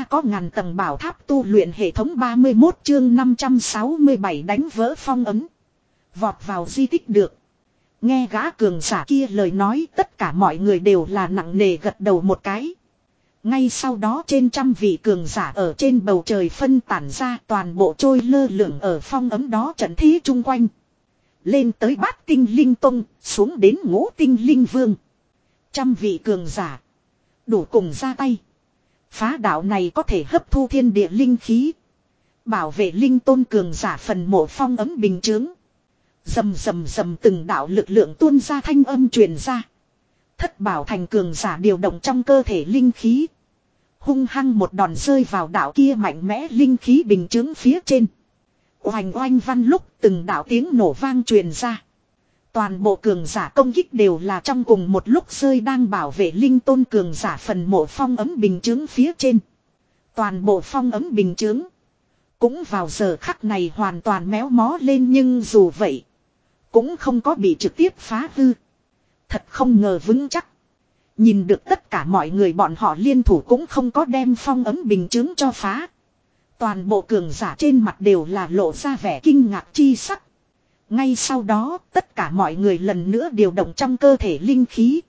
Ta có ngàn tầng bảo tháp tu luyện hệ thống 31 chương 567 đánh vỡ phong ấm. Vọt vào di tích được. Nghe gã cường giả kia lời nói tất cả mọi người đều là nặng nề gật đầu một cái. Ngay sau đó trên trăm vị cường giả ở trên bầu trời phân tản ra toàn bộ trôi lơ lửng ở phong ấm đó trận thí chung quanh. Lên tới bát tinh linh tông, xuống đến ngũ tinh linh vương. Trăm vị cường giả. Đủ cùng ra tay. Phá đạo này có thể hấp thu thiên địa linh khí. Bảo vệ linh tôn cường giả phần mộ phong ấm bình chướng. Dầm dầm dầm từng đạo lực lượng tuôn ra thanh âm truyền ra. Thất bảo thành cường giả điều động trong cơ thể linh khí. Hung hăng một đòn rơi vào đạo kia mạnh mẽ linh khí bình chướng phía trên. Oanh oanh văn lúc từng đạo tiếng nổ vang truyền ra. Toàn bộ cường giả công kích đều là trong cùng một lúc rơi đang bảo vệ linh tôn cường giả phần mộ phong ấm bình chướng phía trên. Toàn bộ phong ấm bình chướng. Cũng vào giờ khắc này hoàn toàn méo mó lên nhưng dù vậy. Cũng không có bị trực tiếp phá hư. Thật không ngờ vững chắc. Nhìn được tất cả mọi người bọn họ liên thủ cũng không có đem phong ấm bình chứng cho phá. Toàn bộ cường giả trên mặt đều là lộ ra vẻ kinh ngạc chi sắc. Ngay sau đó, tất cả mọi người lần nữa điều động trong cơ thể linh khí.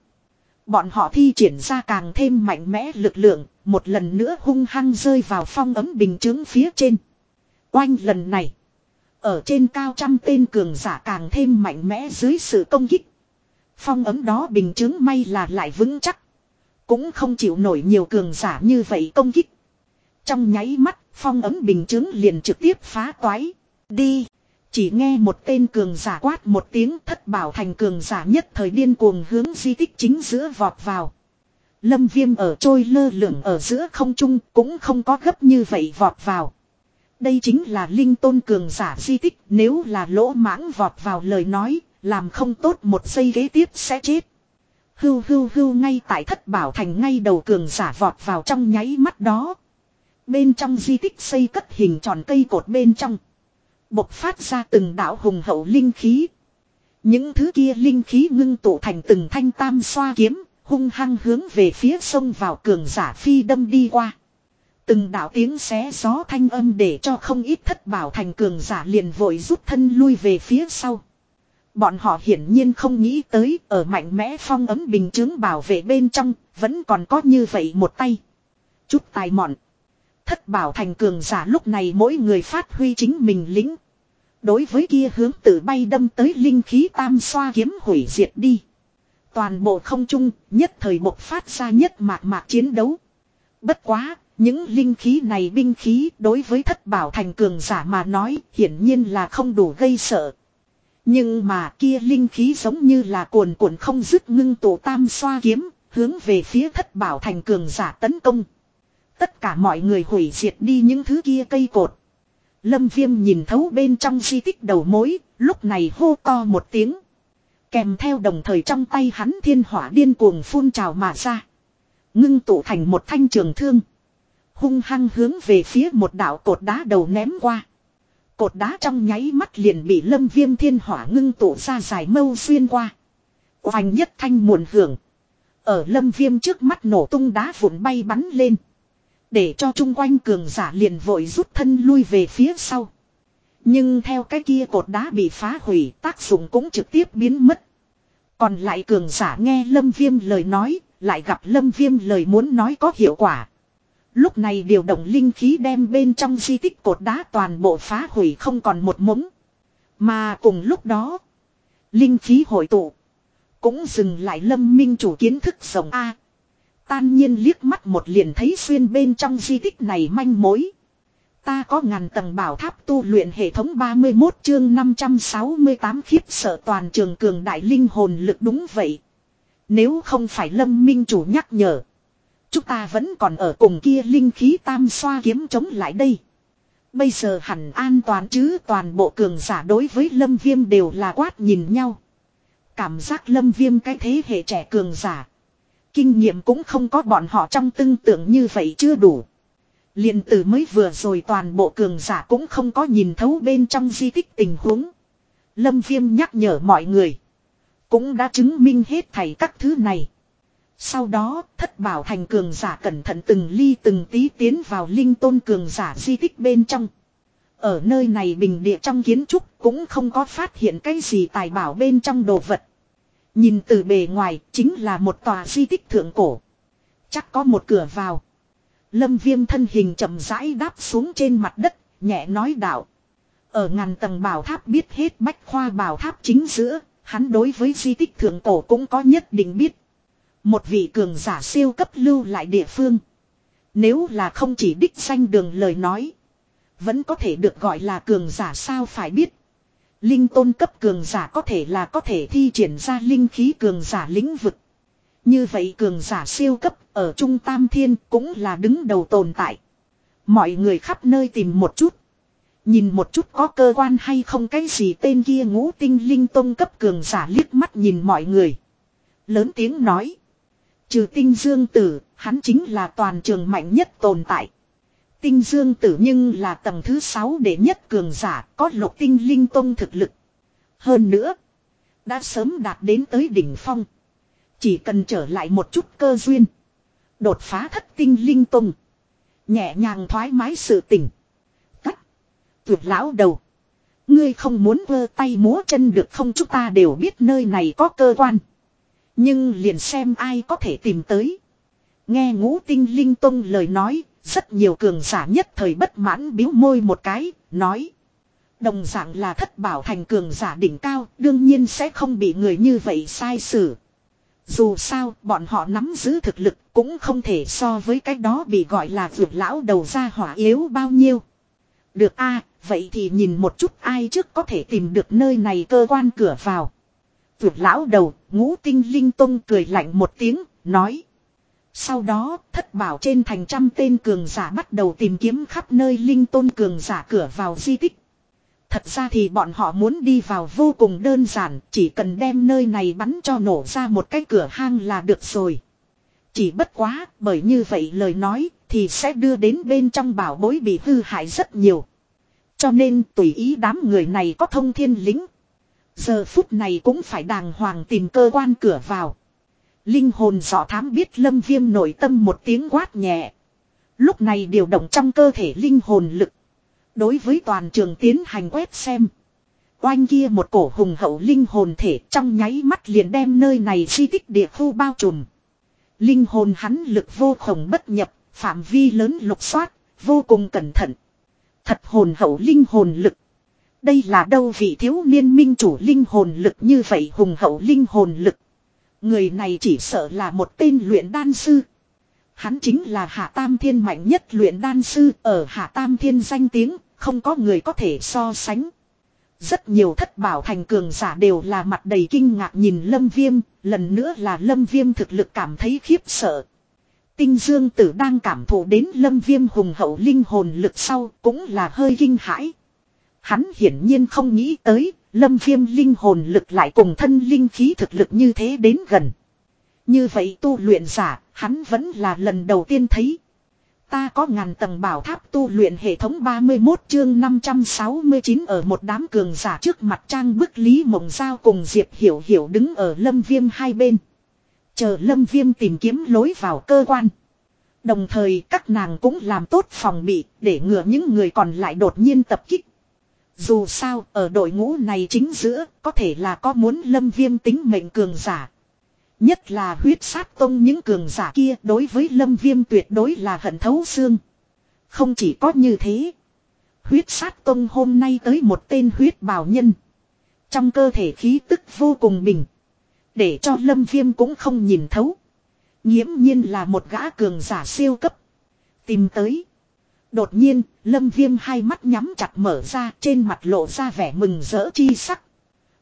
Bọn họ thi triển ra càng thêm mạnh mẽ lực lượng, một lần nữa hung hăng rơi vào phong ấm bình chứng phía trên. Oanh lần này, ở trên cao trăm tên cường giả càng thêm mạnh mẽ dưới sự công kích. Phong ấm đó bình chứng may là lại vững chắc. Cũng không chịu nổi nhiều cường giả như vậy công kích. Trong nháy mắt, phong ấm bình chứng liền trực tiếp phá toái. Đi! Chỉ nghe một tên cường giả quát một tiếng thất bảo thành cường giả nhất thời điên cuồng hướng di tích chính giữa vọt vào. Lâm viêm ở trôi lơ lửng ở giữa không trung cũng không có gấp như vậy vọt vào. Đây chính là linh tôn cường giả di tích, nếu là lỗ mãng vọt vào lời nói, làm không tốt một giây ghế tiếp sẽ chết. Hưu hưu hưu ngay tại thất bảo thành ngay đầu cường giả vọt vào trong nháy mắt đó. Bên trong di tích xây cất hình tròn cây cột bên trong. Bộc phát ra từng đạo hùng hậu linh khí. Những thứ kia linh khí ngưng tụ thành từng thanh tam xoa kiếm, hung hăng hướng về phía sông vào cường giả phi đâm đi qua. Từng đạo tiếng xé gió thanh âm để cho không ít thất bảo thành cường giả liền vội rút thân lui về phía sau. Bọn họ hiển nhiên không nghĩ tới ở mạnh mẽ phong ấm bình chứng bảo vệ bên trong, vẫn còn có như vậy một tay. Chút tài mọn. Thất bảo thành cường giả lúc này mỗi người phát huy chính mình lính. Đối với kia hướng tử bay đâm tới linh khí tam xoa kiếm hủy diệt đi. Toàn bộ không trung, nhất thời bộc phát ra nhất mạc mạc chiến đấu. Bất quá, những linh khí này binh khí đối với thất bảo thành cường giả mà nói hiển nhiên là không đủ gây sợ. Nhưng mà kia linh khí giống như là cuồn cuộn không dứt ngưng tụ tam xoa kiếm, hướng về phía thất bảo thành cường giả tấn công. Tất cả mọi người hủy diệt đi những thứ kia cây cột. Lâm viêm nhìn thấu bên trong di tích đầu mối, lúc này hô to một tiếng. Kèm theo đồng thời trong tay hắn thiên hỏa điên cuồng phun trào mà ra. Ngưng tụ thành một thanh trường thương. Hung hăng hướng về phía một đảo cột đá đầu ném qua. Cột đá trong nháy mắt liền bị lâm viêm thiên hỏa ngưng tụ ra dài mâu xuyên qua. Hoành nhất thanh muộn hưởng. Ở lâm viêm trước mắt nổ tung đá vụn bay bắn lên. Để cho chung quanh cường giả liền vội rút thân lui về phía sau. Nhưng theo cái kia cột đá bị phá hủy tác dụng cũng trực tiếp biến mất. Còn lại cường giả nghe lâm viêm lời nói, lại gặp lâm viêm lời muốn nói có hiệu quả. Lúc này điều động linh khí đem bên trong di tích cột đá toàn bộ phá hủy không còn một mống. Mà cùng lúc đó, linh khí hội tụ. Cũng dừng lại lâm minh chủ kiến thức rồng A. Tan nhiên liếc mắt một liền thấy xuyên bên trong di tích này manh mối. Ta có ngàn tầng bảo tháp tu luyện hệ thống 31 chương 568 khiếp sợ toàn trường cường đại linh hồn lực đúng vậy. Nếu không phải lâm minh chủ nhắc nhở. Chúng ta vẫn còn ở cùng kia linh khí tam xoa kiếm chống lại đây. Bây giờ hẳn an toàn chứ toàn bộ cường giả đối với lâm viêm đều là quát nhìn nhau. Cảm giác lâm viêm cái thế hệ trẻ cường giả. Kinh nghiệm cũng không có bọn họ trong tương tưởng như vậy chưa đủ. liền từ mới vừa rồi toàn bộ cường giả cũng không có nhìn thấu bên trong di tích tình huống. Lâm viêm nhắc nhở mọi người. Cũng đã chứng minh hết thảy các thứ này. Sau đó, thất bảo thành cường giả cẩn thận từng ly từng tí tiến vào linh tôn cường giả di tích bên trong. Ở nơi này bình địa trong kiến trúc cũng không có phát hiện cái gì tài bảo bên trong đồ vật. Nhìn từ bề ngoài chính là một tòa di tích thượng cổ. Chắc có một cửa vào. Lâm viêm thân hình chậm rãi đáp xuống trên mặt đất, nhẹ nói đạo. Ở ngàn tầng bảo tháp biết hết bách khoa bảo tháp chính giữa, hắn đối với di tích thượng cổ cũng có nhất định biết. Một vị cường giả siêu cấp lưu lại địa phương. Nếu là không chỉ đích danh đường lời nói. Vẫn có thể được gọi là cường giả sao phải biết. Linh tôn cấp cường giả có thể là có thể thi triển ra linh khí cường giả lĩnh vực. Như vậy cường giả siêu cấp ở Trung Tam Thiên cũng là đứng đầu tồn tại. Mọi người khắp nơi tìm một chút. Nhìn một chút có cơ quan hay không cái gì tên kia ngũ tinh linh tôn cấp cường giả liếc mắt nhìn mọi người. Lớn tiếng nói. Trừ tinh dương tử, hắn chính là toàn trường mạnh nhất tồn tại. Tinh dương tử nhưng là tầng thứ 6 để nhất cường giả có lục tinh linh tông thực lực. Hơn nữa, đã sớm đạt đến tới đỉnh phong. Chỉ cần trở lại một chút cơ duyên. Đột phá thất tinh linh tông. Nhẹ nhàng thoải mái sự tỉnh. Cắt. Tuyệt lão đầu. Ngươi không muốn vơ tay múa chân được không chúng ta đều biết nơi này có cơ quan. Nhưng liền xem ai có thể tìm tới. Nghe ngũ tinh linh tông lời nói, rất nhiều cường giả nhất thời bất mãn biếu môi một cái, nói. Đồng dạng là thất bảo thành cường giả đỉnh cao, đương nhiên sẽ không bị người như vậy sai xử. Dù sao, bọn họ nắm giữ thực lực cũng không thể so với cái đó bị gọi là vượt lão đầu ra hỏa yếu bao nhiêu. Được a vậy thì nhìn một chút ai trước có thể tìm được nơi này cơ quan cửa vào. Vượt lão đầu, ngũ tinh linh tông cười lạnh một tiếng, nói. Sau đó, thất bảo trên thành trăm tên cường giả bắt đầu tìm kiếm khắp nơi linh tôn cường giả cửa vào di tích. Thật ra thì bọn họ muốn đi vào vô cùng đơn giản, chỉ cần đem nơi này bắn cho nổ ra một cái cửa hang là được rồi. Chỉ bất quá, bởi như vậy lời nói, thì sẽ đưa đến bên trong bảo bối bị hư hại rất nhiều. Cho nên tùy ý đám người này có thông thiên lính. Giờ phút này cũng phải đàng hoàng tìm cơ quan cửa vào. Linh hồn dò thám biết lâm viêm nội tâm một tiếng quát nhẹ. Lúc này điều động trong cơ thể linh hồn lực. Đối với toàn trường tiến hành quét xem. Oanh kia một cổ hùng hậu linh hồn thể trong nháy mắt liền đem nơi này di tích địa khu bao trùm. Linh hồn hắn lực vô khổng bất nhập, phạm vi lớn lục soát, vô cùng cẩn thận. Thật hồn hậu linh hồn lực. Đây là đâu vị thiếu niên minh chủ linh hồn lực như vậy hùng hậu linh hồn lực. Người này chỉ sợ là một tên luyện đan sư. Hắn chính là Hạ Tam Thiên mạnh nhất luyện đan sư ở Hạ Tam Thiên danh tiếng, không có người có thể so sánh. Rất nhiều thất bảo thành cường giả đều là mặt đầy kinh ngạc nhìn Lâm Viêm, lần nữa là Lâm Viêm thực lực cảm thấy khiếp sợ. Tinh Dương Tử đang cảm thụ đến Lâm Viêm hùng hậu linh hồn lực sau cũng là hơi kinh hãi. Hắn hiển nhiên không nghĩ tới, Lâm Viêm linh hồn lực lại cùng thân linh khí thực lực như thế đến gần. Như vậy tu luyện giả, hắn vẫn là lần đầu tiên thấy. Ta có ngàn tầng bảo tháp tu luyện hệ thống 31 chương 569 ở một đám cường giả trước mặt trang bức Lý Mộng Giao cùng Diệp Hiểu Hiểu đứng ở lâm viêm hai bên. Chờ lâm viêm tìm kiếm lối vào cơ quan. Đồng thời các nàng cũng làm tốt phòng bị để ngừa những người còn lại đột nhiên tập kích. Dù sao, ở đội ngũ này chính giữa, có thể là có muốn lâm viêm tính mệnh cường giả. Nhất là huyết sát tông những cường giả kia, đối với lâm viêm tuyệt đối là hận thấu xương. Không chỉ có như thế. Huyết sát tông hôm nay tới một tên huyết bào nhân. Trong cơ thể khí tức vô cùng bình. Để cho lâm viêm cũng không nhìn thấu. Nhiễm nhiên là một gã cường giả siêu cấp. Tìm tới. Đột nhiên, lâm viêm hai mắt nhắm chặt mở ra trên mặt lộ ra vẻ mừng rỡ chi sắc.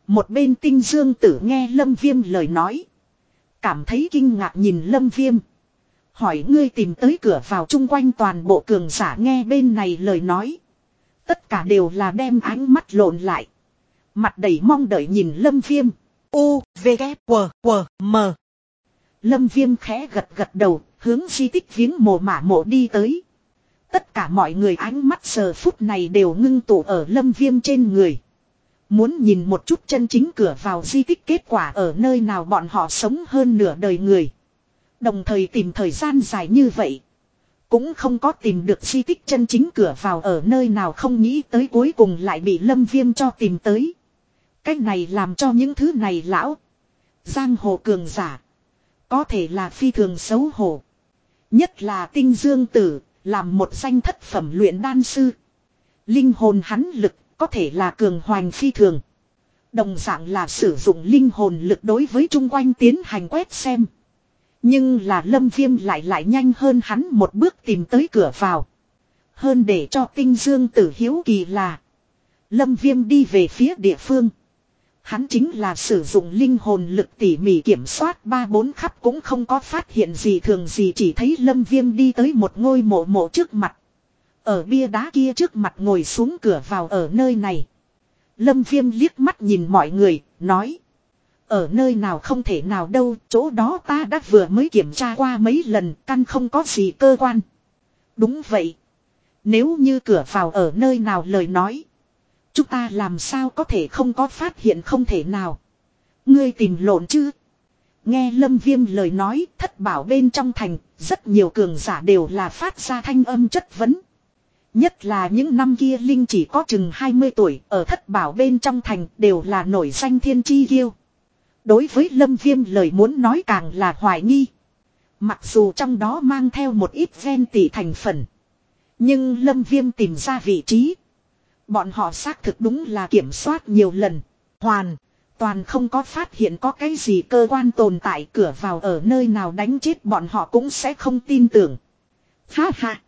Một bên tinh dương tử nghe lâm viêm lời nói. Cảm thấy kinh ngạc nhìn lâm viêm. Hỏi ngươi tìm tới cửa vào chung quanh toàn bộ cường giả nghe bên này lời nói. Tất cả đều là đem ánh mắt lộn lại. Mặt đầy mong đợi nhìn lâm viêm. U, V, K, W, W, M. Lâm viêm khẽ gật gật đầu, hướng di tích viếng mồ mả mộ đi tới. Tất cả mọi người ánh mắt giờ phút này đều ngưng tụ ở lâm viêm trên người. Muốn nhìn một chút chân chính cửa vào di tích kết quả ở nơi nào bọn họ sống hơn nửa đời người. Đồng thời tìm thời gian dài như vậy. Cũng không có tìm được di tích chân chính cửa vào ở nơi nào không nghĩ tới cuối cùng lại bị lâm viêm cho tìm tới. Cách này làm cho những thứ này lão. Giang hồ cường giả. Có thể là phi thường xấu hổ. Nhất là tinh dương tử, làm một danh thất phẩm luyện đan sư. Linh hồn hắn lực có thể là cường hoành phi thường. Đồng dạng là sử dụng linh hồn lực đối với chung quanh tiến hành quét xem. Nhưng là lâm viêm lại lại nhanh hơn hắn một bước tìm tới cửa vào. Hơn để cho tinh dương tử hiếu kỳ là. Lâm viêm đi về phía địa phương. Hắn chính là sử dụng linh hồn lực tỉ mỉ kiểm soát ba bốn khắp cũng không có phát hiện gì thường gì chỉ thấy lâm viêm đi tới một ngôi mộ mộ trước mặt. Ở bia đá kia trước mặt ngồi xuống cửa vào ở nơi này. Lâm viêm liếc mắt nhìn mọi người, nói. Ở nơi nào không thể nào đâu, chỗ đó ta đã vừa mới kiểm tra qua mấy lần, căn không có gì cơ quan. Đúng vậy. Nếu như cửa vào ở nơi nào lời nói. Chúng ta làm sao có thể không có phát hiện không thể nào. Ngươi tìm lộn chứ. Nghe lâm viêm lời nói thất bảo bên trong thành, rất nhiều cường giả đều là phát ra thanh âm chất vấn. Nhất là những năm kia Linh chỉ có chừng 20 tuổi ở thất bảo bên trong thành đều là nổi danh thiên chi yêu. Đối với Lâm Viêm lời muốn nói càng là hoài nghi. Mặc dù trong đó mang theo một ít ven tỷ thành phần. Nhưng Lâm Viêm tìm ra vị trí. Bọn họ xác thực đúng là kiểm soát nhiều lần. Hoàn. Toàn không có phát hiện có cái gì cơ quan tồn tại cửa vào ở nơi nào đánh chết bọn họ cũng sẽ không tin tưởng. Ha ha.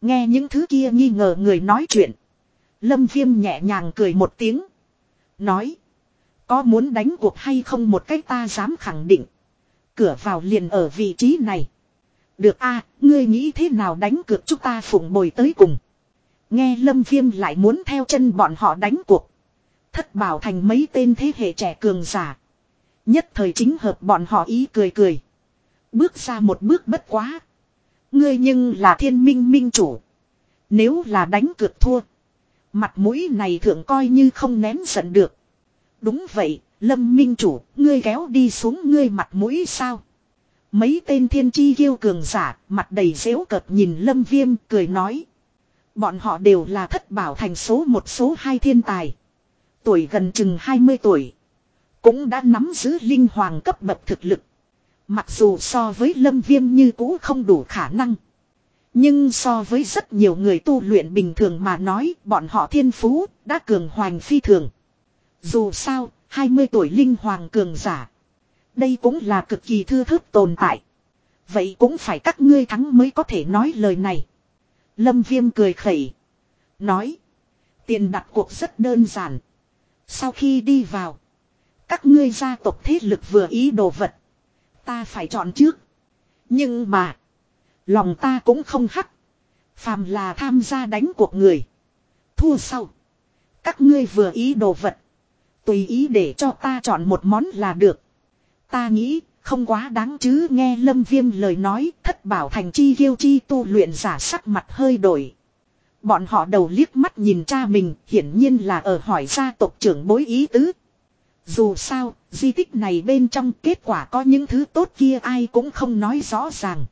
Nghe những thứ kia nghi ngờ người nói chuyện. Lâm Viêm nhẹ nhàng cười một tiếng. Nói. Có muốn đánh cuộc hay không một cách ta dám khẳng định. Cửa vào liền ở vị trí này. Được a, ngươi nghĩ thế nào đánh cược chúng ta phụng bồi tới cùng. Nghe Lâm Viêm lại muốn theo chân bọn họ đánh cuộc. Thất bảo thành mấy tên thế hệ trẻ cường giả. Nhất thời chính hợp bọn họ ý cười cười. Bước ra một bước bất quá. Ngươi nhưng là thiên minh minh chủ. Nếu là đánh cược thua. Mặt mũi này thượng coi như không nén giận được. Đúng vậy, lâm minh chủ, ngươi kéo đi xuống ngươi mặt mũi sao? Mấy tên thiên chi kiêu cường giả, mặt đầy dễu cợt nhìn lâm viêm, cười nói. Bọn họ đều là thất bảo thành số một số hai thiên tài. Tuổi gần chừng 20 tuổi. Cũng đã nắm giữ linh hoàng cấp bậc thực lực. Mặc dù so với lâm viêm như cũ không đủ khả năng. Nhưng so với rất nhiều người tu luyện bình thường mà nói bọn họ thiên phú đã cường hoành phi thường. Dù sao, 20 tuổi linh hoàng cường giả. Đây cũng là cực kỳ thư thức tồn tại. Vậy cũng phải các ngươi thắng mới có thể nói lời này. Lâm Viêm cười khẩy. Nói. Tiền đặt cuộc rất đơn giản. Sau khi đi vào. Các ngươi gia tộc thế lực vừa ý đồ vật. Ta phải chọn trước. Nhưng mà. Lòng ta cũng không hắc. Phàm là tham gia đánh cuộc người. Thua sau. Các ngươi vừa ý đồ vật. Tùy ý để cho ta chọn một món là được. Ta nghĩ, không quá đáng chứ nghe lâm viêm lời nói thất bảo thành chi kiêu chi tu luyện giả sắc mặt hơi đổi. Bọn họ đầu liếc mắt nhìn cha mình hiển nhiên là ở hỏi gia tộc trưởng bối ý tứ. Dù sao, di tích này bên trong kết quả có những thứ tốt kia ai cũng không nói rõ ràng.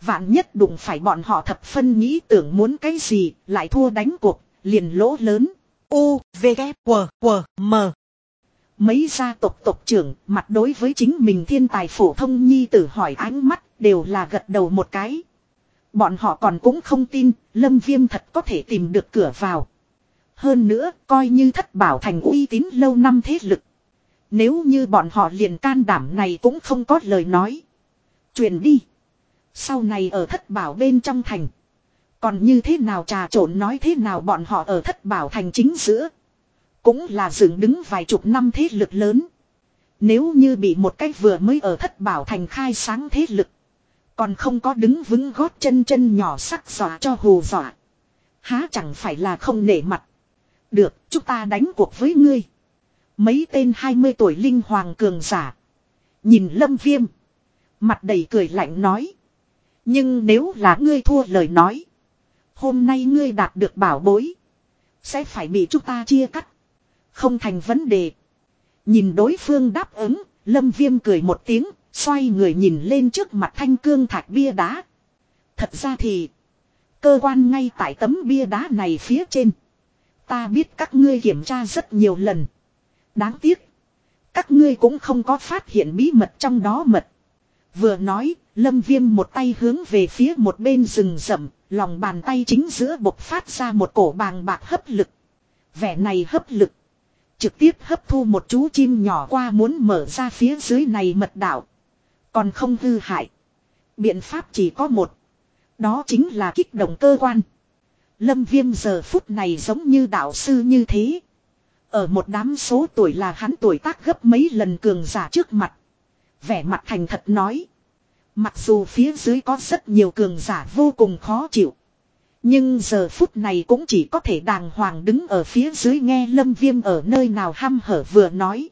Vạn nhất đụng phải bọn họ thập phân nghĩ tưởng muốn cái gì, lại thua đánh cuộc, liền lỗ lớn. U, V, K, W, W, M. Mấy gia tộc tộc trưởng, mặt đối với chính mình thiên tài phổ thông nhi tử hỏi ánh mắt, đều là gật đầu một cái. Bọn họ còn cũng không tin, lâm viêm thật có thể tìm được cửa vào. Hơn nữa, coi như thất bảo thành uy tín lâu năm thế lực. Nếu như bọn họ liền can đảm này cũng không có lời nói. Chuyện đi. Sau này ở thất bảo bên trong thành. Còn như thế nào trà trộn nói thế nào bọn họ ở thất bảo thành chính giữa. Cũng là dựng đứng vài chục năm thế lực lớn. Nếu như bị một cách vừa mới ở thất bảo thành khai sáng thế lực. Còn không có đứng vững gót chân chân nhỏ sắc dọa cho hù dọa. Há chẳng phải là không nể mặt. Được, chúng ta đánh cuộc với ngươi. Mấy tên 20 tuổi linh hoàng cường giả. Nhìn lâm viêm. Mặt đầy cười lạnh nói. Nhưng nếu là ngươi thua lời nói. Hôm nay ngươi đạt được bảo bối. Sẽ phải bị chúng ta chia cắt. Không thành vấn đề. Nhìn đối phương đáp ứng, lâm viêm cười một tiếng, Xoay người nhìn lên trước mặt thanh cương thạch bia đá. Thật ra thì. Cơ quan ngay tại tấm bia đá này phía trên. Ta biết các ngươi kiểm tra rất nhiều lần. Đáng tiếc. Các ngươi cũng không có phát hiện bí mật trong đó mật. Vừa nói, lâm viêm một tay hướng về phía một bên rừng rậm, lòng bàn tay chính giữa bộc phát ra một cổ bàng bạc hấp lực. Vẻ này hấp lực. Trực tiếp hấp thu một chú chim nhỏ qua muốn mở ra phía dưới này mật đạo. Còn không hư hại. Biện pháp chỉ có một. Đó chính là kích động cơ quan. Lâm viêm giờ phút này giống như đạo sư như thế. Ở một đám số tuổi là hắn tuổi tác gấp mấy lần cường giả trước mặt. Vẻ mặt thành thật nói. Mặc dù phía dưới có rất nhiều cường giả vô cùng khó chịu. Nhưng giờ phút này cũng chỉ có thể đàng hoàng đứng ở phía dưới nghe lâm viêm ở nơi nào hăm hở vừa nói.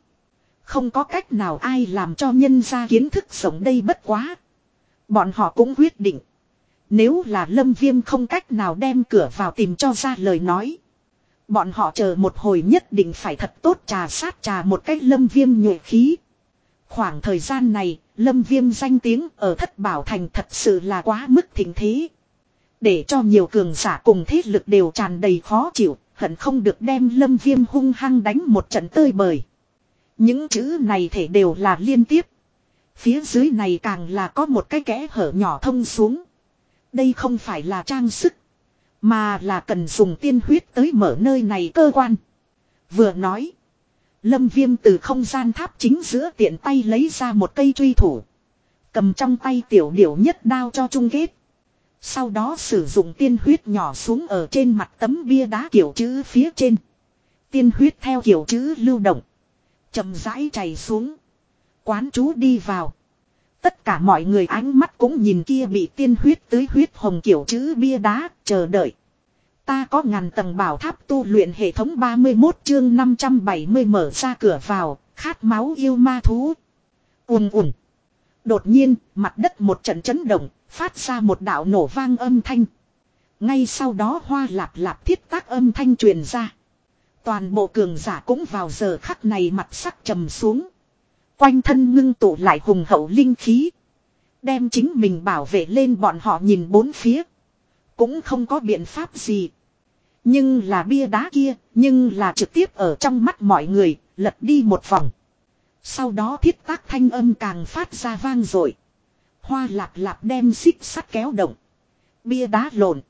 Không có cách nào ai làm cho nhân ra kiến thức sống đây bất quá. Bọn họ cũng quyết định. Nếu là lâm viêm không cách nào đem cửa vào tìm cho ra lời nói. Bọn họ chờ một hồi nhất định phải thật tốt trà sát trà một cách lâm viêm nhuệ khí. Khoảng thời gian này, lâm viêm danh tiếng ở thất bảo thành thật sự là quá mức thịnh thế. Để cho nhiều cường giả cùng thế lực đều tràn đầy khó chịu, hận không được đem lâm viêm hung hăng đánh một trận tơi bời. Những chữ này thể đều là liên tiếp. Phía dưới này càng là có một cái kẽ hở nhỏ thông xuống. Đây không phải là trang sức. Mà là cần dùng tiên huyết tới mở nơi này cơ quan. Vừa nói. Lâm viêm từ không gian tháp chính giữa tiện tay lấy ra một cây truy thủ. Cầm trong tay tiểu điểu nhất đao cho chung kết. Sau đó sử dụng tiên huyết nhỏ xuống ở trên mặt tấm bia đá kiểu chữ phía trên. Tiên huyết theo kiểu chữ lưu động. chậm rãi chảy xuống. Quán chú đi vào. Tất cả mọi người ánh mắt cũng nhìn kia bị tiên huyết tưới huyết hồng kiểu chữ bia đá, chờ đợi. Ta có ngàn tầng bảo tháp tu luyện hệ thống 31 chương 570 mở ra cửa vào, khát máu yêu ma thú. uồn uồn. Đột nhiên, mặt đất một trận chấn động, phát ra một đạo nổ vang âm thanh. Ngay sau đó hoa lạp lạp thiết tác âm thanh truyền ra. Toàn bộ cường giả cũng vào giờ khắc này mặt sắc trầm xuống. Quanh thân ngưng tụ lại hùng hậu linh khí. Đem chính mình bảo vệ lên bọn họ nhìn bốn phía. Cũng không có biện pháp gì. Nhưng là bia đá kia, nhưng là trực tiếp ở trong mắt mọi người, lật đi một vòng. Sau đó thiết tác thanh âm càng phát ra vang rồi. Hoa lạc lạp đem xích sắt kéo động. Bia đá lộn.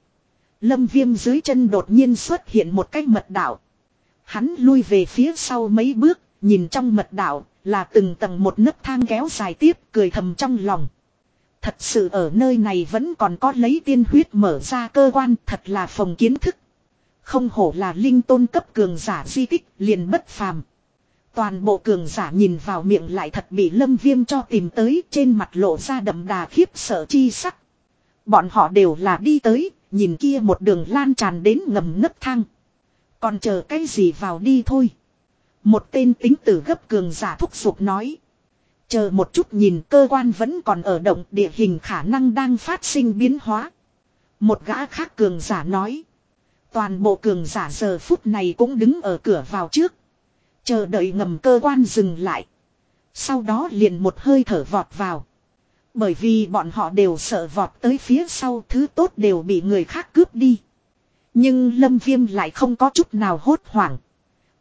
Lâm viêm dưới chân đột nhiên xuất hiện một cái mật đảo. Hắn lui về phía sau mấy bước, nhìn trong mật đảo, là từng tầng một nấc thang kéo dài tiếp, cười thầm trong lòng. Thật sự ở nơi này vẫn còn có lấy tiên huyết mở ra cơ quan thật là phòng kiến thức. Không hổ là linh tôn cấp cường giả di tích liền bất phàm. Toàn bộ cường giả nhìn vào miệng lại thật bị lâm viêm cho tìm tới trên mặt lộ ra đậm đà khiếp sợ chi sắc. Bọn họ đều là đi tới, nhìn kia một đường lan tràn đến ngầm nấc thang. Còn chờ cái gì vào đi thôi. Một tên tính tử gấp cường giả thúc giục nói. Chờ một chút nhìn cơ quan vẫn còn ở động địa hình khả năng đang phát sinh biến hóa. Một gã khác cường giả nói. Toàn bộ cường giả giờ phút này cũng đứng ở cửa vào trước. Chờ đợi ngầm cơ quan dừng lại. Sau đó liền một hơi thở vọt vào. Bởi vì bọn họ đều sợ vọt tới phía sau thứ tốt đều bị người khác cướp đi. Nhưng Lâm Viêm lại không có chút nào hốt hoảng.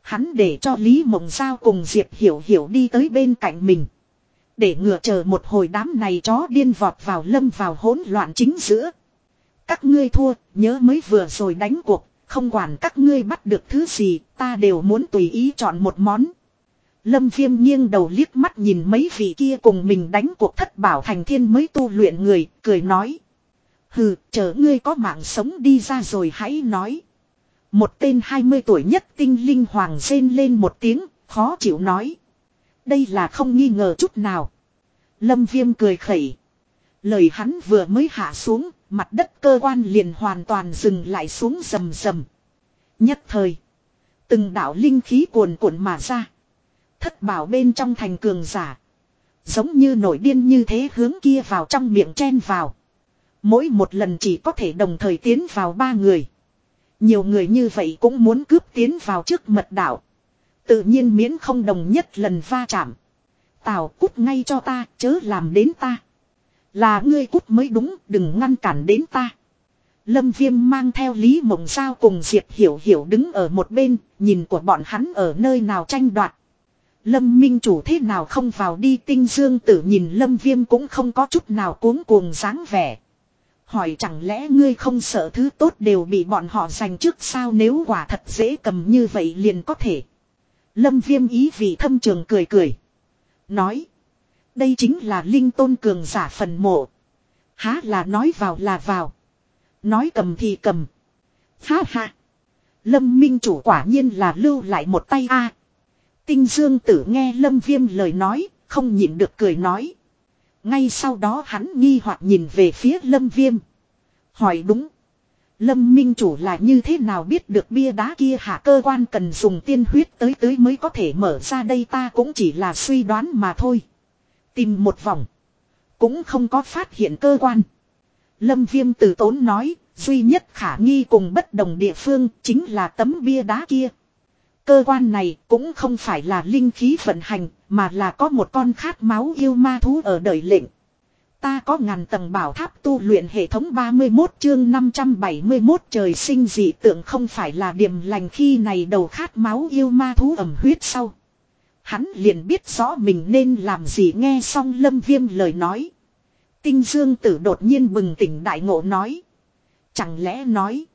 Hắn để cho Lý Mộng Giao cùng Diệp Hiểu Hiểu đi tới bên cạnh mình. Để ngừa chờ một hồi đám này chó điên vọt vào lâm vào hỗn loạn chính giữa. Các ngươi thua, nhớ mới vừa rồi đánh cuộc, không quản các ngươi bắt được thứ gì, ta đều muốn tùy ý chọn một món. Lâm viêm nghiêng đầu liếc mắt nhìn mấy vị kia cùng mình đánh cuộc thất bảo thành thiên mới tu luyện người, cười nói. Hừ, chờ ngươi có mạng sống đi ra rồi hãy nói. Một tên 20 tuổi nhất tinh linh hoàng rên lên một tiếng, khó chịu nói. Đây là không nghi ngờ chút nào. Lâm viêm cười khẩy. Lời hắn vừa mới hạ xuống, mặt đất cơ quan liền hoàn toàn dừng lại xuống rầm rầm. Nhất thời. Từng đạo linh khí cuồn cuộn mà ra. Thất bảo bên trong thành cường giả. Giống như nổi điên như thế hướng kia vào trong miệng chen vào. Mỗi một lần chỉ có thể đồng thời tiến vào ba người. Nhiều người như vậy cũng muốn cướp tiến vào trước mật đạo. Tự nhiên miễn không đồng nhất lần va chạm. Tào cút ngay cho ta, chớ làm đến ta. Là ngươi cút mới đúng, đừng ngăn cản đến ta. Lâm Viêm mang theo Lý Mộng Giao cùng Diệp Hiểu Hiểu đứng ở một bên, nhìn của bọn hắn ở nơi nào tranh đoạt. Lâm Minh chủ thế nào không vào đi tinh dương tử nhìn Lâm Viêm cũng không có chút nào cuống cuồng dáng vẻ. Hỏi chẳng lẽ ngươi không sợ thứ tốt đều bị bọn họ giành trước sao nếu quả thật dễ cầm như vậy liền có thể. Lâm Viêm ý vị thâm trường cười cười. Nói. Đây chính là linh tôn cường giả phần mộ. Há là nói vào là vào. Nói cầm thì cầm. Ha ha. Lâm Minh chủ quả nhiên là lưu lại một tay a. Tinh Dương tử nghe Lâm Viêm lời nói, không nhịn được cười nói. Ngay sau đó hắn nghi hoặc nhìn về phía Lâm Viêm. Hỏi đúng. Lâm Minh chủ là như thế nào biết được bia đá kia hạ cơ quan cần dùng tiên huyết tới tới mới có thể mở ra đây ta cũng chỉ là suy đoán mà thôi. Tìm một vòng. Cũng không có phát hiện cơ quan. Lâm Viêm từ tốn nói, duy nhất khả nghi cùng bất đồng địa phương chính là tấm bia đá kia. Cơ quan này cũng không phải là linh khí vận hành, mà là có một con khát máu yêu ma thú ở đời lệnh. Ta có ngàn tầng bảo tháp tu luyện hệ thống 31 chương 571 trời sinh dị tượng không phải là điểm lành khi này đầu khát máu yêu ma thú ẩm huyết sau. Hắn liền biết rõ mình nên làm gì nghe xong lâm viêm lời nói. Tinh dương tử đột nhiên bừng tỉnh đại ngộ nói. Chẳng lẽ nói.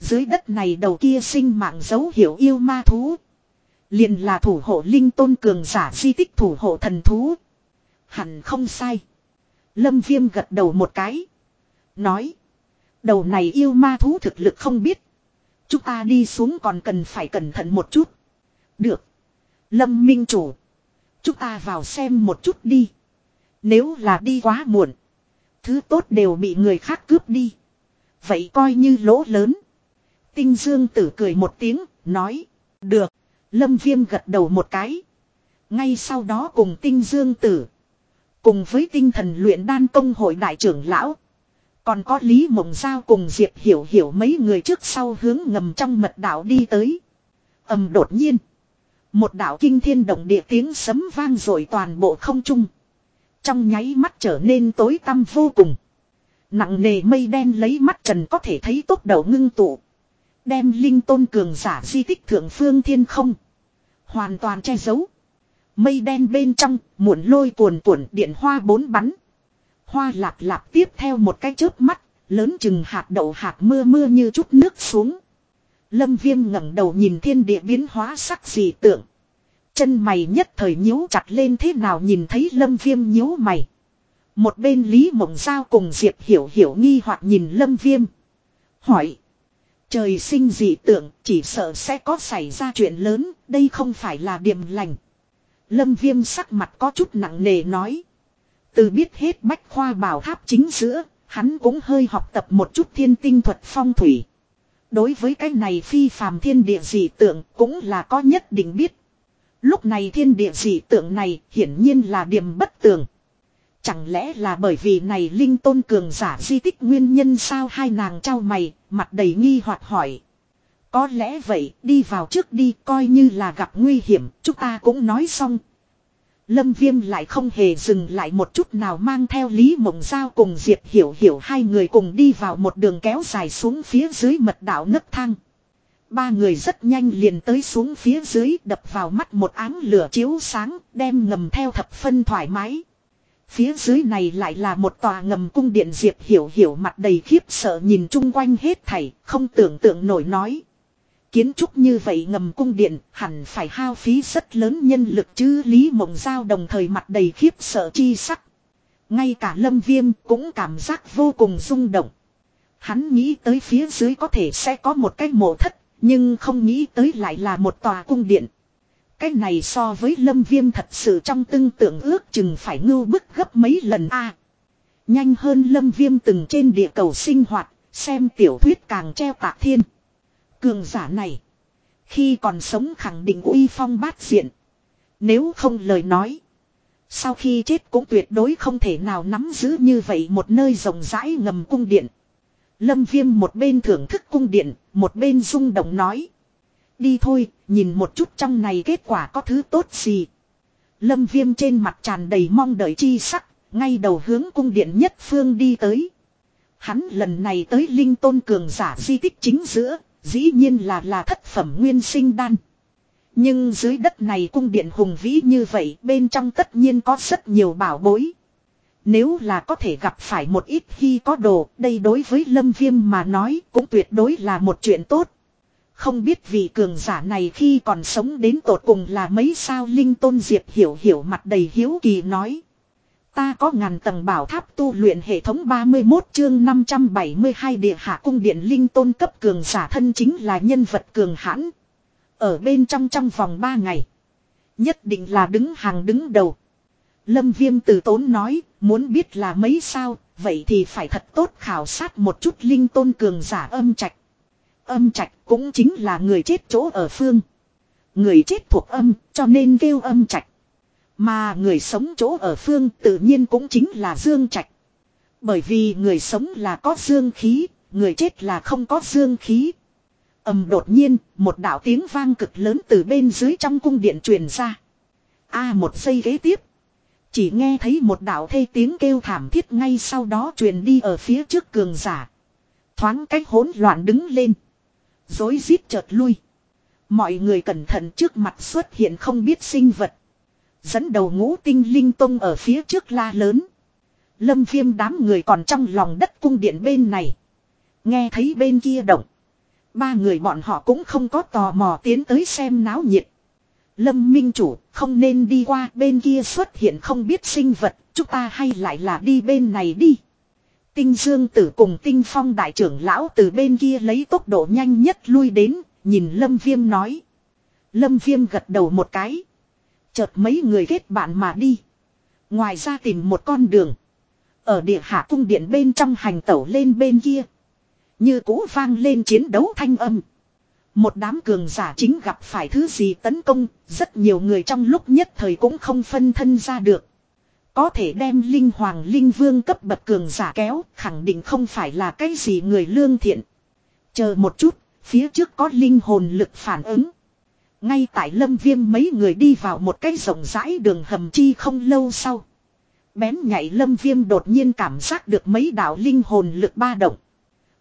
Dưới đất này đầu kia sinh mạng dấu hiệu yêu ma thú. Liền là thủ hộ linh tôn cường giả di tích thủ hộ thần thú. Hẳn không sai. Lâm viêm gật đầu một cái. Nói. Đầu này yêu ma thú thực lực không biết. Chúng ta đi xuống còn cần phải cẩn thận một chút. Được. Lâm minh chủ. Chúng ta vào xem một chút đi. Nếu là đi quá muộn. Thứ tốt đều bị người khác cướp đi. Vậy coi như lỗ lớn. Tinh Dương tử cười một tiếng, nói. Được. Lâm Viêm gật đầu một cái. Ngay sau đó cùng Tinh Dương tử. Cùng với tinh thần luyện đan công hội đại trưởng lão. Còn có Lý Mộng Giao cùng Diệp Hiểu Hiểu mấy người trước sau hướng ngầm trong mật đảo đi tới. ầm đột nhiên. Một đạo kinh thiên động địa tiếng sấm vang rồi toàn bộ không trung. Trong nháy mắt trở nên tối tăm vô cùng. Nặng nề mây đen lấy mắt trần có thể thấy tốc đầu ngưng tụ. Đem linh tôn cường giả di tích thượng phương thiên không. Hoàn toàn che giấu. Mây đen bên trong, muộn lôi cuồn cuộn điện hoa bốn bắn. Hoa lạp lạp tiếp theo một cái chớp mắt, lớn chừng hạt đậu hạt mưa mưa như chút nước xuống. Lâm viêm ngẩng đầu nhìn thiên địa biến hóa sắc dị tượng. Chân mày nhất thời nhíu chặt lên thế nào nhìn thấy lâm viêm nhíu mày. Một bên Lý Mộng Giao cùng Diệp Hiểu Hiểu nghi hoặc nhìn lâm viêm. Hỏi. Trời sinh dị tượng chỉ sợ sẽ có xảy ra chuyện lớn, đây không phải là điểm lành. Lâm viêm sắc mặt có chút nặng nề nói. Từ biết hết bách khoa bảo tháp chính giữa, hắn cũng hơi học tập một chút thiên tinh thuật phong thủy. Đối với cái này phi phàm thiên địa dị tượng cũng là có nhất định biết. Lúc này thiên địa dị tượng này hiển nhiên là điểm bất tường. Chẳng lẽ là bởi vì này linh tôn cường giả di tích nguyên nhân sao hai nàng trao mày, mặt đầy nghi hoặc hỏi. Có lẽ vậy, đi vào trước đi, coi như là gặp nguy hiểm, chúng ta cũng nói xong. Lâm Viêm lại không hề dừng lại một chút nào mang theo Lý Mộng Giao cùng Diệp Hiểu Hiểu hai người cùng đi vào một đường kéo dài xuống phía dưới mật đảo nấc thang. Ba người rất nhanh liền tới xuống phía dưới đập vào mắt một áng lửa chiếu sáng, đem ngầm theo thập phân thoải mái. Phía dưới này lại là một tòa ngầm cung điện Diệp Hiểu Hiểu mặt đầy khiếp sợ nhìn chung quanh hết thảy, không tưởng tượng nổi nói. Kiến trúc như vậy ngầm cung điện hẳn phải hao phí rất lớn nhân lực chứ Lý Mộng Giao đồng thời mặt đầy khiếp sợ chi sắc. Ngay cả Lâm Viêm cũng cảm giác vô cùng rung động. Hắn nghĩ tới phía dưới có thể sẽ có một cái mộ thất, nhưng không nghĩ tới lại là một tòa cung điện. Cái này so với lâm viêm thật sự trong tương tượng ước chừng phải ngưu bức gấp mấy lần a Nhanh hơn lâm viêm từng trên địa cầu sinh hoạt, xem tiểu thuyết càng treo tạ thiên. Cường giả này, khi còn sống khẳng định uy phong bát diện. Nếu không lời nói, sau khi chết cũng tuyệt đối không thể nào nắm giữ như vậy một nơi rộng rãi ngầm cung điện. Lâm viêm một bên thưởng thức cung điện, một bên rung động nói. Đi thôi, nhìn một chút trong này kết quả có thứ tốt gì. Lâm viêm trên mặt tràn đầy mong đợi chi sắc, ngay đầu hướng cung điện nhất phương đi tới. Hắn lần này tới linh tôn cường giả di tích chính giữa, dĩ nhiên là là thất phẩm nguyên sinh đan. Nhưng dưới đất này cung điện hùng vĩ như vậy bên trong tất nhiên có rất nhiều bảo bối. Nếu là có thể gặp phải một ít khi có đồ, đây đối với Lâm Viêm mà nói cũng tuyệt đối là một chuyện tốt. Không biết vị cường giả này khi còn sống đến tột cùng là mấy sao Linh Tôn Diệp hiểu hiểu mặt đầy hiếu kỳ nói. Ta có ngàn tầng bảo tháp tu luyện hệ thống 31 chương 572 địa hạ cung điện Linh Tôn cấp cường giả thân chính là nhân vật cường hãn. Ở bên trong trong vòng 3 ngày. Nhất định là đứng hàng đứng đầu. Lâm Viêm từ tốn nói, muốn biết là mấy sao, vậy thì phải thật tốt khảo sát một chút linh tôn cường giả âm trạch. Âm trạch cũng chính là người chết chỗ ở phương. Người chết thuộc âm, cho nên kêu âm trạch. Mà người sống chỗ ở phương tự nhiên cũng chính là dương trạch. Bởi vì người sống là có dương khí, người chết là không có dương khí. ầm đột nhiên, một đạo tiếng vang cực lớn từ bên dưới trong cung điện truyền ra. A một giây ghế tiếp. Chỉ nghe thấy một đạo thê tiếng kêu thảm thiết ngay sau đó truyền đi ở phía trước cường giả. Thoáng cách hỗn loạn đứng lên. Dối rít chợt lui. Mọi người cẩn thận trước mặt xuất hiện không biết sinh vật. Dẫn đầu ngũ tinh linh tông ở phía trước la lớn. Lâm viêm đám người còn trong lòng đất cung điện bên này. Nghe thấy bên kia động. Ba người bọn họ cũng không có tò mò tiến tới xem náo nhiệt. Lâm minh chủ không nên đi qua bên kia xuất hiện không biết sinh vật. Chúng ta hay lại là đi bên này đi. Tinh Dương Tử cùng Tinh Phong đại trưởng lão từ bên kia lấy tốc độ nhanh nhất lui đến, nhìn Lâm Viêm nói. Lâm Viêm gật đầu một cái. Chợt mấy người kết bạn mà đi. Ngoài ra tìm một con đường. Ở địa hạ cung điện bên trong hành tẩu lên bên kia. Như cũ vang lên chiến đấu thanh âm. Một đám cường giả chính gặp phải thứ gì tấn công, rất nhiều người trong lúc nhất thời cũng không phân thân ra được. Có thể đem linh hoàng linh vương cấp bậc cường giả kéo, khẳng định không phải là cái gì người lương thiện. Chờ một chút, phía trước có linh hồn lực phản ứng. Ngay tại lâm viêm mấy người đi vào một cái rộng rãi đường hầm chi không lâu sau. Bén nhảy lâm viêm đột nhiên cảm giác được mấy đạo linh hồn lực ba động.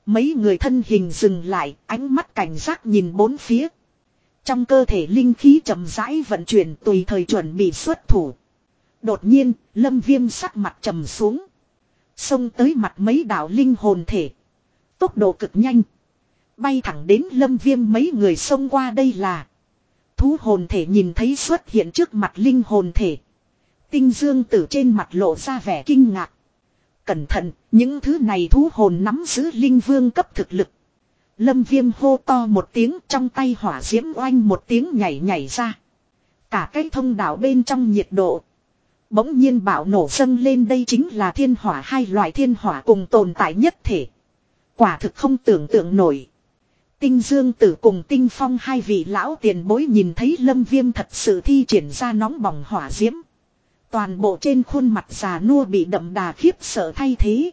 Mấy người thân hình dừng lại, ánh mắt cảnh giác nhìn bốn phía. Trong cơ thể linh khí chậm rãi vận chuyển tùy thời chuẩn bị xuất thủ. Đột nhiên, lâm viêm sắc mặt trầm xuống. Xông tới mặt mấy đạo linh hồn thể. Tốc độ cực nhanh. Bay thẳng đến lâm viêm mấy người xông qua đây là. Thú hồn thể nhìn thấy xuất hiện trước mặt linh hồn thể. Tinh dương tử trên mặt lộ ra vẻ kinh ngạc. Cẩn thận, những thứ này thú hồn nắm giữ linh vương cấp thực lực. Lâm viêm hô to một tiếng trong tay hỏa diễm oanh một tiếng nhảy nhảy ra. Cả cái thông đạo bên trong nhiệt độ. Bỗng nhiên bạo nổ dâng lên đây chính là thiên hỏa hai loại thiên hỏa cùng tồn tại nhất thể. Quả thực không tưởng tượng nổi. Tinh Dương Tử cùng Tinh Phong hai vị lão tiền bối nhìn thấy Lâm Viêm thật sự thi triển ra nóng bỏng hỏa diễm. Toàn bộ trên khuôn mặt già nua bị đậm đà khiếp sợ thay thế.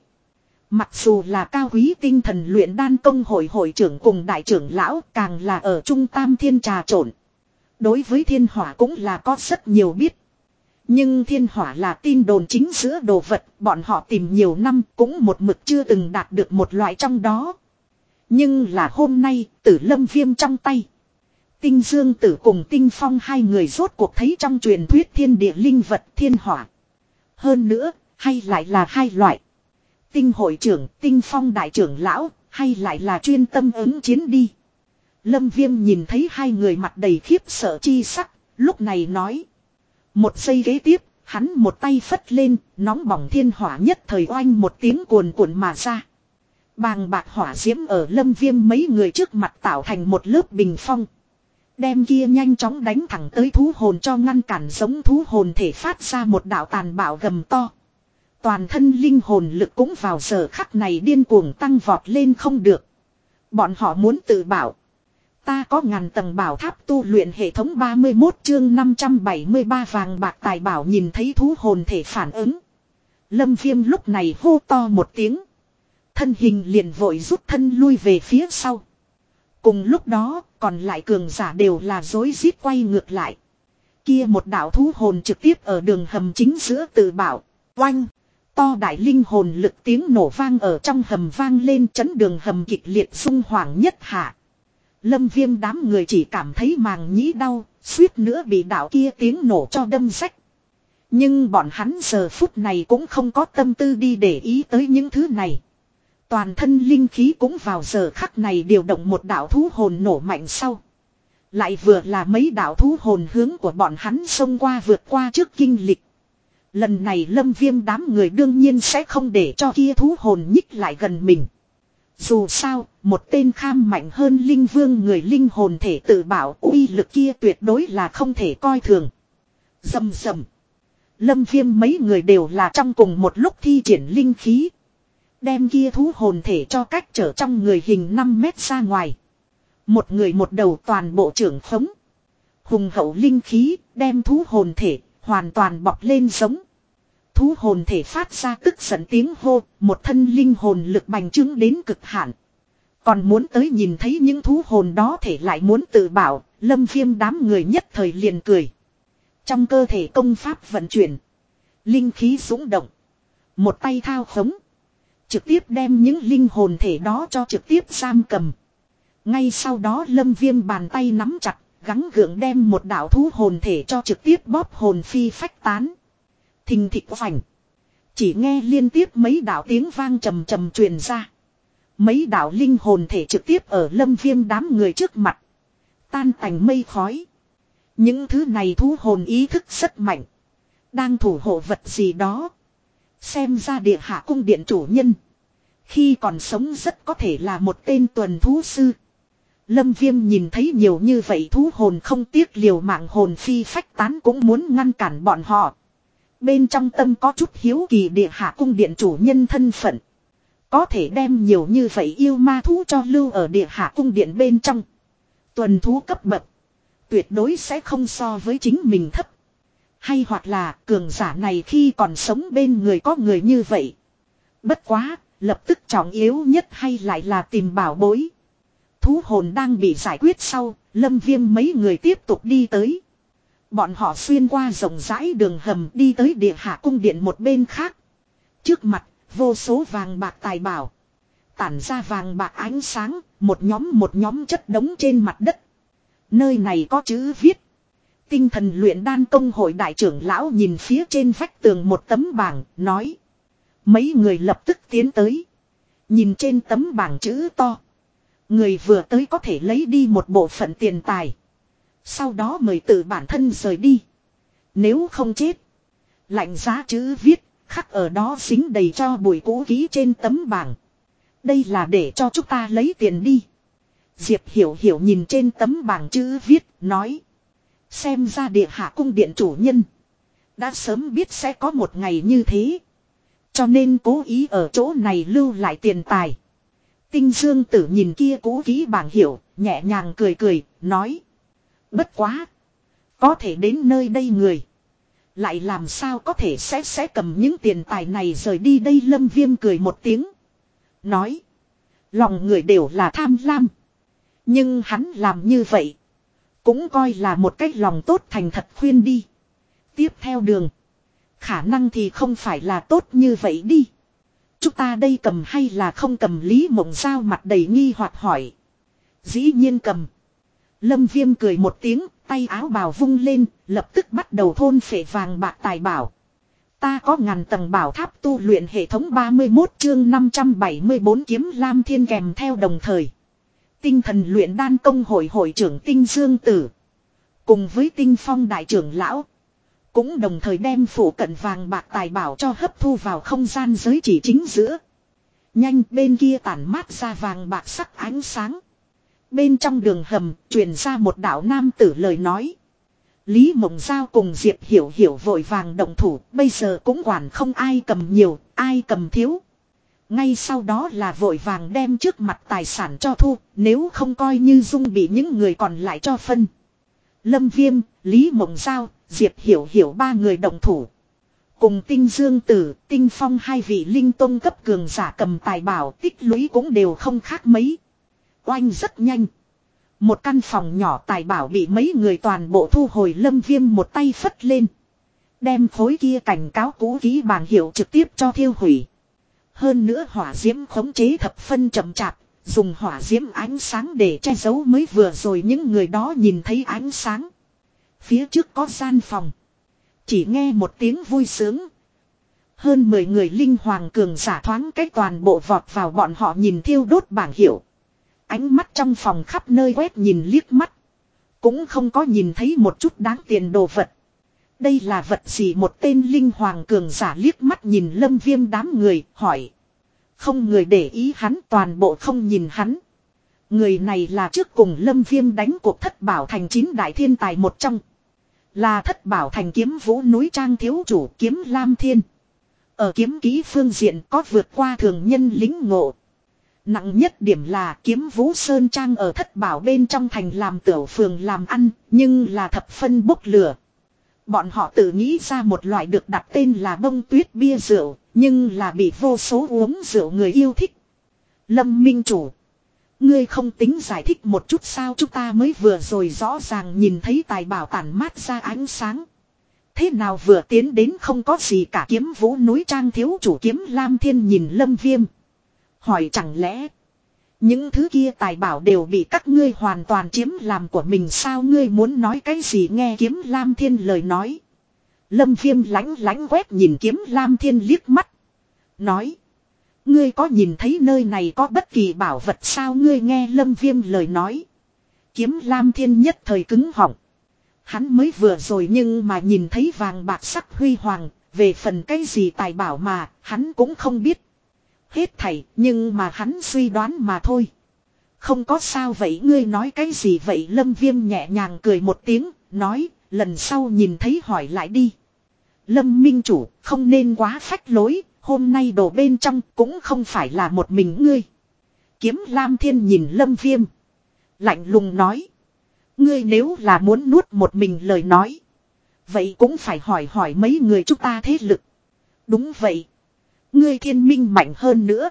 Mặc dù là cao quý tinh thần luyện đan công hội hội trưởng cùng đại trưởng lão càng là ở trung tam thiên trà trộn. Đối với thiên hỏa cũng là có rất nhiều biết. Nhưng thiên hỏa là tin đồn chính giữa đồ vật, bọn họ tìm nhiều năm cũng một mực chưa từng đạt được một loại trong đó. Nhưng là hôm nay, tử lâm viêm trong tay. Tinh Dương tử cùng Tinh Phong hai người rốt cuộc thấy trong truyền thuyết thiên địa linh vật thiên hỏa. Hơn nữa, hay lại là hai loại. Tinh hội trưởng, Tinh Phong đại trưởng lão, hay lại là chuyên tâm ứng chiến đi. Lâm Viêm nhìn thấy hai người mặt đầy khiếp sợ chi sắc, lúc này nói. Một giây ghế tiếp, hắn một tay phất lên, nóng bỏng thiên hỏa nhất thời oanh một tiếng cuồn cuộn mà ra. Bàng bạc hỏa diễm ở lâm viêm mấy người trước mặt tạo thành một lớp bình phong. Đem kia nhanh chóng đánh thẳng tới thú hồn cho ngăn cản giống thú hồn thể phát ra một đạo tàn bạo gầm to. Toàn thân linh hồn lực cũng vào giờ khắc này điên cuồng tăng vọt lên không được. Bọn họ muốn tự bảo. Ta có ngàn tầng bảo tháp tu luyện hệ thống 31 chương 573 vàng bạc tài bảo nhìn thấy thú hồn thể phản ứng. Lâm viêm lúc này hô to một tiếng. Thân hình liền vội rút thân lui về phía sau. Cùng lúc đó, còn lại cường giả đều là dối rít quay ngược lại. Kia một đạo thú hồn trực tiếp ở đường hầm chính giữa tự bảo. Oanh. To đại linh hồn lực tiếng nổ vang ở trong hầm vang lên chấn đường hầm kịch liệt sung hoàng nhất hạ. Lâm viêm đám người chỉ cảm thấy màng nhĩ đau, suýt nữa bị đạo kia tiếng nổ cho đâm rách. Nhưng bọn hắn giờ phút này cũng không có tâm tư đi để ý tới những thứ này. Toàn thân linh khí cũng vào giờ khắc này điều động một đạo thú hồn nổ mạnh sau. Lại vừa là mấy đạo thú hồn hướng của bọn hắn xông qua vượt qua trước kinh lịch. Lần này lâm viêm đám người đương nhiên sẽ không để cho kia thú hồn nhích lại gần mình. Dù sao, một tên kham mạnh hơn linh vương người linh hồn thể tự bảo uy lực kia tuyệt đối là không thể coi thường. Dầm dầm. Lâm viêm mấy người đều là trong cùng một lúc thi triển linh khí. Đem kia thú hồn thể cho cách trở trong người hình 5 mét ra ngoài. Một người một đầu toàn bộ trưởng phóng. Hùng hậu linh khí đem thú hồn thể hoàn toàn bọc lên giống. Thú hồn thể phát ra tức giận tiếng hô, một thân linh hồn lực bành trướng đến cực hạn. Còn muốn tới nhìn thấy những thú hồn đó thể lại muốn tự bảo, lâm viêm đám người nhất thời liền cười. Trong cơ thể công pháp vận chuyển, linh khí dũng động, một tay thao khống. Trực tiếp đem những linh hồn thể đó cho trực tiếp giam cầm. Ngay sau đó lâm viêm bàn tay nắm chặt, gắng gượng đem một đạo thú hồn thể cho trực tiếp bóp hồn phi phách tán. Thình thịch vảnh. Chỉ nghe liên tiếp mấy đạo tiếng vang trầm trầm truyền ra. Mấy đạo linh hồn thể trực tiếp ở lâm viêm đám người trước mặt. Tan tành mây khói. Những thứ này thú hồn ý thức rất mạnh. Đang thủ hộ vật gì đó. Xem ra địa hạ cung điện chủ nhân. Khi còn sống rất có thể là một tên tuần thú sư. Lâm viêm nhìn thấy nhiều như vậy thú hồn không tiếc liều mạng hồn phi phách tán cũng muốn ngăn cản bọn họ. Bên trong tâm có chút hiếu kỳ địa hạ cung điện chủ nhân thân phận. Có thể đem nhiều như vậy yêu ma thú cho lưu ở địa hạ cung điện bên trong. Tuần thú cấp bậc. Tuyệt đối sẽ không so với chính mình thấp. Hay hoặc là cường giả này khi còn sống bên người có người như vậy. Bất quá, lập tức trọng yếu nhất hay lại là tìm bảo bối. Thú hồn đang bị giải quyết sau, lâm viêm mấy người tiếp tục đi tới. Bọn họ xuyên qua rộng rãi đường hầm đi tới địa hạ cung điện một bên khác. Trước mặt, vô số vàng bạc tài bảo. Tản ra vàng bạc ánh sáng, một nhóm một nhóm chất đống trên mặt đất. Nơi này có chữ viết. Tinh thần luyện đan công hội đại trưởng lão nhìn phía trên vách tường một tấm bảng, nói. Mấy người lập tức tiến tới. Nhìn trên tấm bảng chữ to. Người vừa tới có thể lấy đi một bộ phận tiền tài. Sau đó mời tự bản thân rời đi. Nếu không chết. Lạnh giá chữ viết, khắc ở đó xính đầy cho bụi cũ ký trên tấm bảng. Đây là để cho chúng ta lấy tiền đi. Diệp hiểu hiểu nhìn trên tấm bảng chữ viết, nói. Xem ra địa hạ cung điện chủ nhân. Đã sớm biết sẽ có một ngày như thế. Cho nên cố ý ở chỗ này lưu lại tiền tài. Tinh Dương tử nhìn kia cố ký bảng hiểu, nhẹ nhàng cười cười, nói. Bất quá. Có thể đến nơi đây người. Lại làm sao có thể sẽ sẽ cầm những tiền tài này rời đi đây lâm viêm cười một tiếng. Nói. Lòng người đều là tham lam. Nhưng hắn làm như vậy. Cũng coi là một cách lòng tốt thành thật khuyên đi. Tiếp theo đường. Khả năng thì không phải là tốt như vậy đi. Chúng ta đây cầm hay là không cầm Lý Mộng Giao mặt đầy nghi hoặc hỏi. Dĩ nhiên cầm. Lâm Viêm cười một tiếng, tay áo bào vung lên, lập tức bắt đầu thôn phệ vàng bạc tài bảo. Ta có ngàn tầng bảo tháp tu luyện hệ thống 31 chương 574 kiếm lam thiên kèm theo đồng thời. Tinh thần luyện đan công hội hội trưởng Tinh Dương Tử. Cùng với Tinh Phong đại trưởng lão. Cũng đồng thời đem phủ cận vàng bạc tài bảo cho hấp thu vào không gian giới chỉ chính giữa. Nhanh bên kia tản mát ra vàng bạc sắc ánh sáng. Bên trong đường hầm truyền ra một đạo nam tử lời nói. Lý Mộng Giao cùng Diệp Hiểu Hiểu vội vàng động thủ, bây giờ cũng quản không ai cầm nhiều, ai cầm thiếu. Ngay sau đó là vội vàng đem trước mặt tài sản cho thu, nếu không coi như dung bị những người còn lại cho phân. Lâm Viêm, Lý Mộng Giao, Diệp Hiểu Hiểu ba người động thủ. Cùng Tinh Dương Tử, Tinh Phong hai vị linh tông cấp cường giả cầm tài bảo tích lũy cũng đều không khác mấy. Oanh rất nhanh. Một căn phòng nhỏ tài bảo bị mấy người toàn bộ thu hồi lâm viêm một tay phất lên. Đem khối kia cảnh cáo cũ ký bảng hiệu trực tiếp cho thiêu hủy. Hơn nữa hỏa diễm khống chế thập phân chậm chạp, dùng hỏa diễm ánh sáng để che giấu mới vừa rồi những người đó nhìn thấy ánh sáng. Phía trước có gian phòng. Chỉ nghe một tiếng vui sướng. Hơn 10 người linh hoàng cường giả thoáng cách toàn bộ vọt vào bọn họ nhìn thiêu đốt bảng hiệu. Ánh mắt trong phòng khắp nơi quét nhìn liếc mắt. Cũng không có nhìn thấy một chút đáng tiền đồ vật. Đây là vật gì một tên linh hoàng cường giả liếc mắt nhìn lâm viêm đám người hỏi. Không người để ý hắn toàn bộ không nhìn hắn. Người này là trước cùng lâm viêm đánh cuộc thất bảo thành chín đại thiên tài một trong. Là thất bảo thành kiếm vũ núi trang thiếu chủ kiếm lam thiên. Ở kiếm ký phương diện có vượt qua thường nhân lính ngộ. Nặng nhất điểm là kiếm vũ sơn trang ở thất bảo bên trong thành làm tiểu phường làm ăn, nhưng là thập phân bốc lửa. Bọn họ tự nghĩ ra một loại được đặt tên là bông tuyết bia rượu, nhưng là bị vô số uống rượu người yêu thích. Lâm Minh Chủ. Ngươi không tính giải thích một chút sao chúng ta mới vừa rồi rõ ràng nhìn thấy tài bảo tản mát ra ánh sáng. Thế nào vừa tiến đến không có gì cả kiếm vũ núi trang thiếu chủ kiếm Lam Thiên nhìn Lâm Viêm. Hỏi chẳng lẽ những thứ kia tài bảo đều bị các ngươi hoàn toàn chiếm làm của mình sao ngươi muốn nói cái gì nghe kiếm Lam Thiên lời nói. Lâm Viêm lánh lánh quét nhìn kiếm Lam Thiên liếc mắt. Nói. Ngươi có nhìn thấy nơi này có bất kỳ bảo vật sao ngươi nghe Lâm Viêm lời nói. Kiếm Lam Thiên nhất thời cứng họng. Hắn mới vừa rồi nhưng mà nhìn thấy vàng bạc sắc huy hoàng, về phần cái gì tài bảo mà, hắn cũng không biết. Hết thảy, nhưng mà hắn suy đoán mà thôi. Không có sao vậy ngươi nói cái gì vậy Lâm Viêm nhẹ nhàng cười một tiếng, nói, lần sau nhìn thấy hỏi lại đi. Lâm Minh Chủ, không nên quá phách lối, hôm nay đồ bên trong cũng không phải là một mình ngươi. Kiếm Lam Thiên nhìn Lâm Viêm. Lạnh lùng nói. Ngươi nếu là muốn nuốt một mình lời nói. Vậy cũng phải hỏi hỏi mấy người chúng ta thế lực. Đúng vậy. Ngươi thiên minh mạnh hơn nữa.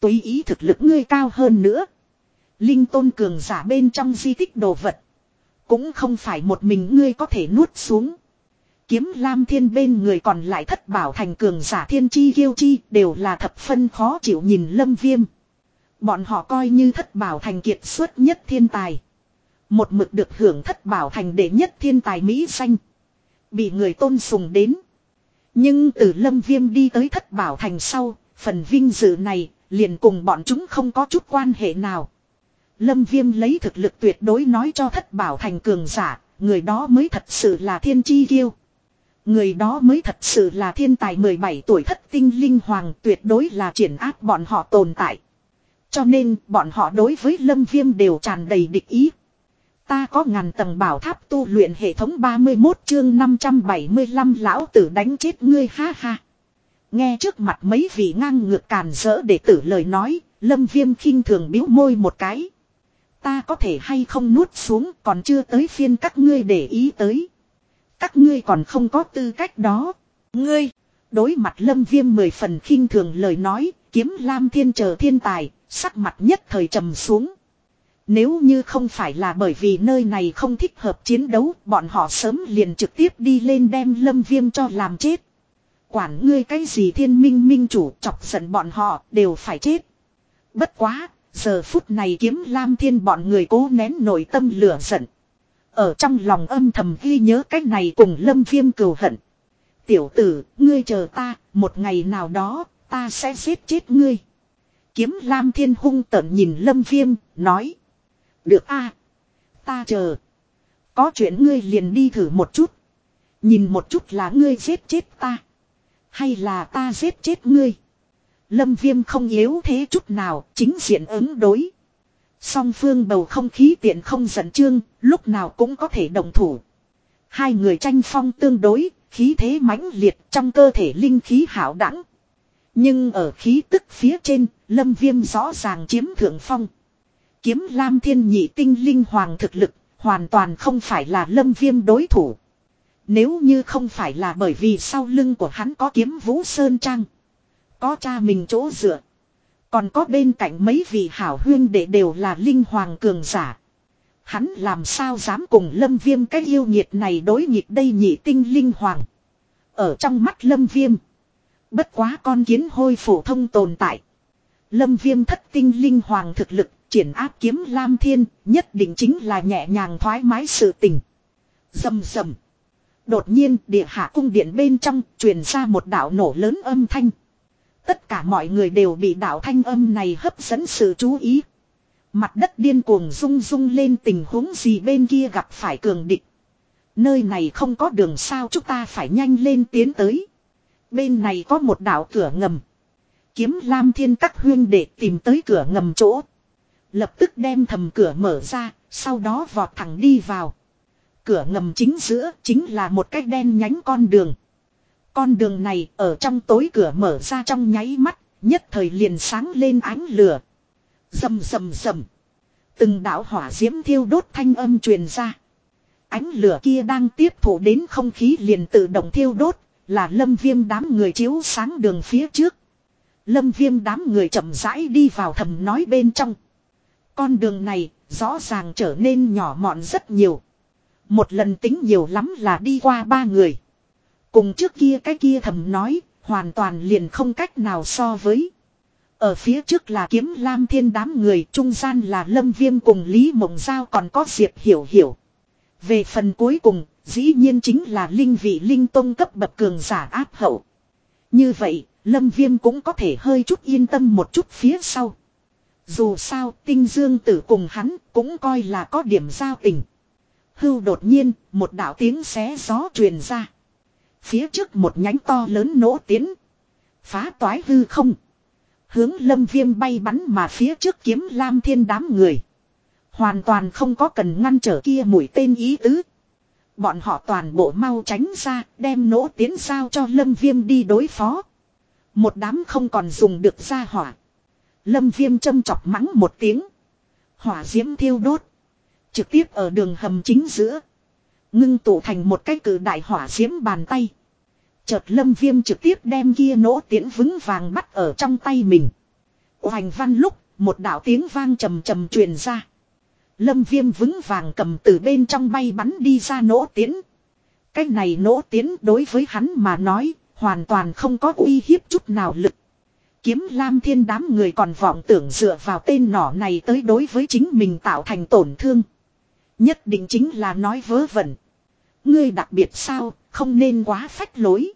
Tùy ý thực lực ngươi cao hơn nữa. Linh tôn cường giả bên trong di tích đồ vật. Cũng không phải một mình ngươi có thể nuốt xuống. Kiếm lam thiên bên người còn lại thất bảo thành cường giả thiên chi kiêu chi đều là thập phân khó chịu nhìn lâm viêm. Bọn họ coi như thất bảo thành kiệt xuất nhất thiên tài. Một mực được hưởng thất bảo thành đệ nhất thiên tài Mỹ xanh. Bị người tôn sùng đến. Nhưng từ lâm viêm đi tới thất bảo thành sau, phần vinh dự này liền cùng bọn chúng không có chút quan hệ nào. Lâm viêm lấy thực lực tuyệt đối nói cho thất bảo thành cường giả, người đó mới thật sự là thiên chi kiêu. Người đó mới thật sự là thiên tài 17 tuổi thất tinh linh hoàng tuyệt đối là triển áp bọn họ tồn tại. Cho nên bọn họ đối với lâm viêm đều tràn đầy địch ý. Ta có ngàn tầng bảo tháp tu luyện hệ thống 31 chương 575 lão tử đánh chết ngươi ha ha. Nghe trước mặt mấy vị ngang ngược càn rỡ để tử lời nói, lâm viêm khinh thường biếu môi một cái. Ta có thể hay không nuốt xuống còn chưa tới phiên các ngươi để ý tới. Các ngươi còn không có tư cách đó. Ngươi, đối mặt lâm viêm mười phần khinh thường lời nói, kiếm lam thiên chờ thiên tài, sắc mặt nhất thời trầm xuống. Nếu như không phải là bởi vì nơi này không thích hợp chiến đấu, bọn họ sớm liền trực tiếp đi lên đem lâm viêm cho làm chết. Quản ngươi cái gì thiên minh minh chủ chọc giận bọn họ đều phải chết. Bất quá, giờ phút này kiếm lam thiên bọn người cố nén nổi tâm lửa giận. Ở trong lòng âm thầm ghi nhớ cách này cùng lâm viêm cừu hận. Tiểu tử, ngươi chờ ta, một ngày nào đó, ta sẽ giết chết ngươi. Kiếm lam thiên hung tận nhìn lâm viêm, nói. Được a Ta chờ. Có chuyện ngươi liền đi thử một chút. Nhìn một chút là ngươi giết chết ta. Hay là ta giết chết ngươi. Lâm viêm không yếu thế chút nào, chính diện ứng đối. Song phương bầu không khí tiện không giận trương, lúc nào cũng có thể đồng thủ. Hai người tranh phong tương đối, khí thế mãnh liệt trong cơ thể linh khí hảo đẳng. Nhưng ở khí tức phía trên, lâm viêm rõ ràng chiếm thượng phong. Kiếm lam thiên nhị tinh linh hoàng thực lực, hoàn toàn không phải là lâm viêm đối thủ. Nếu như không phải là bởi vì sau lưng của hắn có kiếm vũ sơn trang. Có cha mình chỗ dựa. Còn có bên cạnh mấy vị hảo huyên để đều là linh hoàng cường giả. Hắn làm sao dám cùng lâm viêm cái yêu nhiệt này đối nhiệt đây nhị tinh linh hoàng. Ở trong mắt lâm viêm. Bất quá con kiến hôi phổ thông tồn tại. Lâm viêm thất tinh linh hoàng thực lực triển áp kiếm lam thiên, nhất định chính là nhẹ nhàng thoải mái sự tình. Dầm dầm. Đột nhiên, địa hạ cung điện bên trong truyền ra một đạo nổ lớn âm thanh. Tất cả mọi người đều bị đạo thanh âm này hấp dẫn sự chú ý. Mặt đất điên cuồng rung rung lên tình huống gì bên kia gặp phải cường địch. Nơi này không có đường sao chúng ta phải nhanh lên tiến tới. Bên này có một đảo cửa ngầm. Kiếm Lam Thiên các huyên để tìm tới cửa ngầm chỗ. Lập tức đem thầm cửa mở ra, sau đó vọt thẳng đi vào. Cửa ngầm chính giữa chính là một cái đen nhánh con đường. Con đường này ở trong tối cửa mở ra trong nháy mắt, nhất thời liền sáng lên ánh lửa. Rầm rầm rầm. Từng đạo hỏa diễm thiêu đốt thanh âm truyền ra. Ánh lửa kia đang tiếp thụ đến không khí liền tự động thiêu đốt, là lâm viêm đám người chiếu sáng đường phía trước. Lâm viêm đám người chậm rãi đi vào thầm nói bên trong. Con đường này rõ ràng trở nên nhỏ mọn rất nhiều. Một lần tính nhiều lắm là đi qua ba người. Cùng trước kia cái kia thầm nói, hoàn toàn liền không cách nào so với. Ở phía trước là kiếm lam thiên đám người, trung gian là lâm viêm cùng Lý Mộng Giao còn có Diệp Hiểu Hiểu. Về phần cuối cùng, dĩ nhiên chính là linh vị linh tông cấp bậc cường giả áp hậu. Như vậy, lâm viêm cũng có thể hơi chút yên tâm một chút phía sau. Dù sao, tinh dương tử cùng hắn cũng coi là có điểm giao tình. Hưu đột nhiên, một đạo tiếng xé gió truyền ra. Phía trước một nhánh to lớn nổ tiến. Phá toái hư không. Hướng lâm viêm bay bắn mà phía trước kiếm lam thiên đám người. Hoàn toàn không có cần ngăn trở kia mũi tên ý tứ. Bọn họ toàn bộ mau tránh ra, đem nổ tiến sao cho lâm viêm đi đối phó. Một đám không còn dùng được ra hỏa. Lâm viêm châm chọc mắng một tiếng. Hỏa diễm thiêu đốt. Trực tiếp ở đường hầm chính giữa. Ngưng tụ thành một cái cử đại hỏa diễm bàn tay. Chợt lâm viêm trực tiếp đem kia nỗ tiễn vững vàng bắt ở trong tay mình. Hoành văn lúc, một đạo tiếng vang trầm trầm truyền ra. Lâm viêm vững vàng cầm từ bên trong bay bắn đi ra nỗ tiễn. Cái này nỗ tiễn đối với hắn mà nói, hoàn toàn không có uy hiếp chút nào lực. Kiếm lam thiên đám người còn vọng tưởng dựa vào tên nỏ này tới đối với chính mình tạo thành tổn thương. Nhất định chính là nói vớ vẩn. Ngươi đặc biệt sao, không nên quá phách lối.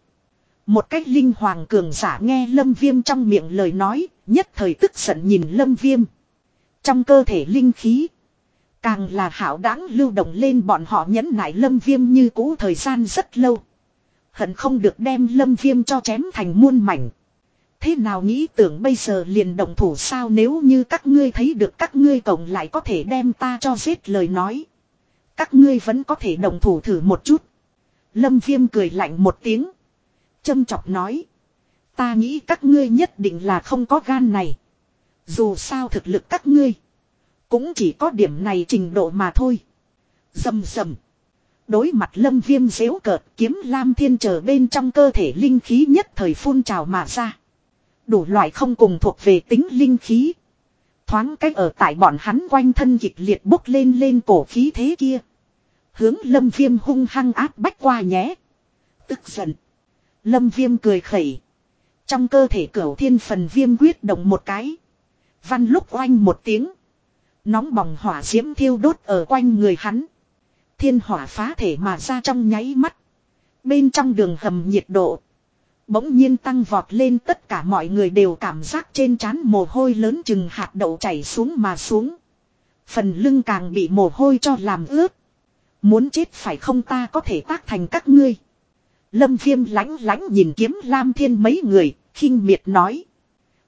Một cách linh hoàng cường giả nghe lâm viêm trong miệng lời nói, nhất thời tức giận nhìn lâm viêm. Trong cơ thể linh khí, càng là hảo đáng lưu động lên bọn họ nhẫn nại lâm viêm như cũ thời gian rất lâu. Hận không được đem lâm viêm cho chém thành muôn mảnh. Thế nào nghĩ tưởng bây giờ liền động thủ sao nếu như các ngươi thấy được các ngươi cộng lại có thể đem ta cho giết lời nói. Các ngươi vẫn có thể động thủ thử một chút. Lâm viêm cười lạnh một tiếng. Châm chọc nói. Ta nghĩ các ngươi nhất định là không có gan này. Dù sao thực lực các ngươi. Cũng chỉ có điểm này trình độ mà thôi. Dầm dầm. Đối mặt lâm viêm dễu cợt, kiếm lam thiên trở bên trong cơ thể linh khí nhất thời phun trào mà ra. Đủ loại không cùng thuộc về tính linh khí. Thoáng cách ở tại bọn hắn quanh thân dịch liệt bốc lên lên cổ khí thế kia. Hướng lâm viêm hung hăng áp bách qua nhé. Tức giận. Lâm viêm cười khẩy. Trong cơ thể cửu thiên phần viêm quyết động một cái. Văn lúc oanh một tiếng. Nóng bỏng hỏa diễm thiêu đốt ở quanh người hắn. Thiên hỏa phá thể mà ra trong nháy mắt. Bên trong đường hầm nhiệt độ. Bỗng nhiên tăng vọt lên tất cả mọi người đều cảm giác trên trán mồ hôi lớn chừng hạt đậu chảy xuống mà xuống. Phần lưng càng bị mồ hôi cho làm ướt. Muốn chết phải không ta có thể tác thành các ngươi. Lâm viêm lánh lánh nhìn kiếm lam thiên mấy người, khinh miệt nói.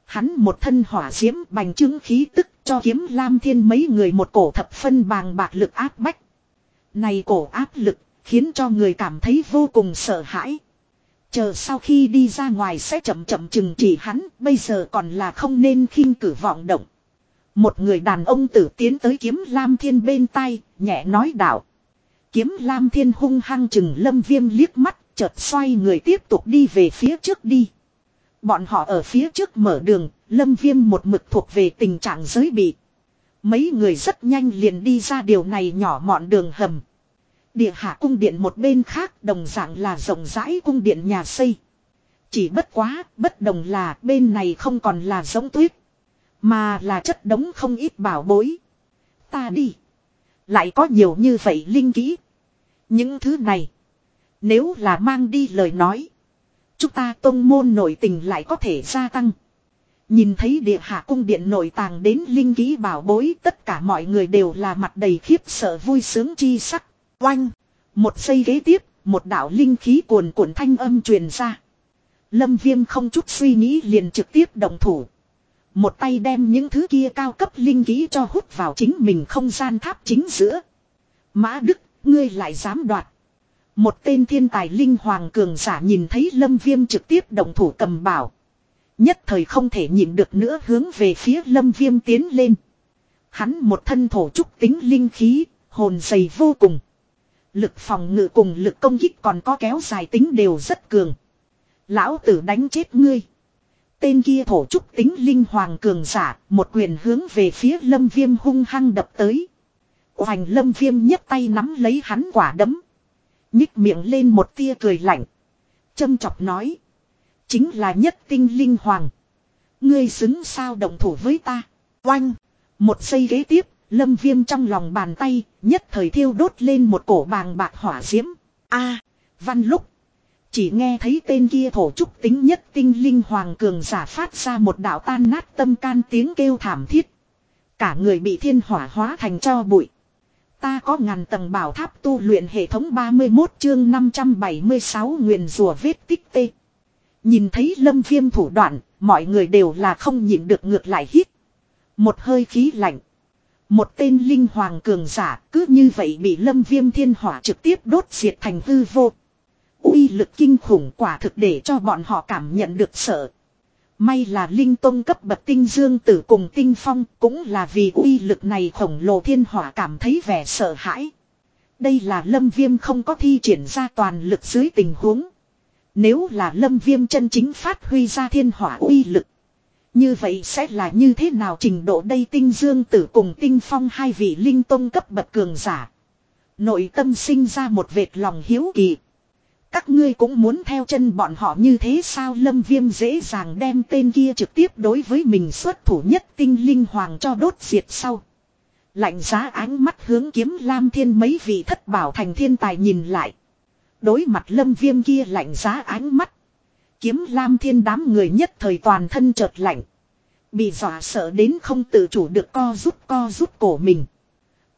Hắn một thân hỏa diễm bành trướng khí tức cho kiếm lam thiên mấy người một cổ thập phân bàng bạc lực áp bách. Này cổ áp lực, khiến cho người cảm thấy vô cùng sợ hãi. Chờ sau khi đi ra ngoài sẽ chậm chậm chừng chỉ hắn, bây giờ còn là không nên khinh cử vọng động. Một người đàn ông tử tiến tới kiếm Lam Thiên bên tay, nhẹ nói đạo. Kiếm Lam Thiên hung hăng chừng lâm viêm liếc mắt, chợt xoay người tiếp tục đi về phía trước đi. Bọn họ ở phía trước mở đường, lâm viêm một mực thuộc về tình trạng giới bị. Mấy người rất nhanh liền đi ra điều này nhỏ mọn đường hầm. Địa hạ cung điện một bên khác đồng dạng là rộng rãi cung điện nhà xây. Chỉ bất quá, bất đồng là bên này không còn là giống tuyết. Mà là chất đống không ít bảo bối. Ta đi. Lại có nhiều như vậy linh kỹ. Những thứ này. Nếu là mang đi lời nói. Chúng ta tôn môn nội tình lại có thể gia tăng. Nhìn thấy địa hạ cung điện nội tàng đến linh ký bảo bối tất cả mọi người đều là mặt đầy khiếp sợ vui sướng chi sắc. Oanh! Một giây ghế tiếp, một đạo linh khí cuồn cuộn thanh âm truyền ra. Lâm viêm không chút suy nghĩ liền trực tiếp động thủ. Một tay đem những thứ kia cao cấp linh khí cho hút vào chính mình không gian tháp chính giữa. Mã Đức, ngươi lại dám đoạt. Một tên thiên tài linh hoàng cường giả nhìn thấy lâm viêm trực tiếp động thủ cầm bảo. Nhất thời không thể nhịn được nữa hướng về phía lâm viêm tiến lên. Hắn một thân thổ trúc tính linh khí, hồn dày vô cùng. Lực phòng ngự cùng lực công kích còn có kéo dài tính đều rất cường. Lão tử đánh chết ngươi. Tên kia thổ trúc tính linh hoàng cường giả, một quyền hướng về phía lâm viêm hung hăng đập tới. Hoành lâm viêm nhấp tay nắm lấy hắn quả đấm. Nhích miệng lên một tia cười lạnh. Châm chọc nói. Chính là nhất tinh linh hoàng. Ngươi xứng sao động thủ với ta. Oanh. Một giây ghế tiếp, lâm viêm trong lòng bàn tay, nhất thời thiêu đốt lên một cổ bàng bạc hỏa diễm. a văn lúc. Chỉ nghe thấy tên kia thổ trúc tính nhất tinh linh hoàng cường giả phát ra một đạo tan nát tâm can tiếng kêu thảm thiết. Cả người bị thiên hỏa hóa thành cho bụi. Ta có ngàn tầng bảo tháp tu luyện hệ thống 31 chương 576 nguyền rùa vết tích tê. Nhìn thấy lâm viêm thủ đoạn, mọi người đều là không nhịn được ngược lại hít. Một hơi khí lạnh. Một tên linh hoàng cường giả cứ như vậy bị lâm viêm thiên hỏa trực tiếp đốt diệt thành hư vô. uy lực kinh khủng quả thực để cho bọn họ cảm nhận được sợ. May là linh tông cấp bậc tinh dương tử cùng tinh phong cũng là vì uy lực này khổng lồ thiên hỏa cảm thấy vẻ sợ hãi. Đây là lâm viêm không có thi triển ra toàn lực dưới tình huống. Nếu là lâm viêm chân chính phát huy ra thiên hỏa uy lực. Như vậy sẽ là như thế nào trình độ đây tinh dương tử cùng tinh phong hai vị linh tông cấp bậc cường giả. Nội tâm sinh ra một vệt lòng hiếu kỳ. Các ngươi cũng muốn theo chân bọn họ như thế sao lâm viêm dễ dàng đem tên kia trực tiếp đối với mình xuất thủ nhất tinh linh hoàng cho đốt diệt sau. Lạnh giá ánh mắt hướng kiếm lam thiên mấy vị thất bảo thành thiên tài nhìn lại. Đối mặt lâm viêm kia lạnh giá ánh mắt. Kiếm lam thiên đám người nhất thời toàn thân chợt lạnh. Bị dọa sợ đến không tự chủ được co rút co rút cổ mình.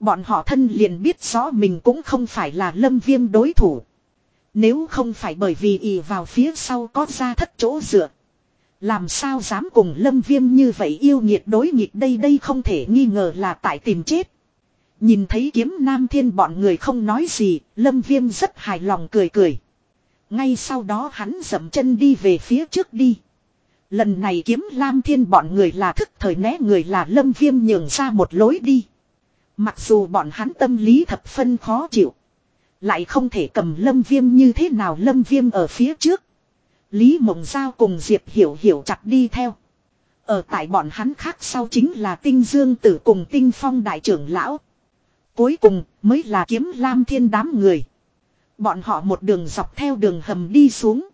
Bọn họ thân liền biết rõ mình cũng không phải là lâm viêm đối thủ. Nếu không phải bởi vì ì vào phía sau có ra thất chỗ dựa. Làm sao dám cùng lâm viêm như vậy yêu nghiệt đối nghịch đây đây không thể nghi ngờ là tại tìm chết. Nhìn thấy kiếm nam thiên bọn người không nói gì, lâm viêm rất hài lòng cười cười. Ngay sau đó hắn dậm chân đi về phía trước đi. Lần này kiếm lam thiên bọn người là thức thời né người là lâm viêm nhường ra một lối đi. Mặc dù bọn hắn tâm lý thập phân khó chịu. Lại không thể cầm lâm viêm như thế nào lâm viêm ở phía trước. Lý Mộng Giao cùng Diệp Hiểu Hiểu chặt đi theo. Ở tại bọn hắn khác sau chính là tinh dương tử cùng tinh phong đại trưởng lão. Cuối cùng mới là kiếm lam thiên đám người. Bọn họ một đường dọc theo đường hầm đi xuống.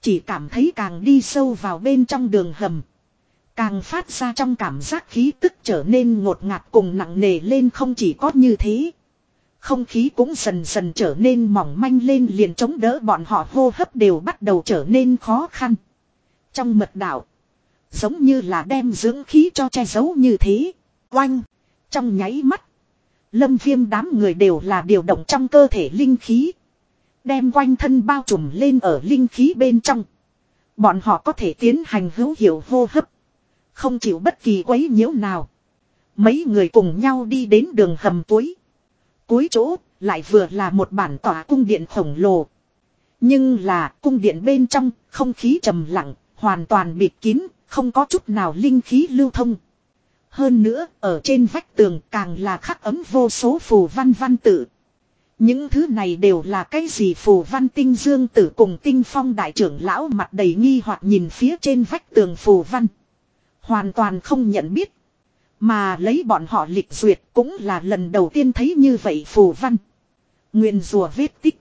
Chỉ cảm thấy càng đi sâu vào bên trong đường hầm. Càng phát ra trong cảm giác khí tức trở nên ngột ngạt cùng nặng nề lên không chỉ có như thế. Không khí cũng dần dần trở nên mỏng manh lên liền chống đỡ bọn họ hô hấp đều bắt đầu trở nên khó khăn. Trong mật đạo. Giống như là đem dưỡng khí cho che giấu như thế. Oanh. Trong nháy mắt. Lâm viêm đám người đều là điều động trong cơ thể linh khí. Đem quanh thân bao trùm lên ở linh khí bên trong. Bọn họ có thể tiến hành hữu hiệu hô hấp. Không chịu bất kỳ quấy nhiễu nào. Mấy người cùng nhau đi đến đường hầm cuối. Cuối chỗ, lại vừa là một bản tỏa cung điện khổng lồ. Nhưng là cung điện bên trong, không khí trầm lặng, hoàn toàn bịt kín, không có chút nào linh khí lưu thông. Hơn nữa, ở trên vách tường càng là khắc ấm vô số phù văn văn tự. Những thứ này đều là cái gì phù văn tinh dương tử cùng tinh phong đại trưởng lão mặt đầy nghi hoặc nhìn phía trên vách tường phù văn. Hoàn toàn không nhận biết. Mà lấy bọn họ lịch duyệt cũng là lần đầu tiên thấy như vậy phù văn. Nguyên rùa vết tích.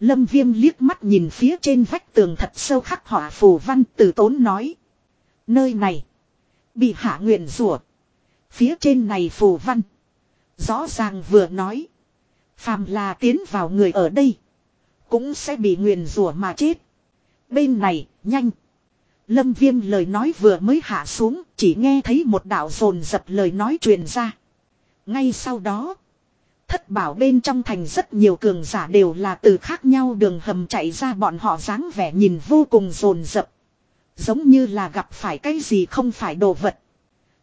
Lâm viêm liếc mắt nhìn phía trên vách tường thật sâu khắc họa phù văn từ tốn nói. Nơi này. Bị hạ nguyện rùa. Phía trên này phù văn. Rõ ràng vừa nói. Phàm là tiến vào người ở đây. Cũng sẽ bị nguyền rủa mà chết. Bên này, nhanh. Lâm viêm lời nói vừa mới hạ xuống, chỉ nghe thấy một đạo rồn dập lời nói truyền ra. Ngay sau đó, thất bảo bên trong thành rất nhiều cường giả đều là từ khác nhau đường hầm chạy ra bọn họ dáng vẻ nhìn vô cùng rồn dập. Giống như là gặp phải cái gì không phải đồ vật.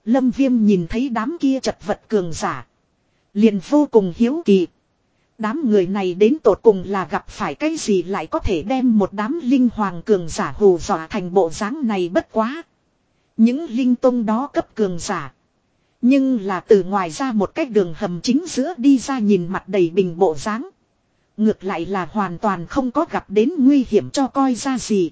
Lâm viêm nhìn thấy đám kia chật vật cường giả. Liền vô cùng hiếu kỳ. Đám người này đến tột cùng là gặp phải cái gì lại có thể đem một đám linh hoàng cường giả hù dọa thành bộ dáng này bất quá. Những linh tông đó cấp cường giả. Nhưng là từ ngoài ra một cách đường hầm chính giữa đi ra nhìn mặt đầy bình bộ dáng. Ngược lại là hoàn toàn không có gặp đến nguy hiểm cho coi ra gì.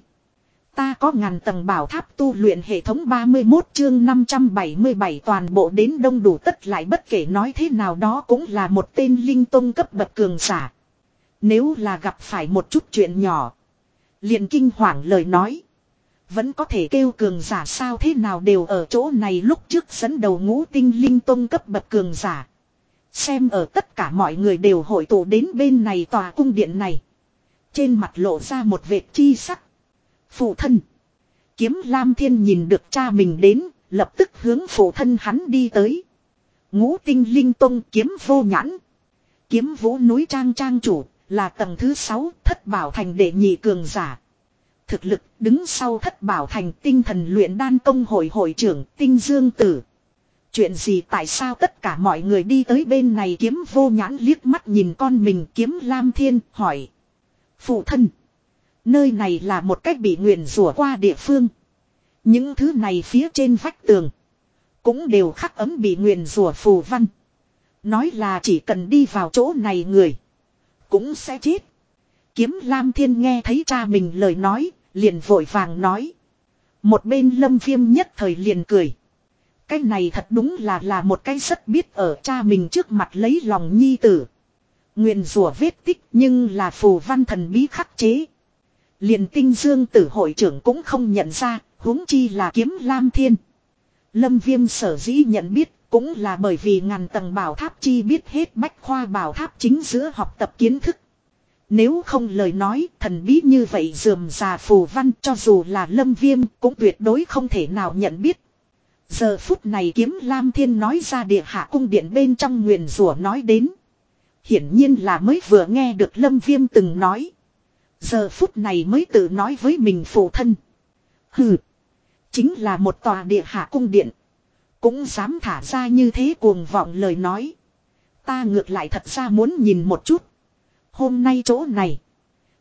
Ta có ngàn tầng bảo tháp tu luyện hệ thống 31 chương 577 toàn bộ đến đông đủ tất lại bất kể nói thế nào đó cũng là một tên linh tông cấp bậc cường giả. Nếu là gặp phải một chút chuyện nhỏ. liền kinh hoàng lời nói. Vẫn có thể kêu cường giả sao thế nào đều ở chỗ này lúc trước dẫn đầu ngũ tinh linh tông cấp bậc cường giả. Xem ở tất cả mọi người đều hội tụ đến bên này tòa cung điện này. Trên mặt lộ ra một vệt chi sắc. Phụ thân. Kiếm Lam Thiên nhìn được cha mình đến, lập tức hướng phụ thân hắn đi tới. Ngũ tinh linh tông kiếm vô nhãn. Kiếm vũ núi trang trang chủ, là tầng thứ 6 thất bảo thành đệ nhị cường giả. Thực lực đứng sau thất bảo thành tinh thần luyện đan công hội hội trưởng tinh dương tử. Chuyện gì tại sao tất cả mọi người đi tới bên này kiếm vô nhãn liếc mắt nhìn con mình kiếm Lam Thiên hỏi. Phụ thân. Nơi này là một cách bị nguyền rủa qua địa phương. Những thứ này phía trên vách tường. Cũng đều khắc ấm bị nguyền rủa phù văn. Nói là chỉ cần đi vào chỗ này người. Cũng sẽ chết. Kiếm Lam Thiên nghe thấy cha mình lời nói. Liền vội vàng nói. Một bên lâm viêm nhất thời liền cười. Cái này thật đúng là là một cái rất biết ở cha mình trước mặt lấy lòng nhi tử. Nguyện rủa vết tích nhưng là phù văn thần bí khắc chế. Liền tinh dương tử hội trưởng cũng không nhận ra, huống chi là kiếm lam thiên. Lâm viêm sở dĩ nhận biết cũng là bởi vì ngàn tầng bảo tháp chi biết hết bách khoa bảo tháp chính giữa học tập kiến thức. Nếu không lời nói thần bí như vậy dườm già phù văn cho dù là lâm viêm cũng tuyệt đối không thể nào nhận biết. Giờ phút này kiếm Lam Thiên nói ra địa hạ cung điện bên trong nguyền rủa nói đến. Hiển nhiên là mới vừa nghe được lâm viêm từng nói. Giờ phút này mới tự nói với mình phụ thân. Hừ. Chính là một tòa địa hạ cung điện. Cũng dám thả ra như thế cuồng vọng lời nói. Ta ngược lại thật ra muốn nhìn một chút. Hôm nay chỗ này.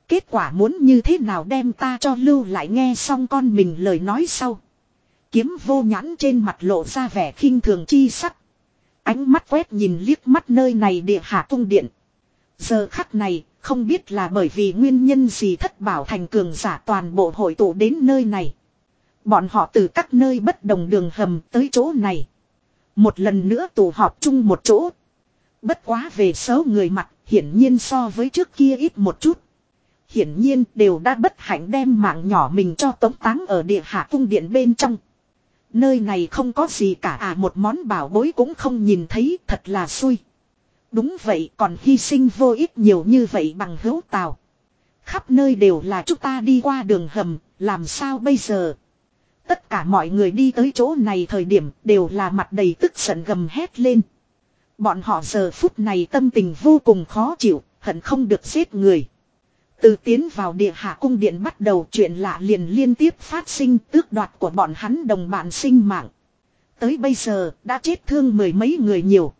Kết quả muốn như thế nào đem ta cho lưu lại nghe xong con mình lời nói sau. Kiếm vô nhãn trên mặt lộ ra vẻ khinh thường chi sắc. Ánh mắt quét nhìn liếc mắt nơi này địa hạ cung điện. Giờ khắc này, không biết là bởi vì nguyên nhân gì thất bảo thành cường giả toàn bộ hội tụ đến nơi này. Bọn họ từ các nơi bất đồng đường hầm tới chỗ này. Một lần nữa tụ họp chung một chỗ. Bất quá về số người mặt, hiển nhiên so với trước kia ít một chút. Hiển nhiên đều đã bất hạnh đem mạng nhỏ mình cho tống táng ở địa hạ cung điện bên trong. Nơi này không có gì cả à một món bảo bối cũng không nhìn thấy thật là xui. Đúng vậy còn hy sinh vô ích nhiều như vậy bằng hữu tào. Khắp nơi đều là chúng ta đi qua đường hầm, làm sao bây giờ? Tất cả mọi người đi tới chỗ này thời điểm đều là mặt đầy tức giận gầm hét lên. Bọn họ giờ phút này tâm tình vô cùng khó chịu, hận không được giết người. Từ tiến vào địa hạ cung điện bắt đầu chuyện lạ liền liên tiếp phát sinh tước đoạt của bọn hắn đồng bạn sinh mạng. Tới bây giờ đã chết thương mười mấy người nhiều.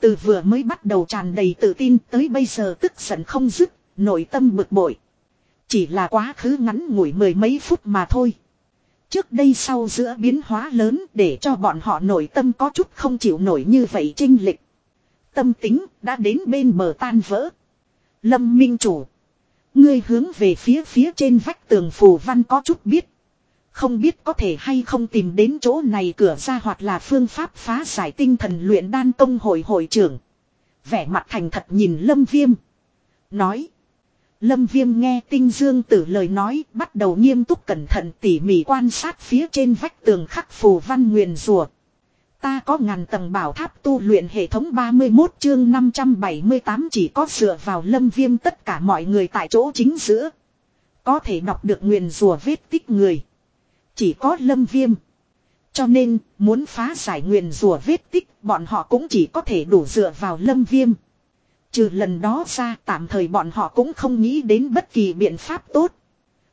Từ vừa mới bắt đầu tràn đầy tự tin tới bây giờ tức giận không dứt, nội tâm bực bội. Chỉ là quá khứ ngắn ngủi mười mấy phút mà thôi. Trước đây sau giữa biến hóa lớn để cho bọn họ nội tâm có chút không chịu nổi như vậy trinh lịch. Tâm tính đã đến bên bờ tan vỡ. Lâm Minh Chủ. Ngươi hướng về phía phía trên vách tường phù văn có chút biết. Không biết có thể hay không tìm đến chỗ này cửa ra hoặc là phương pháp phá giải tinh thần luyện đan công hội hội trưởng. Vẻ mặt thành thật nhìn Lâm Viêm. Nói. Lâm Viêm nghe tinh dương tử lời nói bắt đầu nghiêm túc cẩn thận tỉ mỉ quan sát phía trên vách tường khắc phù văn nguyền rùa. Ta có ngàn tầng bảo tháp tu luyện hệ thống 31 chương 578 chỉ có dựa vào lâm viêm tất cả mọi người tại chỗ chính giữa. Có thể đọc được nguyền rùa vết tích người. Chỉ có lâm viêm. Cho nên, muốn phá giải nguyền rùa vết tích, bọn họ cũng chỉ có thể đủ dựa vào lâm viêm. Trừ lần đó ra, tạm thời bọn họ cũng không nghĩ đến bất kỳ biện pháp tốt.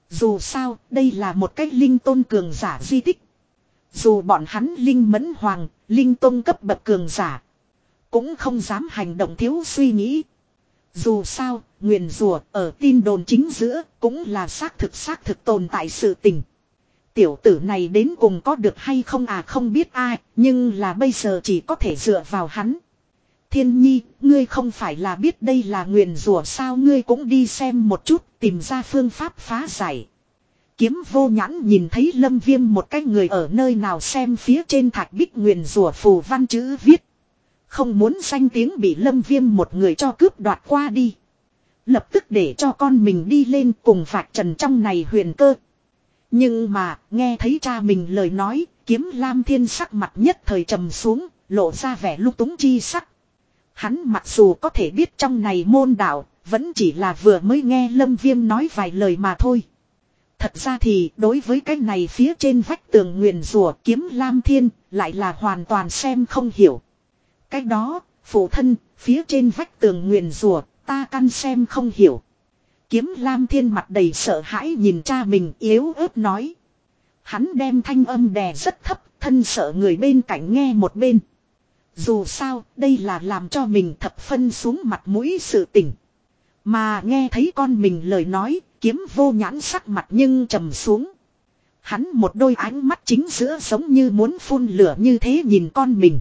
Dù sao, đây là một cách linh tôn cường giả di tích. Dù bọn hắn linh mẫn hoàng, linh tôn cấp bậc cường giả. Cũng không dám hành động thiếu suy nghĩ. Dù sao, nguyền rùa ở tin đồn chính giữa cũng là xác thực xác thực tồn tại sự tình. Tiểu tử này đến cùng có được hay không à không biết ai, nhưng là bây giờ chỉ có thể dựa vào hắn. Thiên nhi, ngươi không phải là biết đây là nguyền rủa sao ngươi cũng đi xem một chút, tìm ra phương pháp phá giải. Kiếm vô nhãn nhìn thấy lâm viêm một cái người ở nơi nào xem phía trên thạch bích nguyền rủa phù văn chữ viết. Không muốn danh tiếng bị lâm viêm một người cho cướp đoạt qua đi. Lập tức để cho con mình đi lên cùng phạt trần trong này huyền cơ. Nhưng mà, nghe thấy cha mình lời nói, kiếm lam thiên sắc mặt nhất thời trầm xuống, lộ ra vẻ lúc túng chi sắc. Hắn mặc dù có thể biết trong này môn đạo, vẫn chỉ là vừa mới nghe lâm viêm nói vài lời mà thôi. Thật ra thì đối với cái này phía trên vách tường nguyền rùa kiếm lam thiên lại là hoàn toàn xem không hiểu. Cái đó, phụ thân, phía trên vách tường nguyền rùa, ta căn xem không hiểu. Kiếm lam thiên mặt đầy sợ hãi nhìn cha mình yếu ớt nói. Hắn đem thanh âm đè rất thấp, thân sợ người bên cạnh nghe một bên. Dù sao, đây là làm cho mình thập phân xuống mặt mũi sự tình. Mà nghe thấy con mình lời nói, kiếm vô nhãn sắc mặt nhưng trầm xuống. Hắn một đôi ánh mắt chính giữa giống như muốn phun lửa như thế nhìn con mình.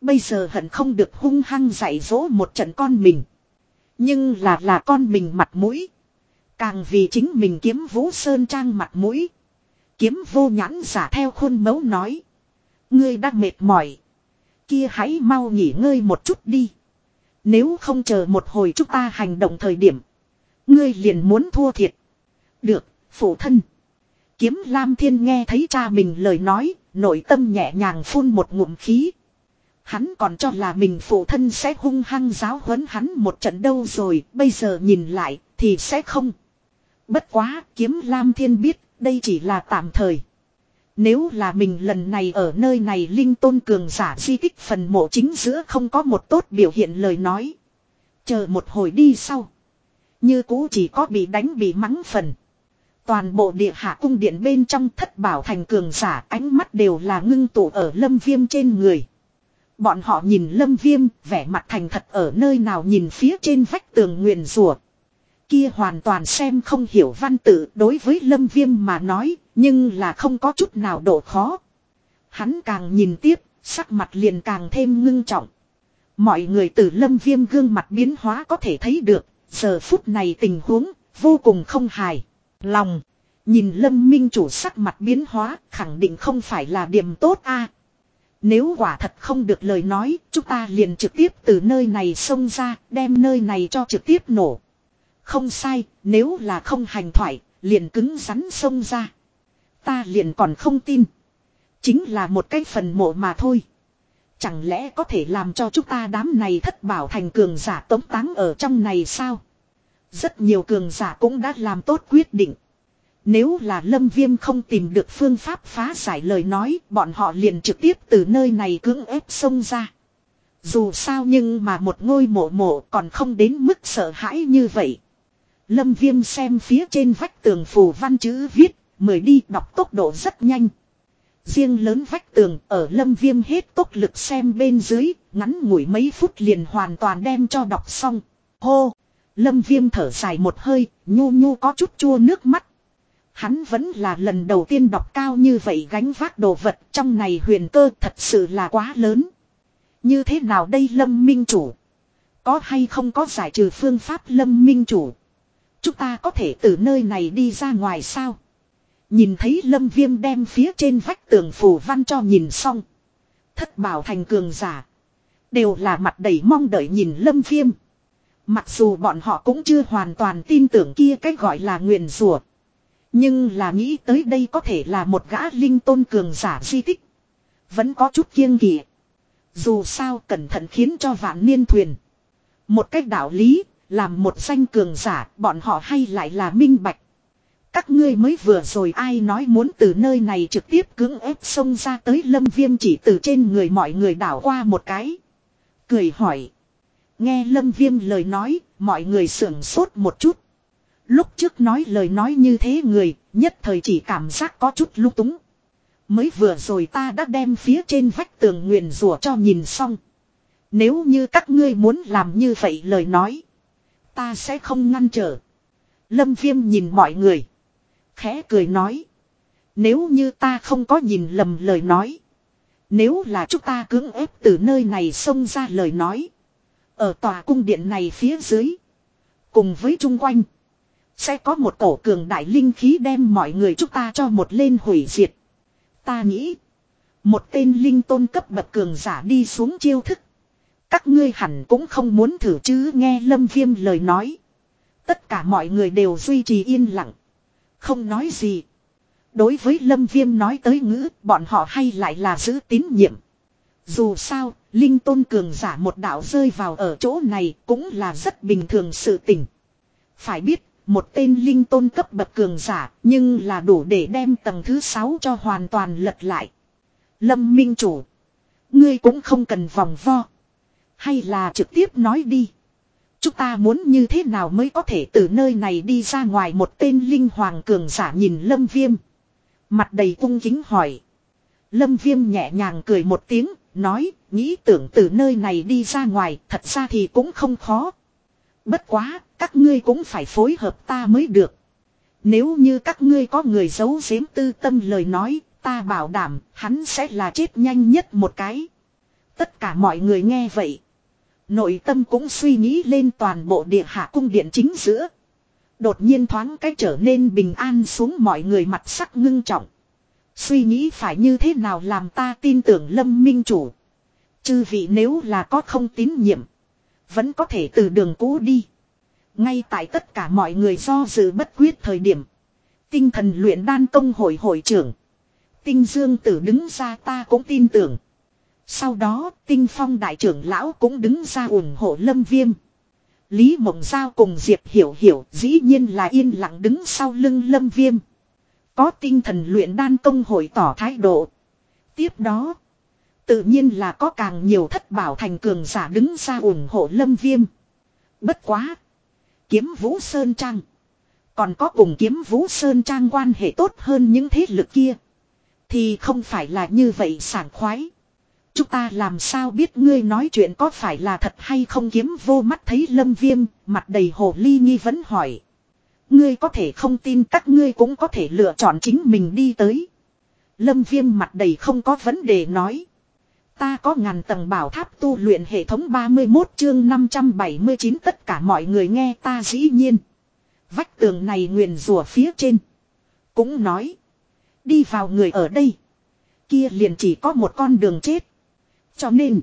Bây giờ hận không được hung hăng dạy dỗ một trận con mình. Nhưng là là con mình mặt mũi. Càng vì chính mình kiếm vũ sơn trang mặt mũi. Kiếm vô nhãn giả theo khuôn mẫu nói. Ngươi đang mệt mỏi. Kia hãy mau nghỉ ngơi một chút đi. Nếu không chờ một hồi chúng ta hành động thời điểm. Ngươi liền muốn thua thiệt. Được, phụ thân. Kiếm Lam Thiên nghe thấy cha mình lời nói, nội tâm nhẹ nhàng phun một ngụm khí. Hắn còn cho là mình phụ thân sẽ hung hăng giáo huấn hắn một trận đâu rồi, bây giờ nhìn lại, thì sẽ không. Bất quá, kiếm Lam Thiên biết, đây chỉ là tạm thời. Nếu là mình lần này ở nơi này linh tôn cường giả di tích phần mộ chính giữa không có một tốt biểu hiện lời nói. Chờ một hồi đi sau. Như cũ chỉ có bị đánh bị mắng phần. Toàn bộ địa hạ cung điện bên trong thất bảo thành cường giả ánh mắt đều là ngưng tụ ở lâm viêm trên người. Bọn họ nhìn lâm viêm vẻ mặt thành thật ở nơi nào nhìn phía trên vách tường nguyền rùa. Kia hoàn toàn xem không hiểu văn tự đối với lâm viêm mà nói, nhưng là không có chút nào độ khó. Hắn càng nhìn tiếp, sắc mặt liền càng thêm ngưng trọng. Mọi người từ lâm viêm gương mặt biến hóa có thể thấy được, Giờ phút này tình huống vô cùng không hài. Lòng. Nhìn lâm minh chủ sắc mặt biến hóa, khẳng định không phải là điểm tốt a Nếu quả thật không được lời nói, chúng ta liền trực tiếp từ nơi này xông ra, đem nơi này cho trực tiếp nổ. Không sai nếu là không hành thoại liền cứng rắn xông ra. Ta liền còn không tin. Chính là một cái phần mộ mà thôi. Chẳng lẽ có thể làm cho chúng ta đám này thất bảo thành cường giả tống táng ở trong này sao? Rất nhiều cường giả cũng đã làm tốt quyết định. Nếu là lâm viêm không tìm được phương pháp phá giải lời nói, bọn họ liền trực tiếp từ nơi này cưỡng ép xông ra. Dù sao nhưng mà một ngôi mộ mộ còn không đến mức sợ hãi như vậy. Lâm viêm xem phía trên vách tường phù văn chữ viết, mời đi đọc tốc độ rất nhanh. Riêng lớn vách tường ở lâm viêm hết tốc lực xem bên dưới, ngắn ngủi mấy phút liền hoàn toàn đem cho đọc xong. Hô! Lâm viêm thở dài một hơi, nhu nhu có chút chua nước mắt. Hắn vẫn là lần đầu tiên đọc cao như vậy gánh vác đồ vật trong này huyền cơ thật sự là quá lớn. Như thế nào đây lâm minh chủ? Có hay không có giải trừ phương pháp lâm minh chủ? Chúng ta có thể từ nơi này đi ra ngoài sao? Nhìn thấy lâm viêm đem phía trên vách tường phù văn cho nhìn xong. Thất bảo thành cường giả. Đều là mặt đầy mong đợi nhìn lâm viêm. Mặc dù bọn họ cũng chưa hoàn toàn tin tưởng kia cách gọi là nguyện rùa. Nhưng là nghĩ tới đây có thể là một gã linh tôn cường giả di tích. Vẫn có chút kiêng kỵ. Dù sao cẩn thận khiến cho vạn niên thuyền. Một cách đạo lý, làm một danh cường giả, bọn họ hay lại là minh bạch. Các ngươi mới vừa rồi ai nói muốn từ nơi này trực tiếp cưỡng ép xông ra tới lâm viêm chỉ từ trên người mọi người đảo qua một cái. Cười hỏi. Nghe lâm viêm lời nói, mọi người sưởng sốt một chút. Lúc trước nói lời nói như thế người, nhất thời chỉ cảm giác có chút lúc túng. Mới vừa rồi ta đã đem phía trên vách tường nguyền rùa cho nhìn xong. Nếu như các ngươi muốn làm như vậy lời nói. Ta sẽ không ngăn trở. Lâm viêm nhìn mọi người. Khẽ cười nói. Nếu như ta không có nhìn lầm lời nói. Nếu là chúng ta cưỡng ép từ nơi này xông ra lời nói. Ở tòa cung điện này phía dưới. Cùng với chung quanh. Sẽ có một cổ cường đại linh khí đem mọi người chúng ta cho một lên hủy diệt. Ta nghĩ. Một tên linh tôn cấp bậc cường giả đi xuống chiêu thức. Các ngươi hẳn cũng không muốn thử chứ nghe lâm viêm lời nói. Tất cả mọi người đều duy trì yên lặng. Không nói gì. Đối với lâm viêm nói tới ngữ bọn họ hay lại là giữ tín nhiệm. Dù sao, linh tôn cường giả một đạo rơi vào ở chỗ này cũng là rất bình thường sự tình. Phải biết, một tên linh tôn cấp bậc cường giả, nhưng là đủ để đem tầng thứ 6 cho hoàn toàn lật lại. Lâm Minh Chủ. Ngươi cũng không cần vòng vo. Hay là trực tiếp nói đi. Chúng ta muốn như thế nào mới có thể từ nơi này đi ra ngoài một tên linh hoàng cường giả nhìn Lâm Viêm. Mặt đầy cung kính hỏi. Lâm Viêm nhẹ nhàng cười một tiếng, nói, nghĩ tưởng từ nơi này đi ra ngoài, thật ra thì cũng không khó. Bất quá, các ngươi cũng phải phối hợp ta mới được. Nếu như các ngươi có người giấu giếm tư tâm lời nói, ta bảo đảm, hắn sẽ là chết nhanh nhất một cái. Tất cả mọi người nghe vậy. Nội tâm cũng suy nghĩ lên toàn bộ địa hạ cung điện chính giữa. Đột nhiên thoáng cách trở nên bình an xuống mọi người mặt sắc ngưng trọng. Suy nghĩ phải như thế nào làm ta tin tưởng lâm minh chủ. Chư vị nếu là có không tín nhiệm. Vẫn có thể từ đường cũ đi. Ngay tại tất cả mọi người do dự bất quyết thời điểm. Tinh thần luyện đan công hội hội trưởng. Tinh dương tử đứng ra ta cũng tin tưởng. Sau đó, tinh phong đại trưởng lão cũng đứng ra ủng hộ lâm viêm. Lý Mộng Giao cùng Diệp Hiểu Hiểu dĩ nhiên là yên lặng đứng sau lưng lâm viêm. Có tinh thần luyện đan công hội tỏ thái độ. Tiếp đó. Tự nhiên là có càng nhiều thất bảo thành cường giả đứng ra ủng hộ lâm viêm. Bất quá. Kiếm Vũ Sơn Trang. Còn có cùng kiếm Vũ Sơn Trang quan hệ tốt hơn những thế lực kia. Thì không phải là như vậy sảng khoái. Chúng ta làm sao biết ngươi nói chuyện có phải là thật hay không kiếm vô mắt thấy lâm viêm, mặt đầy hồ ly nghi vấn hỏi. Ngươi có thể không tin các ngươi cũng có thể lựa chọn chính mình đi tới. Lâm viêm mặt đầy không có vấn đề nói. Ta có ngàn tầng bảo tháp tu luyện hệ thống 31 chương 579 tất cả mọi người nghe ta dĩ nhiên. Vách tường này nguyền rùa phía trên. Cũng nói. Đi vào người ở đây. Kia liền chỉ có một con đường chết. Cho nên.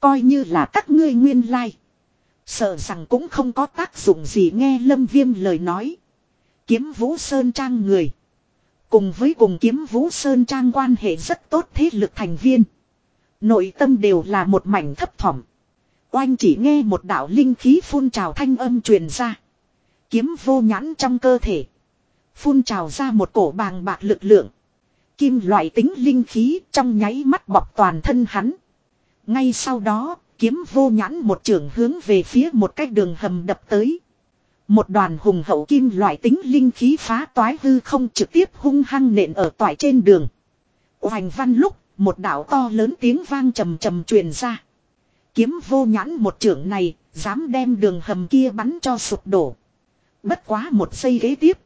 Coi như là các ngươi nguyên lai. Sợ rằng cũng không có tác dụng gì nghe lâm viêm lời nói. Kiếm vũ sơn trang người. Cùng với cùng kiếm vũ sơn trang quan hệ rất tốt thế lực thành viên. Nội tâm đều là một mảnh thấp thỏm. Oanh chỉ nghe một đạo linh khí phun trào thanh âm truyền ra. Kiếm vô nhãn trong cơ thể. Phun trào ra một cổ bàng bạc lực lượng. Kim loại tính linh khí trong nháy mắt bọc toàn thân hắn. Ngay sau đó, kiếm vô nhãn một trường hướng về phía một cái đường hầm đập tới. Một đoàn hùng hậu kim loại tính linh khí phá toái hư không trực tiếp hung hăng nện ở toại trên đường. Hoành văn lúc, một đạo to lớn tiếng vang trầm trầm truyền ra. Kiếm vô nhãn một trưởng này, dám đem đường hầm kia bắn cho sụp đổ. Bất quá một giây ghế tiếp.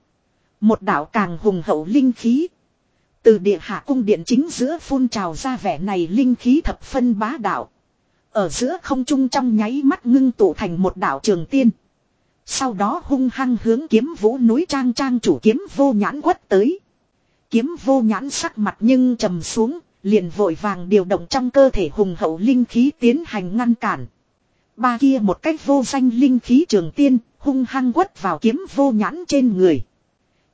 Một đạo càng hùng hậu linh khí. Từ địa hạ cung điện chính giữa phun trào ra vẻ này linh khí thập phân bá đạo. Ở giữa không trung trong nháy mắt ngưng tụ thành một đạo trường tiên. Sau đó hung hăng hướng kiếm vũ núi trang trang chủ kiếm vô nhãn quất tới. Kiếm vô nhãn sắc mặt nhưng trầm xuống, liền vội vàng điều động trong cơ thể hùng hậu linh khí tiến hành ngăn cản. Ba kia một cách vô danh linh khí trường tiên, hung hăng quất vào kiếm vô nhãn trên người.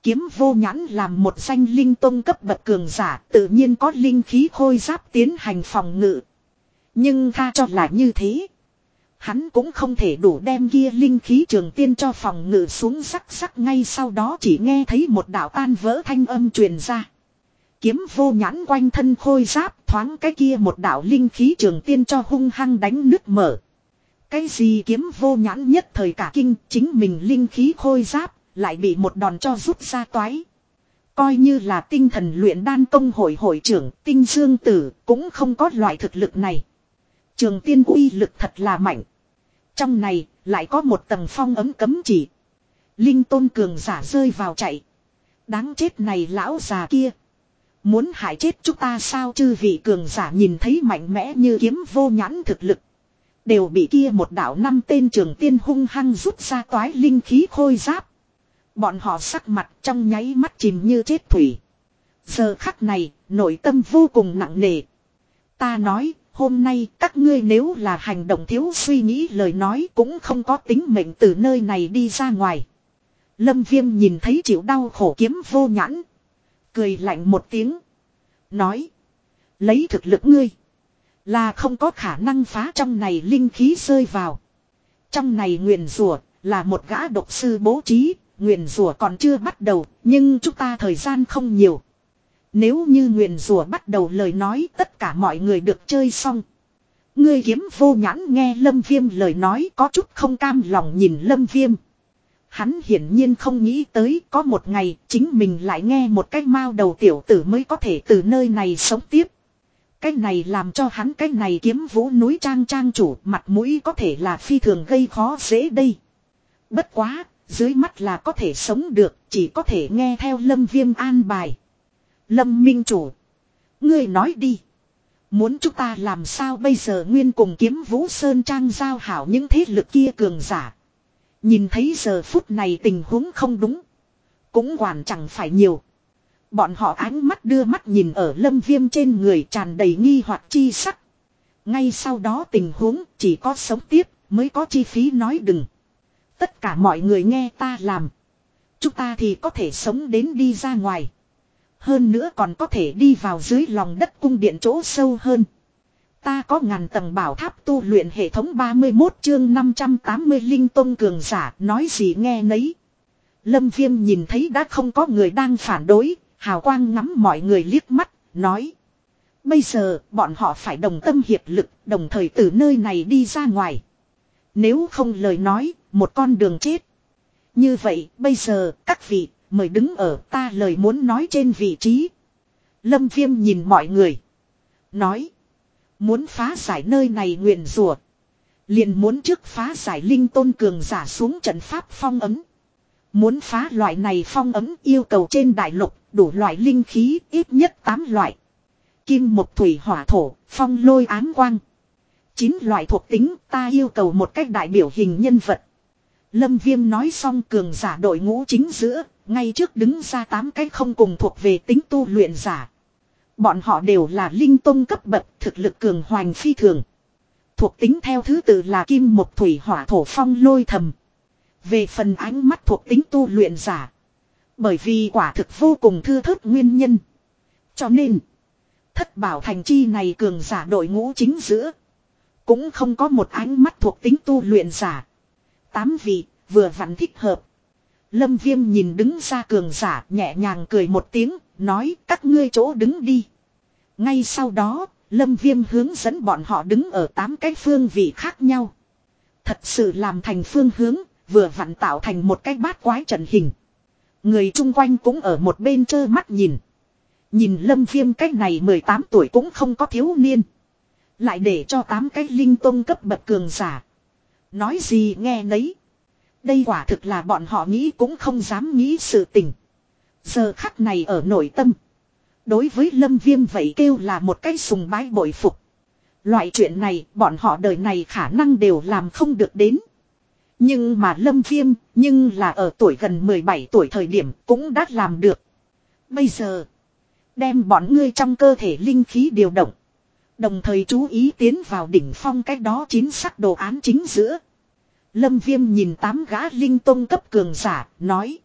Kiếm vô nhãn làm một danh linh tông cấp bậc cường giả, tự nhiên có linh khí khôi giáp tiến hành phòng ngự. Nhưng tha cho là như thế. Hắn cũng không thể đủ đem kia linh khí trường tiên cho phòng ngự xuống sắc sắc ngay sau đó chỉ nghe thấy một đạo tan vỡ thanh âm truyền ra. Kiếm vô nhãn quanh thân khôi giáp thoáng cái kia một đạo linh khí trường tiên cho hung hăng đánh nứt mở. Cái gì kiếm vô nhãn nhất thời cả kinh chính mình linh khí khôi giáp lại bị một đòn cho rút ra toái. Coi như là tinh thần luyện đan công hội hội trưởng, tinh dương tử cũng không có loại thực lực này. Trường tiên uy lực thật là mạnh. Trong này lại có một tầng phong ấm cấm chỉ. Linh tôn cường giả rơi vào chạy. Đáng chết này lão già kia. Muốn hại chết chúng ta sao chư vị cường giả nhìn thấy mạnh mẽ như kiếm vô nhãn thực lực. Đều bị kia một đạo năm tên trường tiên hung hăng rút ra toái linh khí khôi giáp. Bọn họ sắc mặt trong nháy mắt chìm như chết thủy. Giờ khắc này, nội tâm vô cùng nặng nề. Ta nói, hôm nay các ngươi nếu là hành động thiếu suy nghĩ lời nói cũng không có tính mệnh từ nơi này đi ra ngoài. Lâm viêm nhìn thấy chịu đau khổ kiếm vô nhãn. Cười lạnh một tiếng. Nói. Lấy thực lực ngươi. Là không có khả năng phá trong này linh khí rơi vào. Trong này nguyền rủa là một gã độc sư bố trí, nguyền rủa còn chưa bắt đầu, nhưng chúng ta thời gian không nhiều. Nếu như nguyền rủa bắt đầu lời nói tất cả mọi người được chơi xong. Ngươi kiếm vô nhãn nghe lâm viêm lời nói có chút không cam lòng nhìn lâm viêm. Hắn hiển nhiên không nghĩ tới có một ngày chính mình lại nghe một cái mao đầu tiểu tử mới có thể từ nơi này sống tiếp. Cái này làm cho hắn cái này kiếm vũ núi trang trang chủ mặt mũi có thể là phi thường gây khó dễ đây. Bất quá, dưới mắt là có thể sống được, chỉ có thể nghe theo lâm viêm an bài. Lâm minh chủ. Ngươi nói đi. Muốn chúng ta làm sao bây giờ nguyên cùng kiếm vũ sơn trang giao hảo những thế lực kia cường giả. Nhìn thấy giờ phút này tình huống không đúng. Cũng hoàn chẳng phải nhiều. Bọn họ ánh mắt đưa mắt nhìn ở lâm viêm trên người tràn đầy nghi hoặc chi sắc. Ngay sau đó tình huống chỉ có sống tiếp mới có chi phí nói đừng. Tất cả mọi người nghe ta làm. Chúng ta thì có thể sống đến đi ra ngoài. Hơn nữa còn có thể đi vào dưới lòng đất cung điện chỗ sâu hơn. Ta có ngàn tầng bảo tháp tu luyện hệ thống 31 chương 580 linh tông cường giả nói gì nghe nấy. Lâm viêm nhìn thấy đã không có người đang phản đối, hào quang ngắm mọi người liếc mắt, nói. Bây giờ bọn họ phải đồng tâm hiệp lực, đồng thời từ nơi này đi ra ngoài. Nếu không lời nói, một con đường chết. Như vậy, bây giờ, các vị, mời đứng ở ta lời muốn nói trên vị trí. Lâm Viêm nhìn mọi người. Nói. Muốn phá giải nơi này nguyện rùa. Liền muốn trước phá giải linh tôn cường giả xuống trận pháp phong ấm. Muốn phá loại này phong ấm yêu cầu trên đại lục đủ loại linh khí ít nhất 8 loại. Kim mộc thủy hỏa thổ, phong lôi ám quang. 9 loại thuộc tính ta yêu cầu một cách đại biểu hình nhân vật. Lâm Viêm nói xong cường giả đội ngũ chính giữa, ngay trước đứng ra 8 cái không cùng thuộc về tính tu luyện giả. Bọn họ đều là linh tông cấp bậc thực lực cường hoành phi thường. Thuộc tính theo thứ tự là kim mộc, thủy hỏa thổ phong lôi thầm. Về phần ánh mắt thuộc tính tu luyện giả. Bởi vì quả thực vô cùng thư thớt nguyên nhân. Cho nên, thất bảo thành chi này cường giả đội ngũ chính giữa. Cũng không có một ánh mắt thuộc tính tu luyện giả. Tám vị, vừa vặn thích hợp. Lâm viêm nhìn đứng ra cường giả nhẹ nhàng cười một tiếng, nói các ngươi chỗ đứng đi. Ngay sau đó, Lâm viêm hướng dẫn bọn họ đứng ở tám cái phương vị khác nhau. Thật sự làm thành phương hướng, vừa vặn tạo thành một cái bát quái trận hình. Người chung quanh cũng ở một bên trơ mắt nhìn. Nhìn lâm viêm cách này 18 tuổi cũng không có thiếu niên. Lại để cho tám cái linh tông cấp bậc cường giả. Nói gì nghe nấy. Đây quả thực là bọn họ nghĩ cũng không dám nghĩ sự tình. Giờ khắc này ở nội tâm. Đối với lâm viêm vậy kêu là một cái sùng bái bội phục. Loại chuyện này bọn họ đời này khả năng đều làm không được đến. Nhưng mà lâm viêm, nhưng là ở tuổi gần 17 tuổi thời điểm cũng đã làm được. Bây giờ, Đem bọn ngươi trong cơ thể linh khí điều động. Đồng thời chú ý tiến vào đỉnh phong cách đó chín sắc đồ án chính giữa. Lâm Viêm nhìn tám gã linh tông cấp cường giả, nói.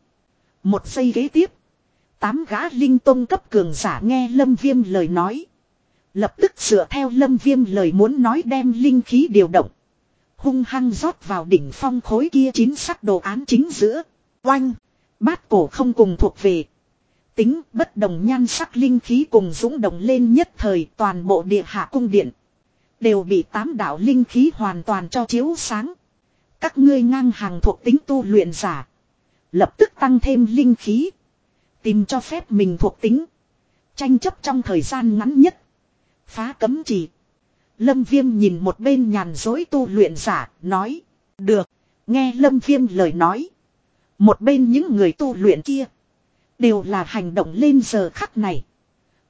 Một giây ghế tiếp. Tám gã linh tông cấp cường giả nghe Lâm Viêm lời nói. Lập tức sửa theo Lâm Viêm lời muốn nói đem linh khí điều động. Hung hăng rót vào đỉnh phong khối kia chín sắc đồ án chính giữa. Oanh. Bát cổ không cùng thuộc về. Tính bất đồng nhan sắc linh khí cùng dũng động lên nhất thời toàn bộ địa hạ cung điện. Đều bị tám đạo linh khí hoàn toàn cho chiếu sáng. Các ngươi ngang hàng thuộc tính tu luyện giả. Lập tức tăng thêm linh khí. Tìm cho phép mình thuộc tính. Tranh chấp trong thời gian ngắn nhất. Phá cấm chỉ. Lâm Viêm nhìn một bên nhàn dối tu luyện giả, nói. Được, nghe Lâm Viêm lời nói. Một bên những người tu luyện kia. Đều là hành động lên giờ khắc này.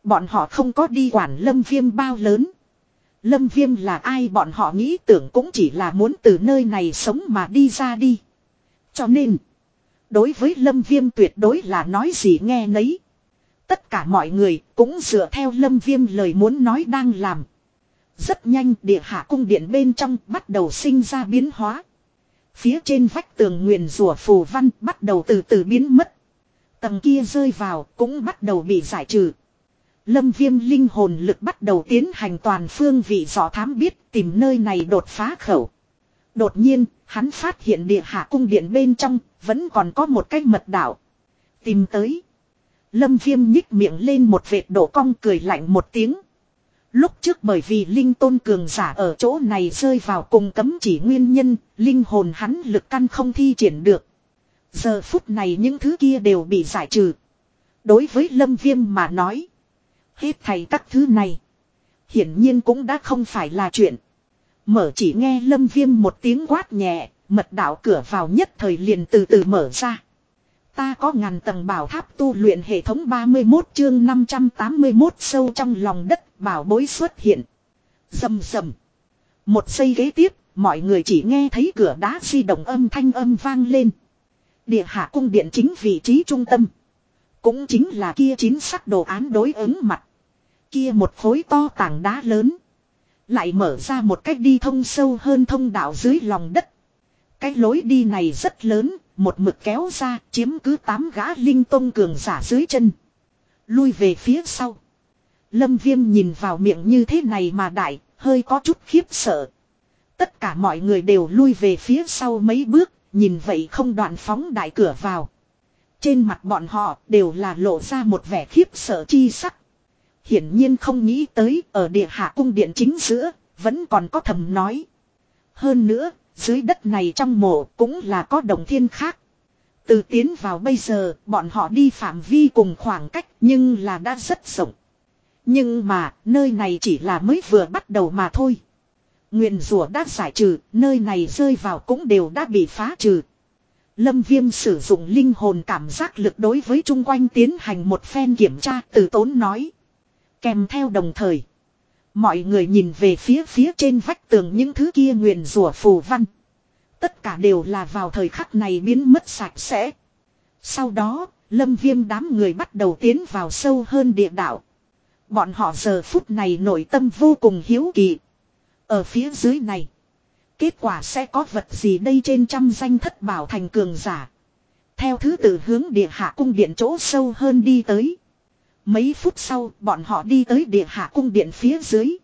Bọn họ không có đi quản Lâm Viêm bao lớn. Lâm Viêm là ai bọn họ nghĩ tưởng cũng chỉ là muốn từ nơi này sống mà đi ra đi. Cho nên, đối với Lâm Viêm tuyệt đối là nói gì nghe nấy. Tất cả mọi người cũng dựa theo Lâm Viêm lời muốn nói đang làm. Rất nhanh địa hạ cung điện bên trong bắt đầu sinh ra biến hóa. Phía trên vách tường nguyền rùa phù văn bắt đầu từ từ biến mất. Tầng kia rơi vào cũng bắt đầu bị giải trừ. Lâm viêm linh hồn lực bắt đầu tiến hành toàn phương vị dò thám biết tìm nơi này đột phá khẩu. Đột nhiên, hắn phát hiện địa hạ cung điện bên trong, vẫn còn có một cái mật đảo. Tìm tới. Lâm viêm nhích miệng lên một vệt đổ cong cười lạnh một tiếng. Lúc trước bởi vì linh tôn cường giả ở chỗ này rơi vào cùng cấm chỉ nguyên nhân, linh hồn hắn lực căn không thi triển được. Giờ phút này những thứ kia đều bị giải trừ. Đối với lâm viêm mà nói. Hết thầy các thứ này. Hiển nhiên cũng đã không phải là chuyện. Mở chỉ nghe lâm viêm một tiếng quát nhẹ, mật đạo cửa vào nhất thời liền từ từ mở ra. Ta có ngàn tầng bảo tháp tu luyện hệ thống 31 chương 581 sâu trong lòng đất bảo bối xuất hiện. Dầm dầm. Một giây ghế tiếp, mọi người chỉ nghe thấy cửa đá di động âm thanh âm vang lên. Địa hạ cung điện chính vị trí trung tâm. Cũng chính là kia chín sắc đồ án đối ứng mặt. Kia một khối to tảng đá lớn. Lại mở ra một cách đi thông sâu hơn thông đạo dưới lòng đất. Cái lối đi này rất lớn, một mực kéo ra chiếm cứ tám gã linh tông cường giả dưới chân. Lui về phía sau. Lâm viêm nhìn vào miệng như thế này mà đại, hơi có chút khiếp sợ. Tất cả mọi người đều lui về phía sau mấy bước, nhìn vậy không đoạn phóng đại cửa vào. Trên mặt bọn họ đều là lộ ra một vẻ khiếp sợ chi sắc. Hiển nhiên không nghĩ tới ở địa hạ cung điện chính giữa, vẫn còn có thầm nói. Hơn nữa, dưới đất này trong mộ cũng là có đồng thiên khác. Từ tiến vào bây giờ, bọn họ đi phạm vi cùng khoảng cách nhưng là đã rất rộng. Nhưng mà, nơi này chỉ là mới vừa bắt đầu mà thôi. Nguyện rùa đã giải trừ, nơi này rơi vào cũng đều đã bị phá trừ. Lâm Viêm sử dụng linh hồn cảm giác lực đối với chung quanh tiến hành một phen kiểm tra từ tốn nói. Kèm theo đồng thời. Mọi người nhìn về phía phía trên vách tường những thứ kia nguyện rùa phù văn. Tất cả đều là vào thời khắc này biến mất sạch sẽ. Sau đó, lâm viêm đám người bắt đầu tiến vào sâu hơn địa đạo. Bọn họ giờ phút này nội tâm vô cùng hiếu kỳ. Ở phía dưới này, kết quả sẽ có vật gì đây trên trăm danh thất bảo thành cường giả. Theo thứ tự hướng địa hạ cung điện chỗ sâu hơn đi tới. Mấy phút sau, bọn họ đi tới địa hạ cung điện phía dưới.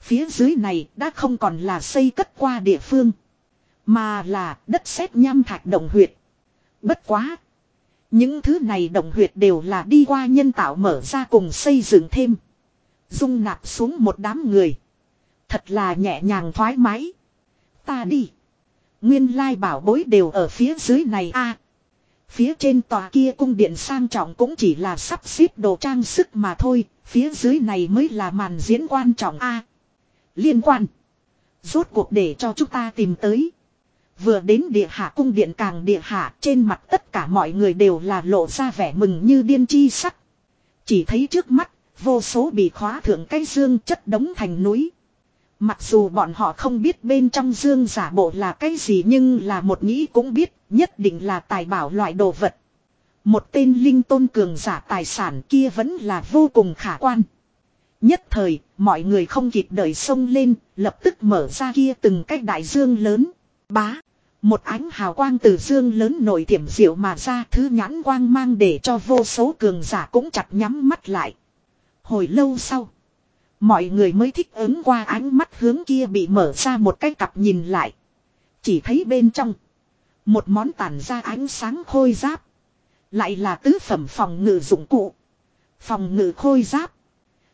Phía dưới này đã không còn là xây cất qua địa phương. Mà là đất sét nham thạch động huyệt. Bất quá. Những thứ này động huyệt đều là đi qua nhân tạo mở ra cùng xây dựng thêm. Dung nạp xuống một đám người. Thật là nhẹ nhàng thoải mái. Ta đi. Nguyên lai bảo bối đều ở phía dưới này a. phía trên tòa kia cung điện sang trọng cũng chỉ là sắp xếp đồ trang sức mà thôi. Phía dưới này mới là màn diễn quan trọng a. liên quan. Rốt cuộc để cho chúng ta tìm tới. Vừa đến địa hạ cung điện càng địa hạ trên mặt tất cả mọi người đều là lộ ra vẻ mừng như điên chi sắc. Chỉ thấy trước mắt, vô số bị khóa thượng cái dương chất đống thành núi. Mặc dù bọn họ không biết bên trong dương giả bộ là cái gì nhưng là một nghĩ cũng biết nhất định là tài bảo loại đồ vật. Một tên linh tôn cường giả tài sản kia vẫn là vô cùng khả quan. Nhất thời, mọi người không kịp đợi sông lên, lập tức mở ra kia từng cách đại dương lớn. Bá. Một ánh hào quang từ dương lớn nổi thiểm diệu mà ra thứ nhãn quang mang để cho vô số cường giả cũng chặt nhắm mắt lại. Hồi lâu sau. Mọi người mới thích ứng qua ánh mắt hướng kia bị mở ra một cái cặp nhìn lại. Chỉ thấy bên trong. Một món tản ra ánh sáng khôi giáp. Lại là tứ phẩm phòng ngự dụng cụ. Phòng ngự khôi giáp.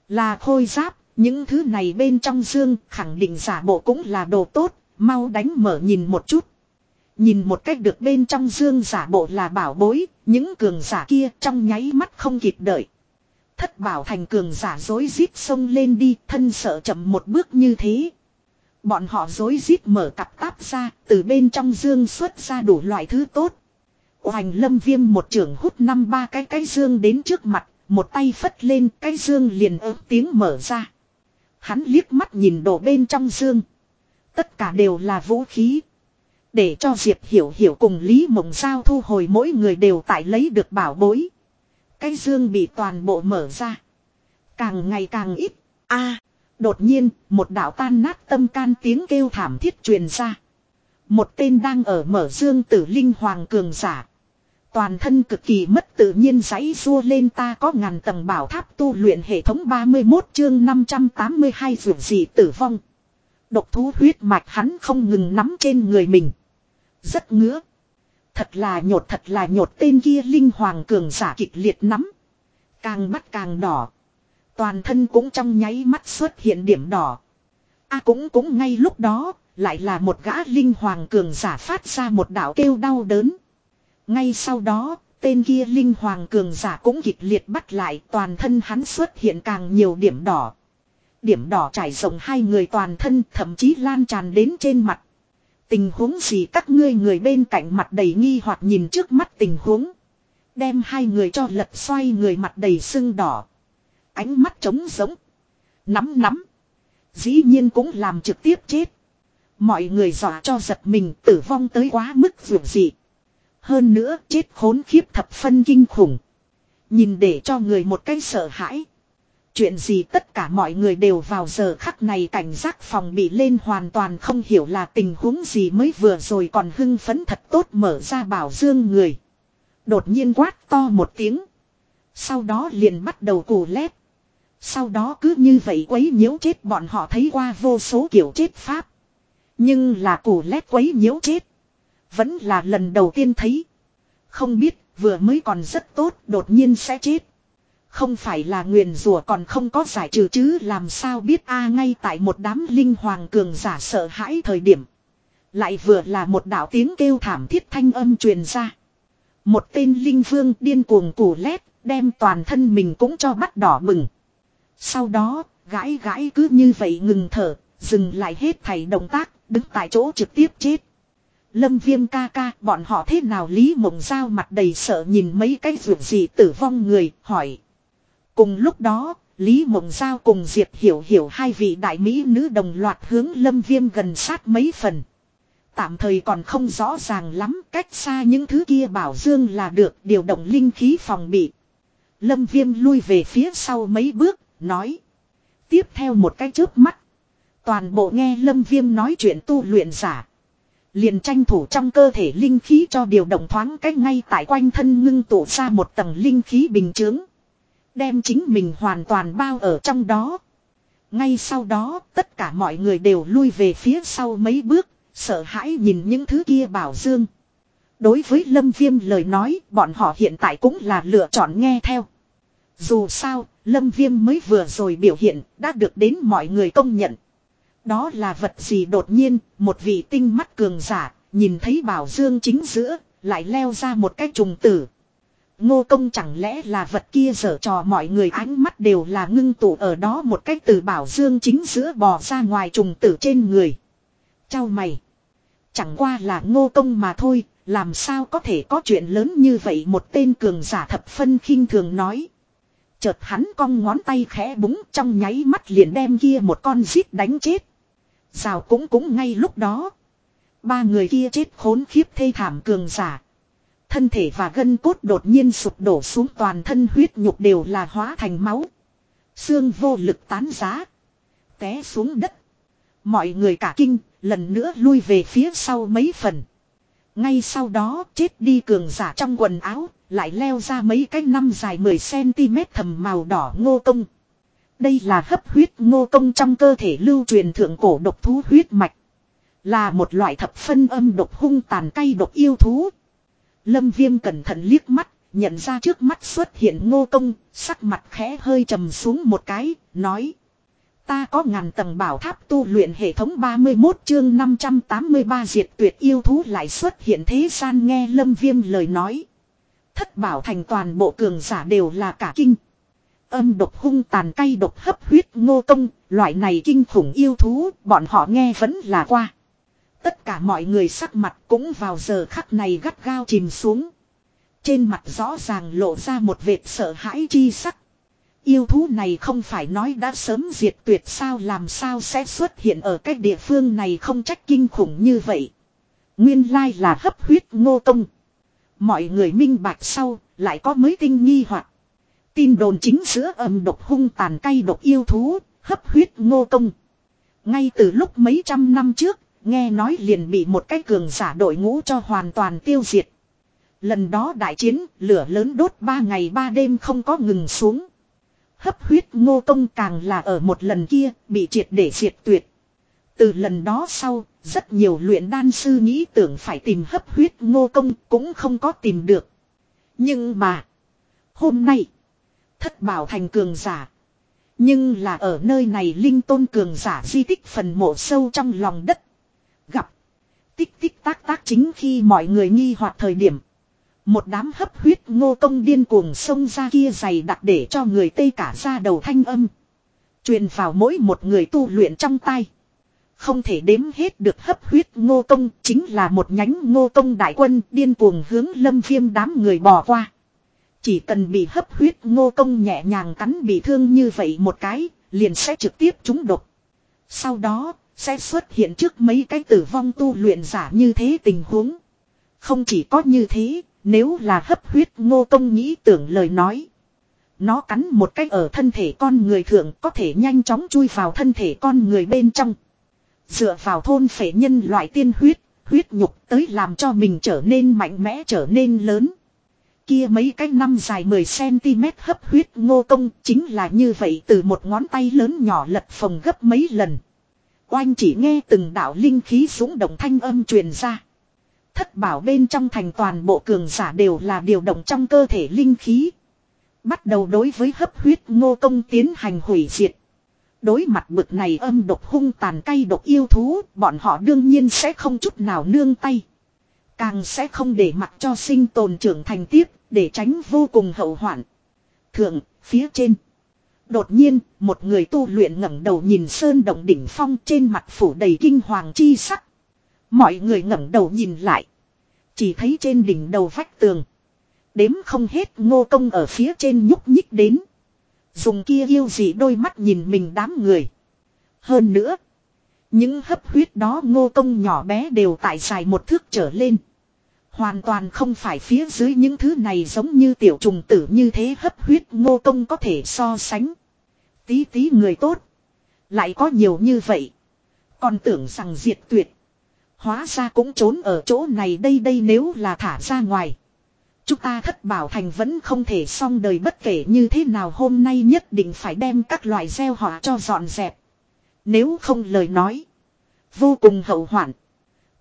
Là khôi giáp, những thứ này bên trong dương khẳng định giả bộ cũng là đồ tốt, mau đánh mở nhìn một chút. Nhìn một cách được bên trong dương giả bộ là bảo bối, những cường giả kia trong nháy mắt không kịp đợi. Thất bảo thành cường giả dối rít xông lên đi, thân sợ chậm một bước như thế. Bọn họ dối rít mở cặp táp ra, từ bên trong dương xuất ra đủ loại thứ tốt. Hoành lâm viêm một trưởng hút năm ba cái cái dương đến trước mặt, một tay phất lên cái dương liền ớt tiếng mở ra. Hắn liếc mắt nhìn đồ bên trong dương. Tất cả đều là vũ khí. Để cho Diệp Hiểu Hiểu cùng Lý Mộng Giao thu hồi mỗi người đều tại lấy được bảo bối. Cái dương bị toàn bộ mở ra. Càng ngày càng ít. a đột nhiên, một đạo tan nát tâm can tiếng kêu thảm thiết truyền ra. Một tên đang ở mở dương tử linh hoàng cường giả. Toàn thân cực kỳ mất tự nhiên giấy rua lên ta có ngàn tầng bảo tháp tu luyện hệ thống 31 chương 582 dù gì tử vong. Độc thú huyết mạch hắn không ngừng nắm trên người mình. Rất ngứa. Thật là nhột thật là nhột tên kia linh hoàng cường giả kịch liệt nắm. Càng bắt càng đỏ. Toàn thân cũng trong nháy mắt xuất hiện điểm đỏ. a cũng cũng ngay lúc đó, lại là một gã linh hoàng cường giả phát ra một đạo kêu đau đớn. Ngay sau đó, tên kia linh hoàng cường giả cũng kịch liệt bắt lại toàn thân hắn xuất hiện càng nhiều điểm đỏ. Điểm đỏ trải rộng hai người toàn thân thậm chí lan tràn đến trên mặt. Tình huống gì các ngươi người bên cạnh mặt đầy nghi hoặc nhìn trước mắt tình huống. Đem hai người cho lật xoay người mặt đầy sưng đỏ. Ánh mắt trống giống. Nắm nắm. Dĩ nhiên cũng làm trực tiếp chết. Mọi người dọa cho giật mình tử vong tới quá mức vượt dị. Hơn nữa, chết khốn khiếp thập phân kinh khủng. Nhìn để cho người một cái sợ hãi. Chuyện gì tất cả mọi người đều vào giờ khắc này cảnh giác phòng bị lên hoàn toàn không hiểu là tình huống gì mới vừa rồi còn hưng phấn thật tốt mở ra bảo dương người. Đột nhiên quát to một tiếng. Sau đó liền bắt đầu cù lét. Sau đó cứ như vậy quấy nhiễu chết bọn họ thấy qua vô số kiểu chết pháp. Nhưng là cù lét quấy nhiễu chết. Vẫn là lần đầu tiên thấy. Không biết vừa mới còn rất tốt đột nhiên sẽ chết. Không phải là nguyền rủa còn không có giải trừ chứ làm sao biết a ngay tại một đám linh hoàng cường giả sợ hãi thời điểm. Lại vừa là một đạo tiếng kêu thảm thiết thanh âm truyền ra. Một tên linh vương điên cuồng củ lét, đem toàn thân mình cũng cho bắt đỏ bừng. Sau đó, gãi gãi cứ như vậy ngừng thở, dừng lại hết thảy động tác, đứng tại chỗ trực tiếp chết. Lâm viêm ca ca, bọn họ thế nào Lý Mộng Giao mặt đầy sợ nhìn mấy cái vượt gì tử vong người, hỏi. Cùng lúc đó, Lý Mộng Giao cùng Diệp Hiểu Hiểu hai vị đại mỹ nữ đồng loạt hướng Lâm Viêm gần sát mấy phần. Tạm thời còn không rõ ràng lắm, cách xa những thứ kia bảo dương là được điều động linh khí phòng bị. Lâm Viêm lui về phía sau mấy bước, nói. Tiếp theo một cái chớp mắt. Toàn bộ nghe Lâm Viêm nói chuyện tu luyện giả. Liền tranh thủ trong cơ thể linh khí cho điều động thoáng cách ngay tại quanh thân ngưng tụ ra một tầng linh khí bình chướng. Đem chính mình hoàn toàn bao ở trong đó. Ngay sau đó, tất cả mọi người đều lui về phía sau mấy bước, sợ hãi nhìn những thứ kia bảo dương. Đối với Lâm Viêm lời nói, bọn họ hiện tại cũng là lựa chọn nghe theo. Dù sao, Lâm Viêm mới vừa rồi biểu hiện, đã được đến mọi người công nhận. Đó là vật gì đột nhiên, một vị tinh mắt cường giả, nhìn thấy bảo dương chính giữa, lại leo ra một cái trùng tử. Ngô công chẳng lẽ là vật kia dở trò mọi người ánh mắt đều là ngưng tụ ở đó một cách từ bảo dương chính giữa bò ra ngoài trùng tử trên người. Chào mày. Chẳng qua là ngô công mà thôi, làm sao có thể có chuyện lớn như vậy một tên cường giả thập phân khinh thường nói. Chợt hắn cong ngón tay khẽ búng trong nháy mắt liền đem kia một con giết đánh chết. Rào cũng cũng ngay lúc đó. Ba người kia chết khốn khiếp thê thảm cường giả. Thân thể và gân cốt đột nhiên sụp đổ xuống toàn thân huyết nhục đều là hóa thành máu. Xương vô lực tán giá. Té xuống đất. Mọi người cả kinh, lần nữa lui về phía sau mấy phần. Ngay sau đó chết đi cường giả trong quần áo, lại leo ra mấy cái năm dài 10cm thầm màu đỏ ngô công. Đây là hấp huyết ngô công trong cơ thể lưu truyền thượng cổ độc thú huyết mạch. Là một loại thập phân âm độc hung tàn cay độc yêu thú. Lâm viêm cẩn thận liếc mắt, nhận ra trước mắt xuất hiện ngô công, sắc mặt khẽ hơi trầm xuống một cái, nói. Ta có ngàn tầng bảo tháp tu luyện hệ thống 31 chương 583 diệt tuyệt yêu thú lại xuất hiện thế gian nghe lâm viêm lời nói. Thất bảo thành toàn bộ cường giả đều là cả kinh. Âm độc hung tàn cay độc hấp huyết ngô công, loại này kinh khủng yêu thú, bọn họ nghe vẫn là qua. Tất cả mọi người sắc mặt cũng vào giờ khắc này gắt gao chìm xuống. Trên mặt rõ ràng lộ ra một vệt sợ hãi chi sắc. Yêu thú này không phải nói đã sớm diệt tuyệt sao làm sao sẽ xuất hiện ở cái địa phương này không trách kinh khủng như vậy. Nguyên lai là hấp huyết ngô công. Mọi người minh bạch sau, lại có mấy tinh nghi hoặc Tin đồn chính giữa âm độc hung tàn cay độc yêu thú, hấp huyết ngô công. Ngay từ lúc mấy trăm năm trước, nghe nói liền bị một cái cường giả đội ngũ cho hoàn toàn tiêu diệt. Lần đó đại chiến, lửa lớn đốt ba ngày ba đêm không có ngừng xuống. Hấp huyết ngô công càng là ở một lần kia, bị triệt để diệt tuyệt. Từ lần đó sau, rất nhiều luyện đan sư nghĩ tưởng phải tìm hấp huyết ngô công cũng không có tìm được. Nhưng mà, hôm nay, thất bảo thành cường giả. Nhưng là ở nơi này linh tôn cường giả di tích phần mộ sâu trong lòng đất. Gặp. Tích tích tác tác chính khi mọi người nghi hoặc thời điểm. Một đám hấp huyết ngô công điên cuồng xông ra kia dày đặc để cho người tây cả ra đầu thanh âm. Truyền vào mỗi một người tu luyện trong tay. Không thể đếm hết được hấp huyết ngô công chính là một nhánh ngô công đại quân điên cuồng hướng lâm viêm đám người bỏ qua. Chỉ cần bị hấp huyết ngô công nhẹ nhàng cắn bị thương như vậy một cái, liền sẽ trực tiếp trúng độc. Sau đó, sẽ xuất hiện trước mấy cái tử vong tu luyện giả như thế tình huống. Không chỉ có như thế, nếu là hấp huyết ngô công nghĩ tưởng lời nói. Nó cắn một cách ở thân thể con người thượng có thể nhanh chóng chui vào thân thể con người bên trong. Dựa vào thôn phệ nhân loại tiên huyết, huyết nhục tới làm cho mình trở nên mạnh mẽ trở nên lớn. Kia mấy cái năm dài 10cm hấp huyết ngô công chính là như vậy từ một ngón tay lớn nhỏ lật phồng gấp mấy lần. Oanh chỉ nghe từng đạo linh khí súng động thanh âm truyền ra. Thất bảo bên trong thành toàn bộ cường giả đều là điều động trong cơ thể linh khí. Bắt đầu đối với hấp huyết ngô công tiến hành hủy diệt. Đối mặt bực này âm độc hung tàn cay độc yêu thú, bọn họ đương nhiên sẽ không chút nào nương tay. Càng sẽ không để mặc cho sinh tồn trưởng thành tiếp, để tránh vô cùng hậu hoạn. Thượng, phía trên. Đột nhiên, một người tu luyện ngẩng đầu nhìn sơn động đỉnh phong trên mặt phủ đầy kinh hoàng chi sắc. Mọi người ngẩng đầu nhìn lại. Chỉ thấy trên đỉnh đầu vách tường. Đếm không hết ngô công ở phía trên nhúc nhích đến. Dùng kia yêu dị đôi mắt nhìn mình đám người. Hơn nữa. Những hấp huyết đó ngô công nhỏ bé đều tại dài một thước trở lên. Hoàn toàn không phải phía dưới những thứ này giống như tiểu trùng tử như thế hấp huyết ngô công có thể so sánh. Tí tí người tốt. Lại có nhiều như vậy. Còn tưởng rằng diệt tuyệt. Hóa ra cũng trốn ở chỗ này đây đây nếu là thả ra ngoài. Chúng ta thất bảo thành vẫn không thể xong đời bất kể như thế nào hôm nay nhất định phải đem các loại gieo họ cho dọn dẹp. Nếu không lời nói. Vô cùng hậu hoạn.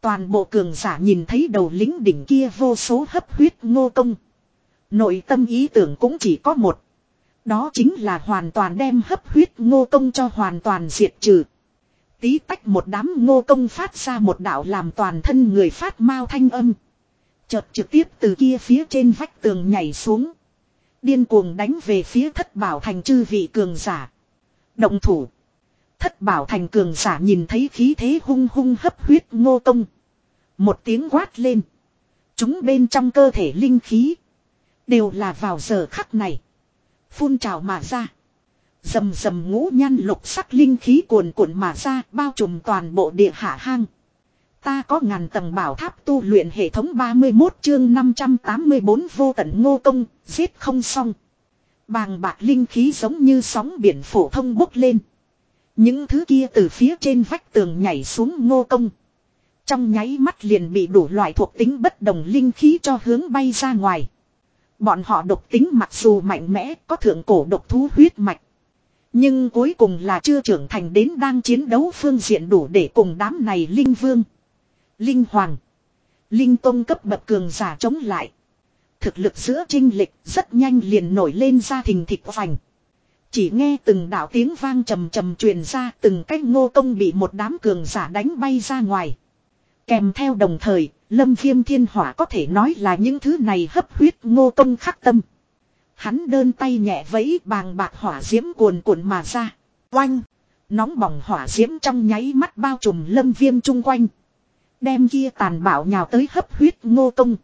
Toàn bộ cường giả nhìn thấy đầu lính đỉnh kia vô số hấp huyết ngô công. Nội tâm ý tưởng cũng chỉ có một. Đó chính là hoàn toàn đem hấp huyết ngô công cho hoàn toàn diệt trừ. Tí tách một đám ngô công phát ra một đạo làm toàn thân người phát mau thanh âm. Chợt trực tiếp từ kia phía trên vách tường nhảy xuống. Điên cuồng đánh về phía thất bảo thành chư vị cường giả. Động thủ. Thất bảo thành cường giả nhìn thấy khí thế hung hung hấp huyết ngô công. Một tiếng quát lên. Chúng bên trong cơ thể linh khí. Đều là vào giờ khắc này. Phun trào mà ra. Dầm dầm ngũ nhan lục sắc linh khí cuồn cuộn mà ra bao trùm toàn bộ địa hạ hang. Ta có ngàn tầng bảo tháp tu luyện hệ thống 31 chương 584 vô tận ngô công, giết không xong. Bàng bạc linh khí giống như sóng biển phổ thông bốc lên. Những thứ kia từ phía trên vách tường nhảy xuống ngô công. Trong nháy mắt liền bị đủ loại thuộc tính bất đồng linh khí cho hướng bay ra ngoài. Bọn họ độc tính mặc dù mạnh mẽ có thượng cổ độc thú huyết mạch. Nhưng cuối cùng là chưa trưởng thành đến đang chiến đấu phương diện đủ để cùng đám này linh vương. Linh hoàng. Linh tông cấp bậc cường giả chống lại. Thực lực giữa trinh lịch rất nhanh liền nổi lên ra thình thịt vành. Chỉ nghe từng đạo tiếng vang trầm trầm truyền ra từng cách ngô công bị một đám cường giả đánh bay ra ngoài. Kèm theo đồng thời, lâm viêm thiên hỏa có thể nói là những thứ này hấp huyết ngô công khắc tâm. Hắn đơn tay nhẹ vẫy bàng bạc hỏa diễm cuồn cuộn mà ra. Oanh! Nóng bỏng hỏa diễm trong nháy mắt bao trùm lâm viêm chung quanh. Đem kia tàn bạo nhào tới hấp huyết ngô công.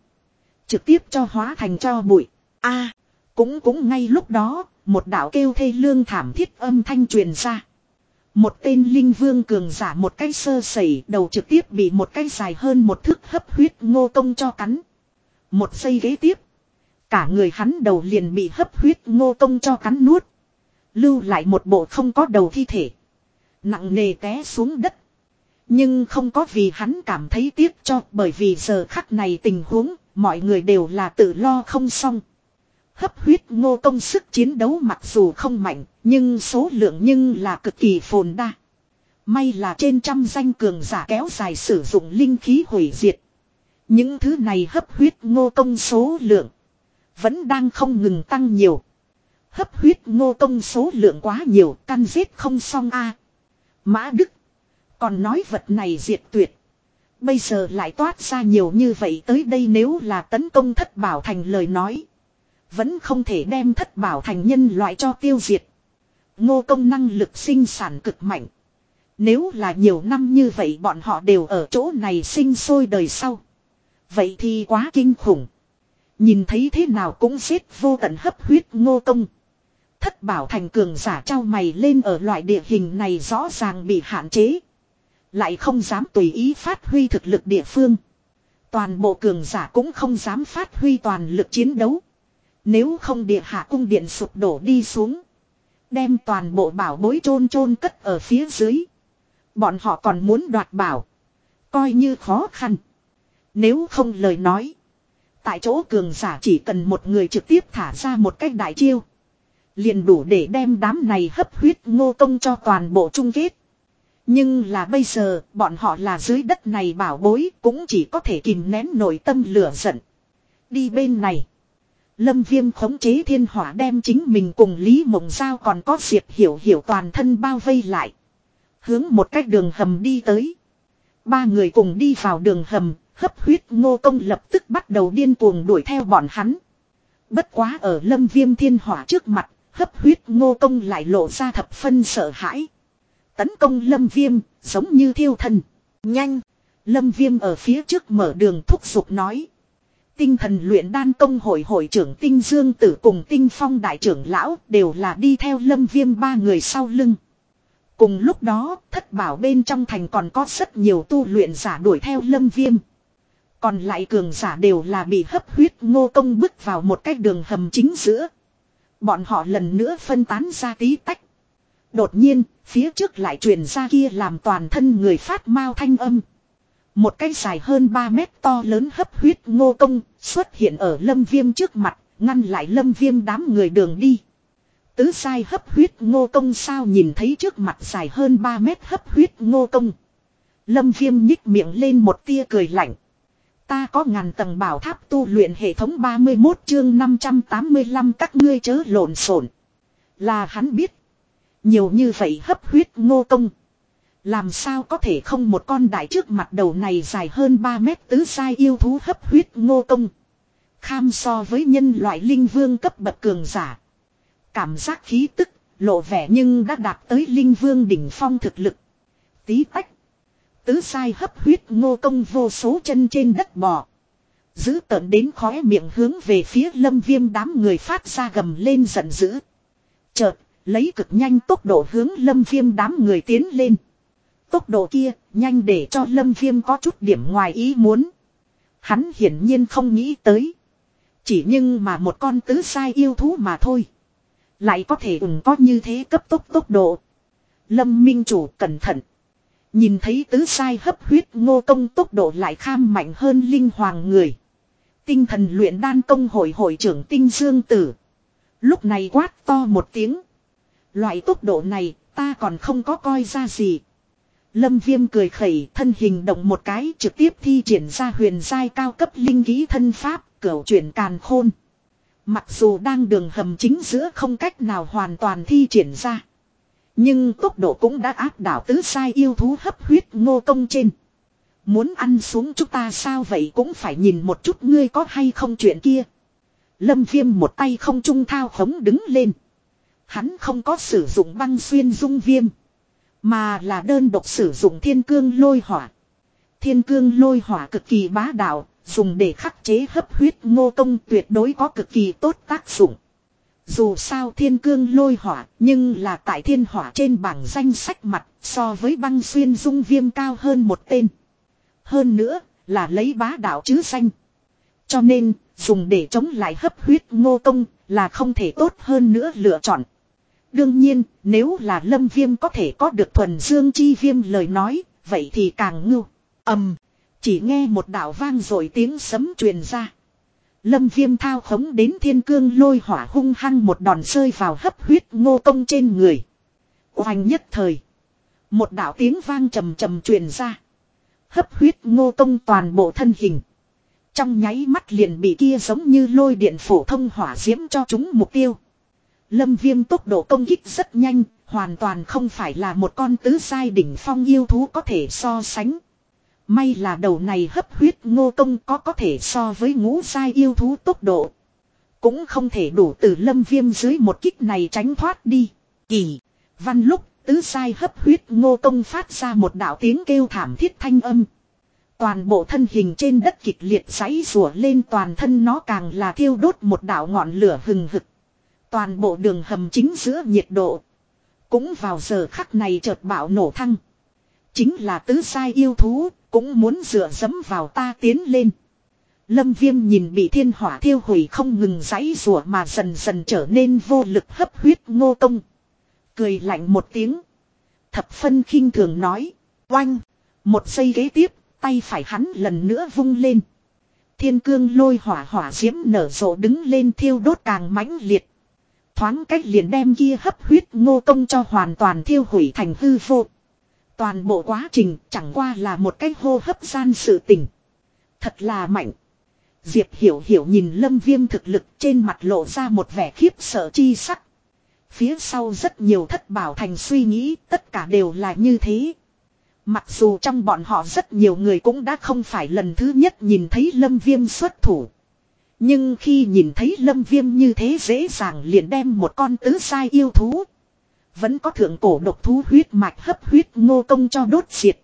Trực tiếp cho hóa thành cho bụi. a cũng cũng ngay lúc đó, một đạo kêu thê lương thảm thiết âm thanh truyền ra. Một tên linh vương cường giả một cái sơ sẩy, đầu trực tiếp bị một cái dài hơn một thước hấp huyết ngô công cho cắn. Một giây ghế tiếp. Cả người hắn đầu liền bị hấp huyết ngô công cho cắn nuốt. Lưu lại một bộ không có đầu thi thể. Nặng nề té xuống đất. Nhưng không có vì hắn cảm thấy tiếc cho, bởi vì giờ khắc này tình huống, mọi người đều là tự lo không xong. Hấp huyết ngô công sức chiến đấu mặc dù không mạnh, nhưng số lượng nhưng là cực kỳ phồn đa. May là trên trăm danh cường giả kéo dài sử dụng linh khí hủy diệt. Những thứ này hấp huyết ngô công số lượng vẫn đang không ngừng tăng nhiều. Hấp huyết ngô công số lượng quá nhiều, căn giết không xong a. Mã Đức còn nói vật này diệt tuyệt. Bây giờ lại toát ra nhiều như vậy tới đây nếu là tấn công thất bảo thành lời nói. Vẫn không thể đem thất bảo thành nhân loại cho tiêu diệt. Ngô công năng lực sinh sản cực mạnh. Nếu là nhiều năm như vậy bọn họ đều ở chỗ này sinh sôi đời sau. Vậy thì quá kinh khủng. Nhìn thấy thế nào cũng giết vô tận hấp huyết ngô công. Thất bảo thành cường giả trao mày lên ở loại địa hình này rõ ràng bị hạn chế. Lại không dám tùy ý phát huy thực lực địa phương. Toàn bộ cường giả cũng không dám phát huy toàn lực chiến đấu. Nếu không địa hạ cung điện sụp đổ đi xuống. Đem toàn bộ bảo bối chôn chôn cất ở phía dưới. Bọn họ còn muốn đoạt bảo. Coi như khó khăn. Nếu không lời nói. Tại chỗ cường giả chỉ cần một người trực tiếp thả ra một cách đại chiêu. Liền đủ để đem đám này hấp huyết ngô công cho toàn bộ chung kết. Nhưng là bây giờ, bọn họ là dưới đất này bảo bối, cũng chỉ có thể kìm nén nội tâm lửa giận. Đi bên này. Lâm viêm khống chế thiên hỏa đem chính mình cùng Lý Mộng Giao còn có Diệp Hiểu Hiểu toàn thân bao vây lại. Hướng một cách đường hầm đi tới. Ba người cùng đi vào đường hầm, hấp huyết ngô công lập tức bắt đầu điên cuồng đuổi theo bọn hắn. Bất quá ở lâm viêm thiên hỏa trước mặt, hấp huyết ngô công lại lộ ra thập phân sợ hãi. Tấn công lâm viêm, giống như thiêu thần. Nhanh! Lâm viêm ở phía trước mở đường thúc giục nói. Tinh thần luyện đan công hội hội trưởng Tinh Dương Tử cùng Tinh Phong đại trưởng lão đều là đi theo lâm viêm ba người sau lưng. Cùng lúc đó, thất bảo bên trong thành còn có rất nhiều tu luyện giả đuổi theo lâm viêm. Còn lại cường giả đều là bị hấp huyết ngô công bước vào một cái đường hầm chính giữa. Bọn họ lần nữa phân tán ra tí tách. Đột nhiên, phía trước lại truyền ra kia làm toàn thân người phát mau thanh âm. Một cái dài hơn 3 mét to lớn hấp huyết ngô công xuất hiện ở lâm viêm trước mặt, ngăn lại lâm viêm đám người đường đi. Tứ sai hấp huyết ngô công sao nhìn thấy trước mặt dài hơn 3 mét hấp huyết ngô công. Lâm viêm nhích miệng lên một tia cười lạnh. Ta có ngàn tầng bảo tháp tu luyện hệ thống 31 chương 585 các ngươi chớ lộn xộn Là hắn biết. Nhiều như vậy hấp huyết ngô công. Làm sao có thể không một con đại trước mặt đầu này dài hơn 3 mét tứ sai yêu thú hấp huyết ngô công. Kham so với nhân loại linh vương cấp bậc cường giả. Cảm giác khí tức, lộ vẻ nhưng đã đạt tới linh vương đỉnh phong thực lực. Tí tách. Tứ sai hấp huyết ngô công vô số chân trên đất bò. Giữ tợn đến khóe miệng hướng về phía lâm viêm đám người phát ra gầm lên giận dữ. Chợt, lấy cực nhanh tốc độ hướng lâm viêm đám người tiến lên tốc độ kia, nhanh để cho lâm viêm có chút điểm ngoài ý muốn. Hắn hiển nhiên không nghĩ tới. Chỉ nhưng mà một con tứ sai yêu thú mà thôi. Lại có thể ủng có như thế cấp tốc tốc độ. Lâm Minh Chủ cẩn thận. Nhìn thấy tứ sai hấp huyết ngô công tốc độ lại kham mạnh hơn linh hoàng người. Tinh thần luyện đan công hội hội trưởng tinh dương tử. Lúc này quát to một tiếng. Loại tốc độ này ta còn không có coi ra gì. Lâm viêm cười khẩy, thân hình động một cái, trực tiếp thi triển ra huyền giai cao cấp linh ký thân pháp, cửu chuyển càn khôn. Mặc dù đang đường hầm chính giữa không cách nào hoàn toàn thi triển ra. Nhưng tốc độ cũng đã áp đảo tứ sai yêu thú hấp huyết ngô công trên. Muốn ăn xuống chúng ta sao vậy cũng phải nhìn một chút ngươi có hay không chuyện kia. Lâm viêm một tay không trung thao khống đứng lên. Hắn không có sử dụng băng xuyên dung viêm. Mà là đơn độc sử dụng thiên cương lôi hỏa. Thiên cương lôi hỏa cực kỳ bá đạo, dùng để khắc chế hấp huyết ngô công tuyệt đối có cực kỳ tốt tác dụng. Dù sao thiên cương lôi hỏa, nhưng là tại thiên hỏa trên bảng danh sách mặt, so với băng xuyên dung viêm cao hơn một tên. Hơn nữa, là lấy bá đạo chứ danh. Cho nên, dùng để chống lại hấp huyết ngô công, là không thể tốt hơn nữa lựa chọn. Đương nhiên, nếu là lâm viêm có thể có được thuần dương chi viêm lời nói, vậy thì càng ngưu. Ẩm, Chỉ nghe một đảo vang rồi tiếng sấm truyền ra. Lâm viêm thao khống đến thiên cương lôi hỏa hung hăng một đòn rơi vào hấp huyết ngô công trên người. Hoành nhất thời. Một đảo tiếng vang trầm trầm truyền ra. Hấp huyết ngô công toàn bộ thân hình. Trong nháy mắt liền bị kia giống như lôi điện phổ thông hỏa diễm cho chúng mục tiêu. Lâm viêm tốc độ công kích rất nhanh, hoàn toàn không phải là một con tứ sai đỉnh phong yêu thú có thể so sánh. May là đầu này hấp huyết ngô công có có thể so với ngũ sai yêu thú tốc độ. Cũng không thể đủ từ lâm viêm dưới một kích này tránh thoát đi. Kỳ, văn lúc, tứ sai hấp huyết ngô công phát ra một đạo tiếng kêu thảm thiết thanh âm. Toàn bộ thân hình trên đất kịch liệt giấy rùa lên toàn thân nó càng là thiêu đốt một đạo ngọn lửa hừng hực. Toàn bộ đường hầm chính giữa nhiệt độ. Cũng vào giờ khắc này chợt bạo nổ thăng. Chính là tứ sai yêu thú, cũng muốn dựa dẫm vào ta tiến lên. Lâm viêm nhìn bị thiên hỏa thiêu hủy không ngừng giấy rủa mà dần dần trở nên vô lực hấp huyết ngô công. Cười lạnh một tiếng. Thập phân khinh thường nói. Oanh. Một giây ghế tiếp, tay phải hắn lần nữa vung lên. Thiên cương lôi hỏa hỏa diễm nở rộ đứng lên thiêu đốt càng mãnh liệt. Thoáng cách liền đem kia hấp huyết ngô công cho hoàn toàn thiêu hủy thành hư vô. Toàn bộ quá trình chẳng qua là một cái hô hấp gian sự tình. Thật là mạnh. Diệp hiểu hiểu nhìn lâm viêm thực lực trên mặt lộ ra một vẻ khiếp sợ chi sắc. Phía sau rất nhiều thất bảo thành suy nghĩ, tất cả đều là như thế. Mặc dù trong bọn họ rất nhiều người cũng đã không phải lần thứ nhất nhìn thấy lâm viêm xuất thủ. Nhưng khi nhìn thấy lâm viêm như thế dễ dàng liền đem một con tứ sai yêu thú. Vẫn có thượng cổ độc thú huyết mạch hấp huyết ngô công cho đốt diệt.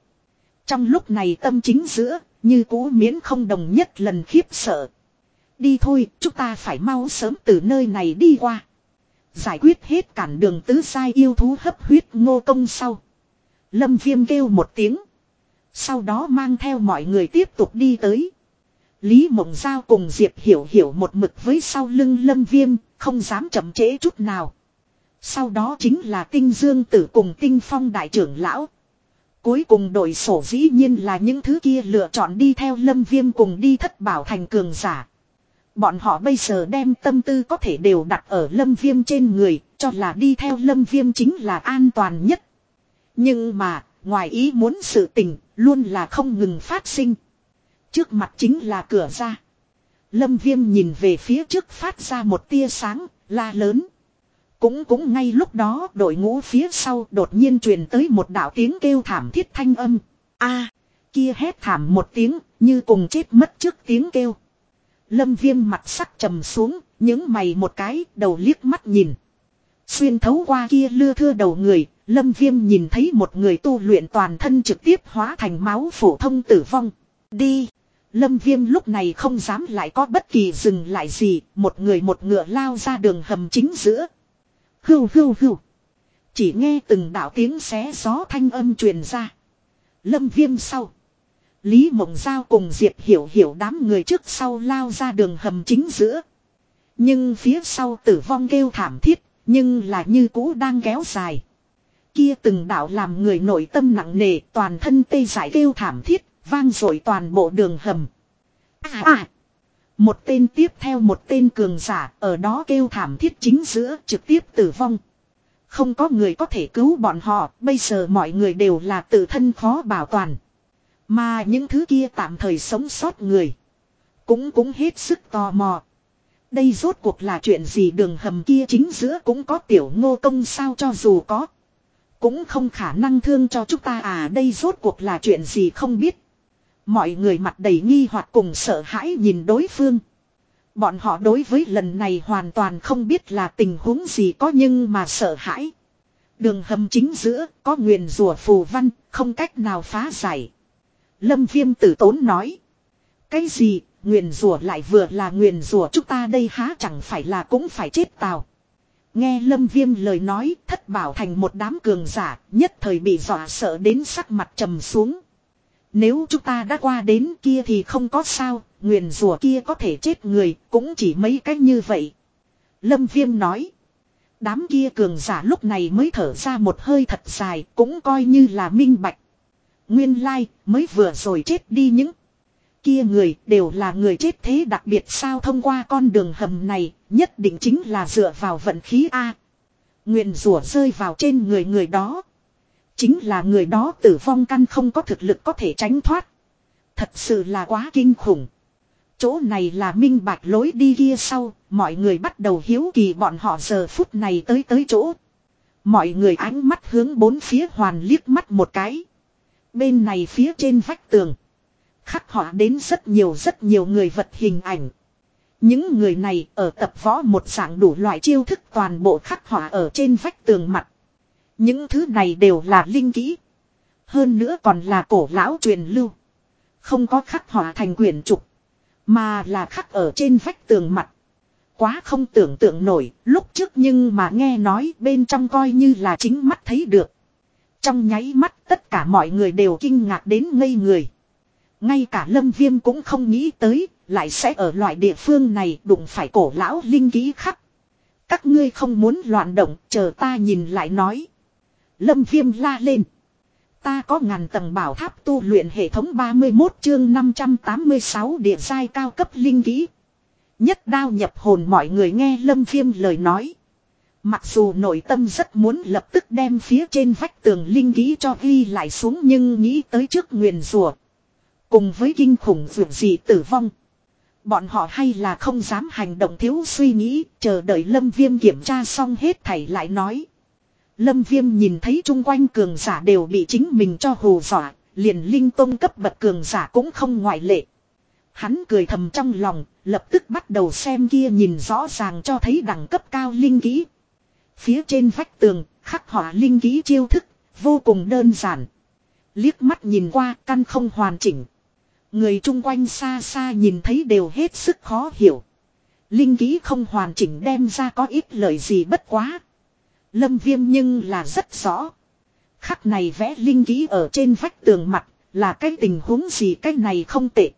Trong lúc này tâm chính giữa, như cũ miễn không đồng nhất lần khiếp sợ. Đi thôi, chúng ta phải mau sớm từ nơi này đi qua. Giải quyết hết cản đường tứ sai yêu thú hấp huyết ngô công sau. Lâm viêm kêu một tiếng. Sau đó mang theo mọi người tiếp tục đi tới. Lý Mộng Giao cùng Diệp Hiểu Hiểu một mực với sau lưng lâm viêm, không dám chậm trễ chút nào. Sau đó chính là tinh dương tử cùng tinh phong đại trưởng lão. Cuối cùng đội sổ dĩ nhiên là những thứ kia lựa chọn đi theo lâm viêm cùng đi thất bảo thành cường giả. Bọn họ bây giờ đem tâm tư có thể đều đặt ở lâm viêm trên người, cho là đi theo lâm viêm chính là an toàn nhất. Nhưng mà, ngoài ý muốn sự tình, luôn là không ngừng phát sinh. Trước mặt chính là cửa ra. Lâm viêm nhìn về phía trước phát ra một tia sáng, la lớn. Cũng cũng ngay lúc đó đội ngũ phía sau đột nhiên truyền tới một đạo tiếng kêu thảm thiết thanh âm. a kia hét thảm một tiếng, như cùng chết mất trước tiếng kêu. Lâm viêm mặt sắc trầm xuống, những mày một cái, đầu liếc mắt nhìn. Xuyên thấu qua kia lưa thưa đầu người, lâm viêm nhìn thấy một người tu luyện toàn thân trực tiếp hóa thành máu phổ thông tử vong. Đi! Lâm viêm lúc này không dám lại có bất kỳ dừng lại gì, một người một ngựa lao ra đường hầm chính giữa. Hưu hưu hưu. Chỉ nghe từng đạo tiếng xé gió thanh âm truyền ra. Lâm viêm sau. Lý Mộng Giao cùng Diệp Hiểu Hiểu đám người trước sau lao ra đường hầm chính giữa. Nhưng phía sau tử vong kêu thảm thiết, nhưng là như cũ đang kéo dài. Kia từng đạo làm người nội tâm nặng nề toàn thân tê giải kêu thảm thiết, vang dội toàn bộ đường hầm. À à! Một tên tiếp theo một tên cường giả ở đó kêu thảm thiết chính giữa trực tiếp tử vong. Không có người có thể cứu bọn họ, bây giờ mọi người đều là tự thân khó bảo toàn. Mà những thứ kia tạm thời sống sót người. Cũng cũng hết sức tò mò. Đây rốt cuộc là chuyện gì đường hầm kia chính giữa cũng có tiểu ngô công sao cho dù có. Cũng không khả năng thương cho chúng ta à đây rốt cuộc là chuyện gì không biết. Mọi người mặt đầy nghi hoặc cùng sợ hãi nhìn đối phương. Bọn họ đối với lần này hoàn toàn không biết là tình huống gì có nhưng mà sợ hãi. Đường hầm chính giữa có nguyền rùa phù văn, không cách nào phá giải. Lâm viêm tử tốn nói. Cái gì, nguyền rùa lại vừa là nguyền rùa chúng ta đây há chẳng phải là cũng phải chết tào. Nghe lâm viêm lời nói thất bảo thành một đám cường giả, nhất thời bị dọa sợ đến sắc mặt trầm xuống. Nếu chúng ta đã qua đến kia thì không có sao, nguyền rùa kia có thể chết người, cũng chỉ mấy cách như vậy. Lâm Viêm nói. Đám kia cường giả lúc này mới thở ra một hơi thật dài, cũng coi như là minh bạch. Nguyên lai, like, mới vừa rồi chết đi những kia người đều là người chết thế đặc biệt sao thông qua con đường hầm này, nhất định chính là dựa vào vận khí A. Nguyện rủa rơi vào trên người người đó. Chính là người đó tử vong căn không có thực lực có thể tránh thoát. Thật sự là quá kinh khủng. Chỗ này là minh bạch lối đi kia sau, mọi người bắt đầu hiếu kỳ bọn họ giờ phút này tới tới chỗ. Mọi người ánh mắt hướng bốn phía hoàn liếc mắt một cái. Bên này phía trên vách tường. Khắc họa đến rất nhiều rất nhiều người vật hình ảnh. Những người này ở tập võ một dạng đủ loại chiêu thức toàn bộ khắc họa ở trên vách tường mặt. Những thứ này đều là linh kỹ. Hơn nữa còn là cổ lão truyền lưu. Không có khắc họa thành quyển trục. Mà là khắc ở trên vách tường mặt. Quá không tưởng tượng nổi, lúc trước nhưng mà nghe nói bên trong coi như là chính mắt thấy được. Trong nháy mắt tất cả mọi người đều kinh ngạc đến ngây người. Ngay cả lâm viêm cũng không nghĩ tới, lại sẽ ở loại địa phương này đụng phải cổ lão linh ký khắc. Các ngươi không muốn loạn động, chờ ta nhìn lại nói. Lâm viêm la lên. Ta có ngàn tầng bảo tháp tu luyện hệ thống 31 chương 586 địa giai cao cấp linh kỹ. Nhất đao nhập hồn mọi người nghe lâm viêm lời nói. Mặc dù nội tâm rất muốn lập tức đem phía trên vách tường linh kỹ cho ghi lại xuống nhưng nghĩ tới trước nguyền rùa. Cùng với kinh khủng vượt gì tử vong. Bọn họ hay là không dám hành động thiếu suy nghĩ, chờ đợi lâm viêm kiểm tra xong hết thảy lại nói. Lâm Viêm nhìn thấy chung quanh cường giả đều bị chính mình cho hồ dọa, liền linh tông cấp bậc cường giả cũng không ngoại lệ. Hắn cười thầm trong lòng, lập tức bắt đầu xem kia nhìn rõ ràng cho thấy đẳng cấp cao linh kỹ. Phía trên vách tường, khắc họa linh kỹ chiêu thức, vô cùng đơn giản. Liếc mắt nhìn qua căn không hoàn chỉnh. Người chung quanh xa xa nhìn thấy đều hết sức khó hiểu. Linh kỹ không hoàn chỉnh đem ra có ít lời gì bất quá. Lâm viêm nhưng là rất rõ. Khắc này vẽ linh ký ở trên vách tường mặt, là cái tình huống gì cái này không tệ.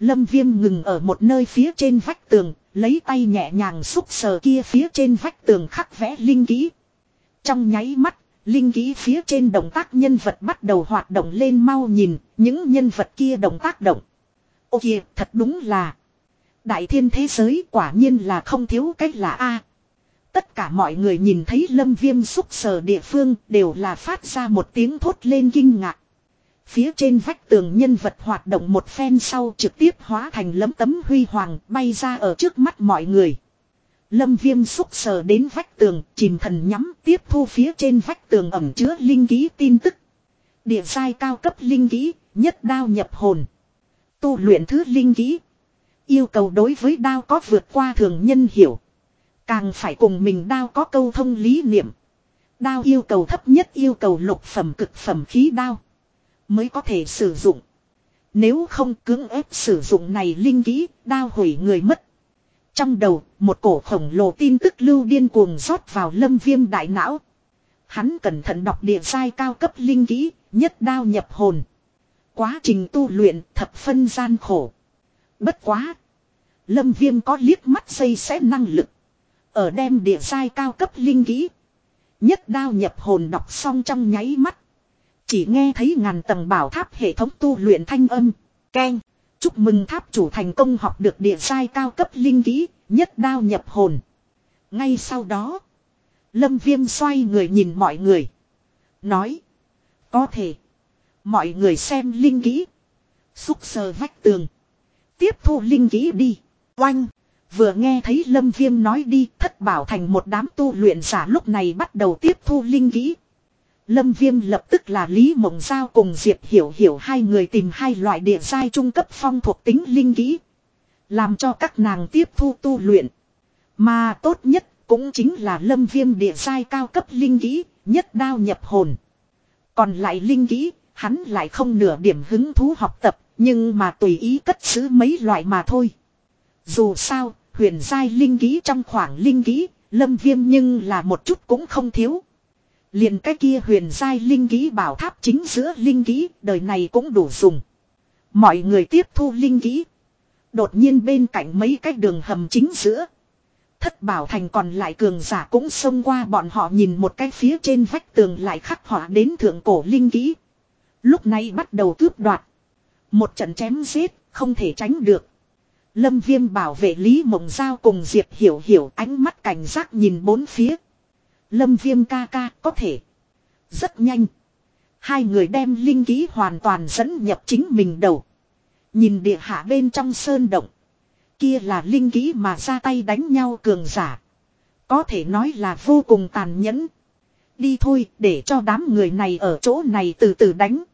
Lâm viêm ngừng ở một nơi phía trên vách tường, lấy tay nhẹ nhàng xúc sờ kia phía trên vách tường khắc vẽ linh ký. Trong nháy mắt, linh ký phía trên động tác nhân vật bắt đầu hoạt động lên mau nhìn, những nhân vật kia động tác động. Ô kìa, thật đúng là. Đại thiên thế giới quả nhiên là không thiếu cách là A. Tất cả mọi người nhìn thấy lâm viêm xúc sờ địa phương đều là phát ra một tiếng thốt lên kinh ngạc. Phía trên vách tường nhân vật hoạt động một phen sau trực tiếp hóa thành lấm tấm huy hoàng bay ra ở trước mắt mọi người. Lâm viêm xúc sờ đến vách tường, chìm thần nhắm tiếp thu phía trên vách tường ẩm chứa linh ký tin tức. Địa sai cao cấp linh ký, nhất đao nhập hồn. Tu luyện thứ linh ký. Yêu cầu đối với đao có vượt qua thường nhân hiểu. Càng phải cùng mình đao có câu thông lý niệm. Đao yêu cầu thấp nhất yêu cầu lục phẩm cực phẩm khí đao. Mới có thể sử dụng. Nếu không cưỡng ép sử dụng này linh kỹ, đao hủy người mất. Trong đầu, một cổ khổng lồ tin tức lưu điên cuồng rót vào lâm viêm đại não. Hắn cẩn thận đọc địa sai cao cấp linh kỹ, nhất đao nhập hồn. Quá trình tu luyện thập phân gian khổ. Bất quá. Lâm viêm có liếc mắt xây xé năng lực. Ở đem địa sai cao cấp linh kỹ. Nhất đao nhập hồn đọc xong trong nháy mắt. Chỉ nghe thấy ngàn tầng bảo tháp hệ thống tu luyện thanh âm. Keng. Chúc mừng tháp chủ thành công học được địa sai cao cấp linh kỹ. Nhất đao nhập hồn. Ngay sau đó. Lâm viêm xoay người nhìn mọi người. Nói. Có thể. Mọi người xem linh kỹ. Xúc sờ vách tường. Tiếp thu linh kỹ đi. Oanh. Vừa nghe thấy Lâm Viêm nói đi thất bảo thành một đám tu luyện giả lúc này bắt đầu tiếp thu linh kỹ. Lâm Viêm lập tức là Lý Mộng Giao cùng Diệp Hiểu Hiểu hai người tìm hai loại địa giai trung cấp phong thuộc tính linh kỹ. Làm cho các nàng tiếp thu tu luyện. Mà tốt nhất cũng chính là Lâm Viêm địa giai cao cấp linh kỹ, nhất đao nhập hồn. Còn lại linh kỹ, hắn lại không nửa điểm hứng thú học tập, nhưng mà tùy ý cất giữ mấy loại mà thôi. Dù sao, huyền giai linh ký trong khoảng linh ký, lâm viêm nhưng là một chút cũng không thiếu. liền cái kia huyền giai linh ký bảo tháp chính giữa linh ký, đời này cũng đủ dùng. Mọi người tiếp thu linh ký. Đột nhiên bên cạnh mấy cái đường hầm chính giữa. Thất bảo thành còn lại cường giả cũng xông qua bọn họ nhìn một cái phía trên vách tường lại khắc họa đến thượng cổ linh ký. Lúc này bắt đầu cướp đoạt. Một trận chém giết, không thể tránh được. Lâm Viêm bảo vệ Lý Mộng Giao cùng Diệp Hiểu Hiểu ánh mắt cảnh giác nhìn bốn phía. Lâm Viêm ca ca, có thể. Rất nhanh. Hai người đem linh ký hoàn toàn dẫn nhập chính mình đầu. Nhìn địa hạ bên trong sơn động. Kia là linh ký mà ra tay đánh nhau cường giả. Có thể nói là vô cùng tàn nhẫn. Đi thôi, để cho đám người này ở chỗ này từ từ đánh.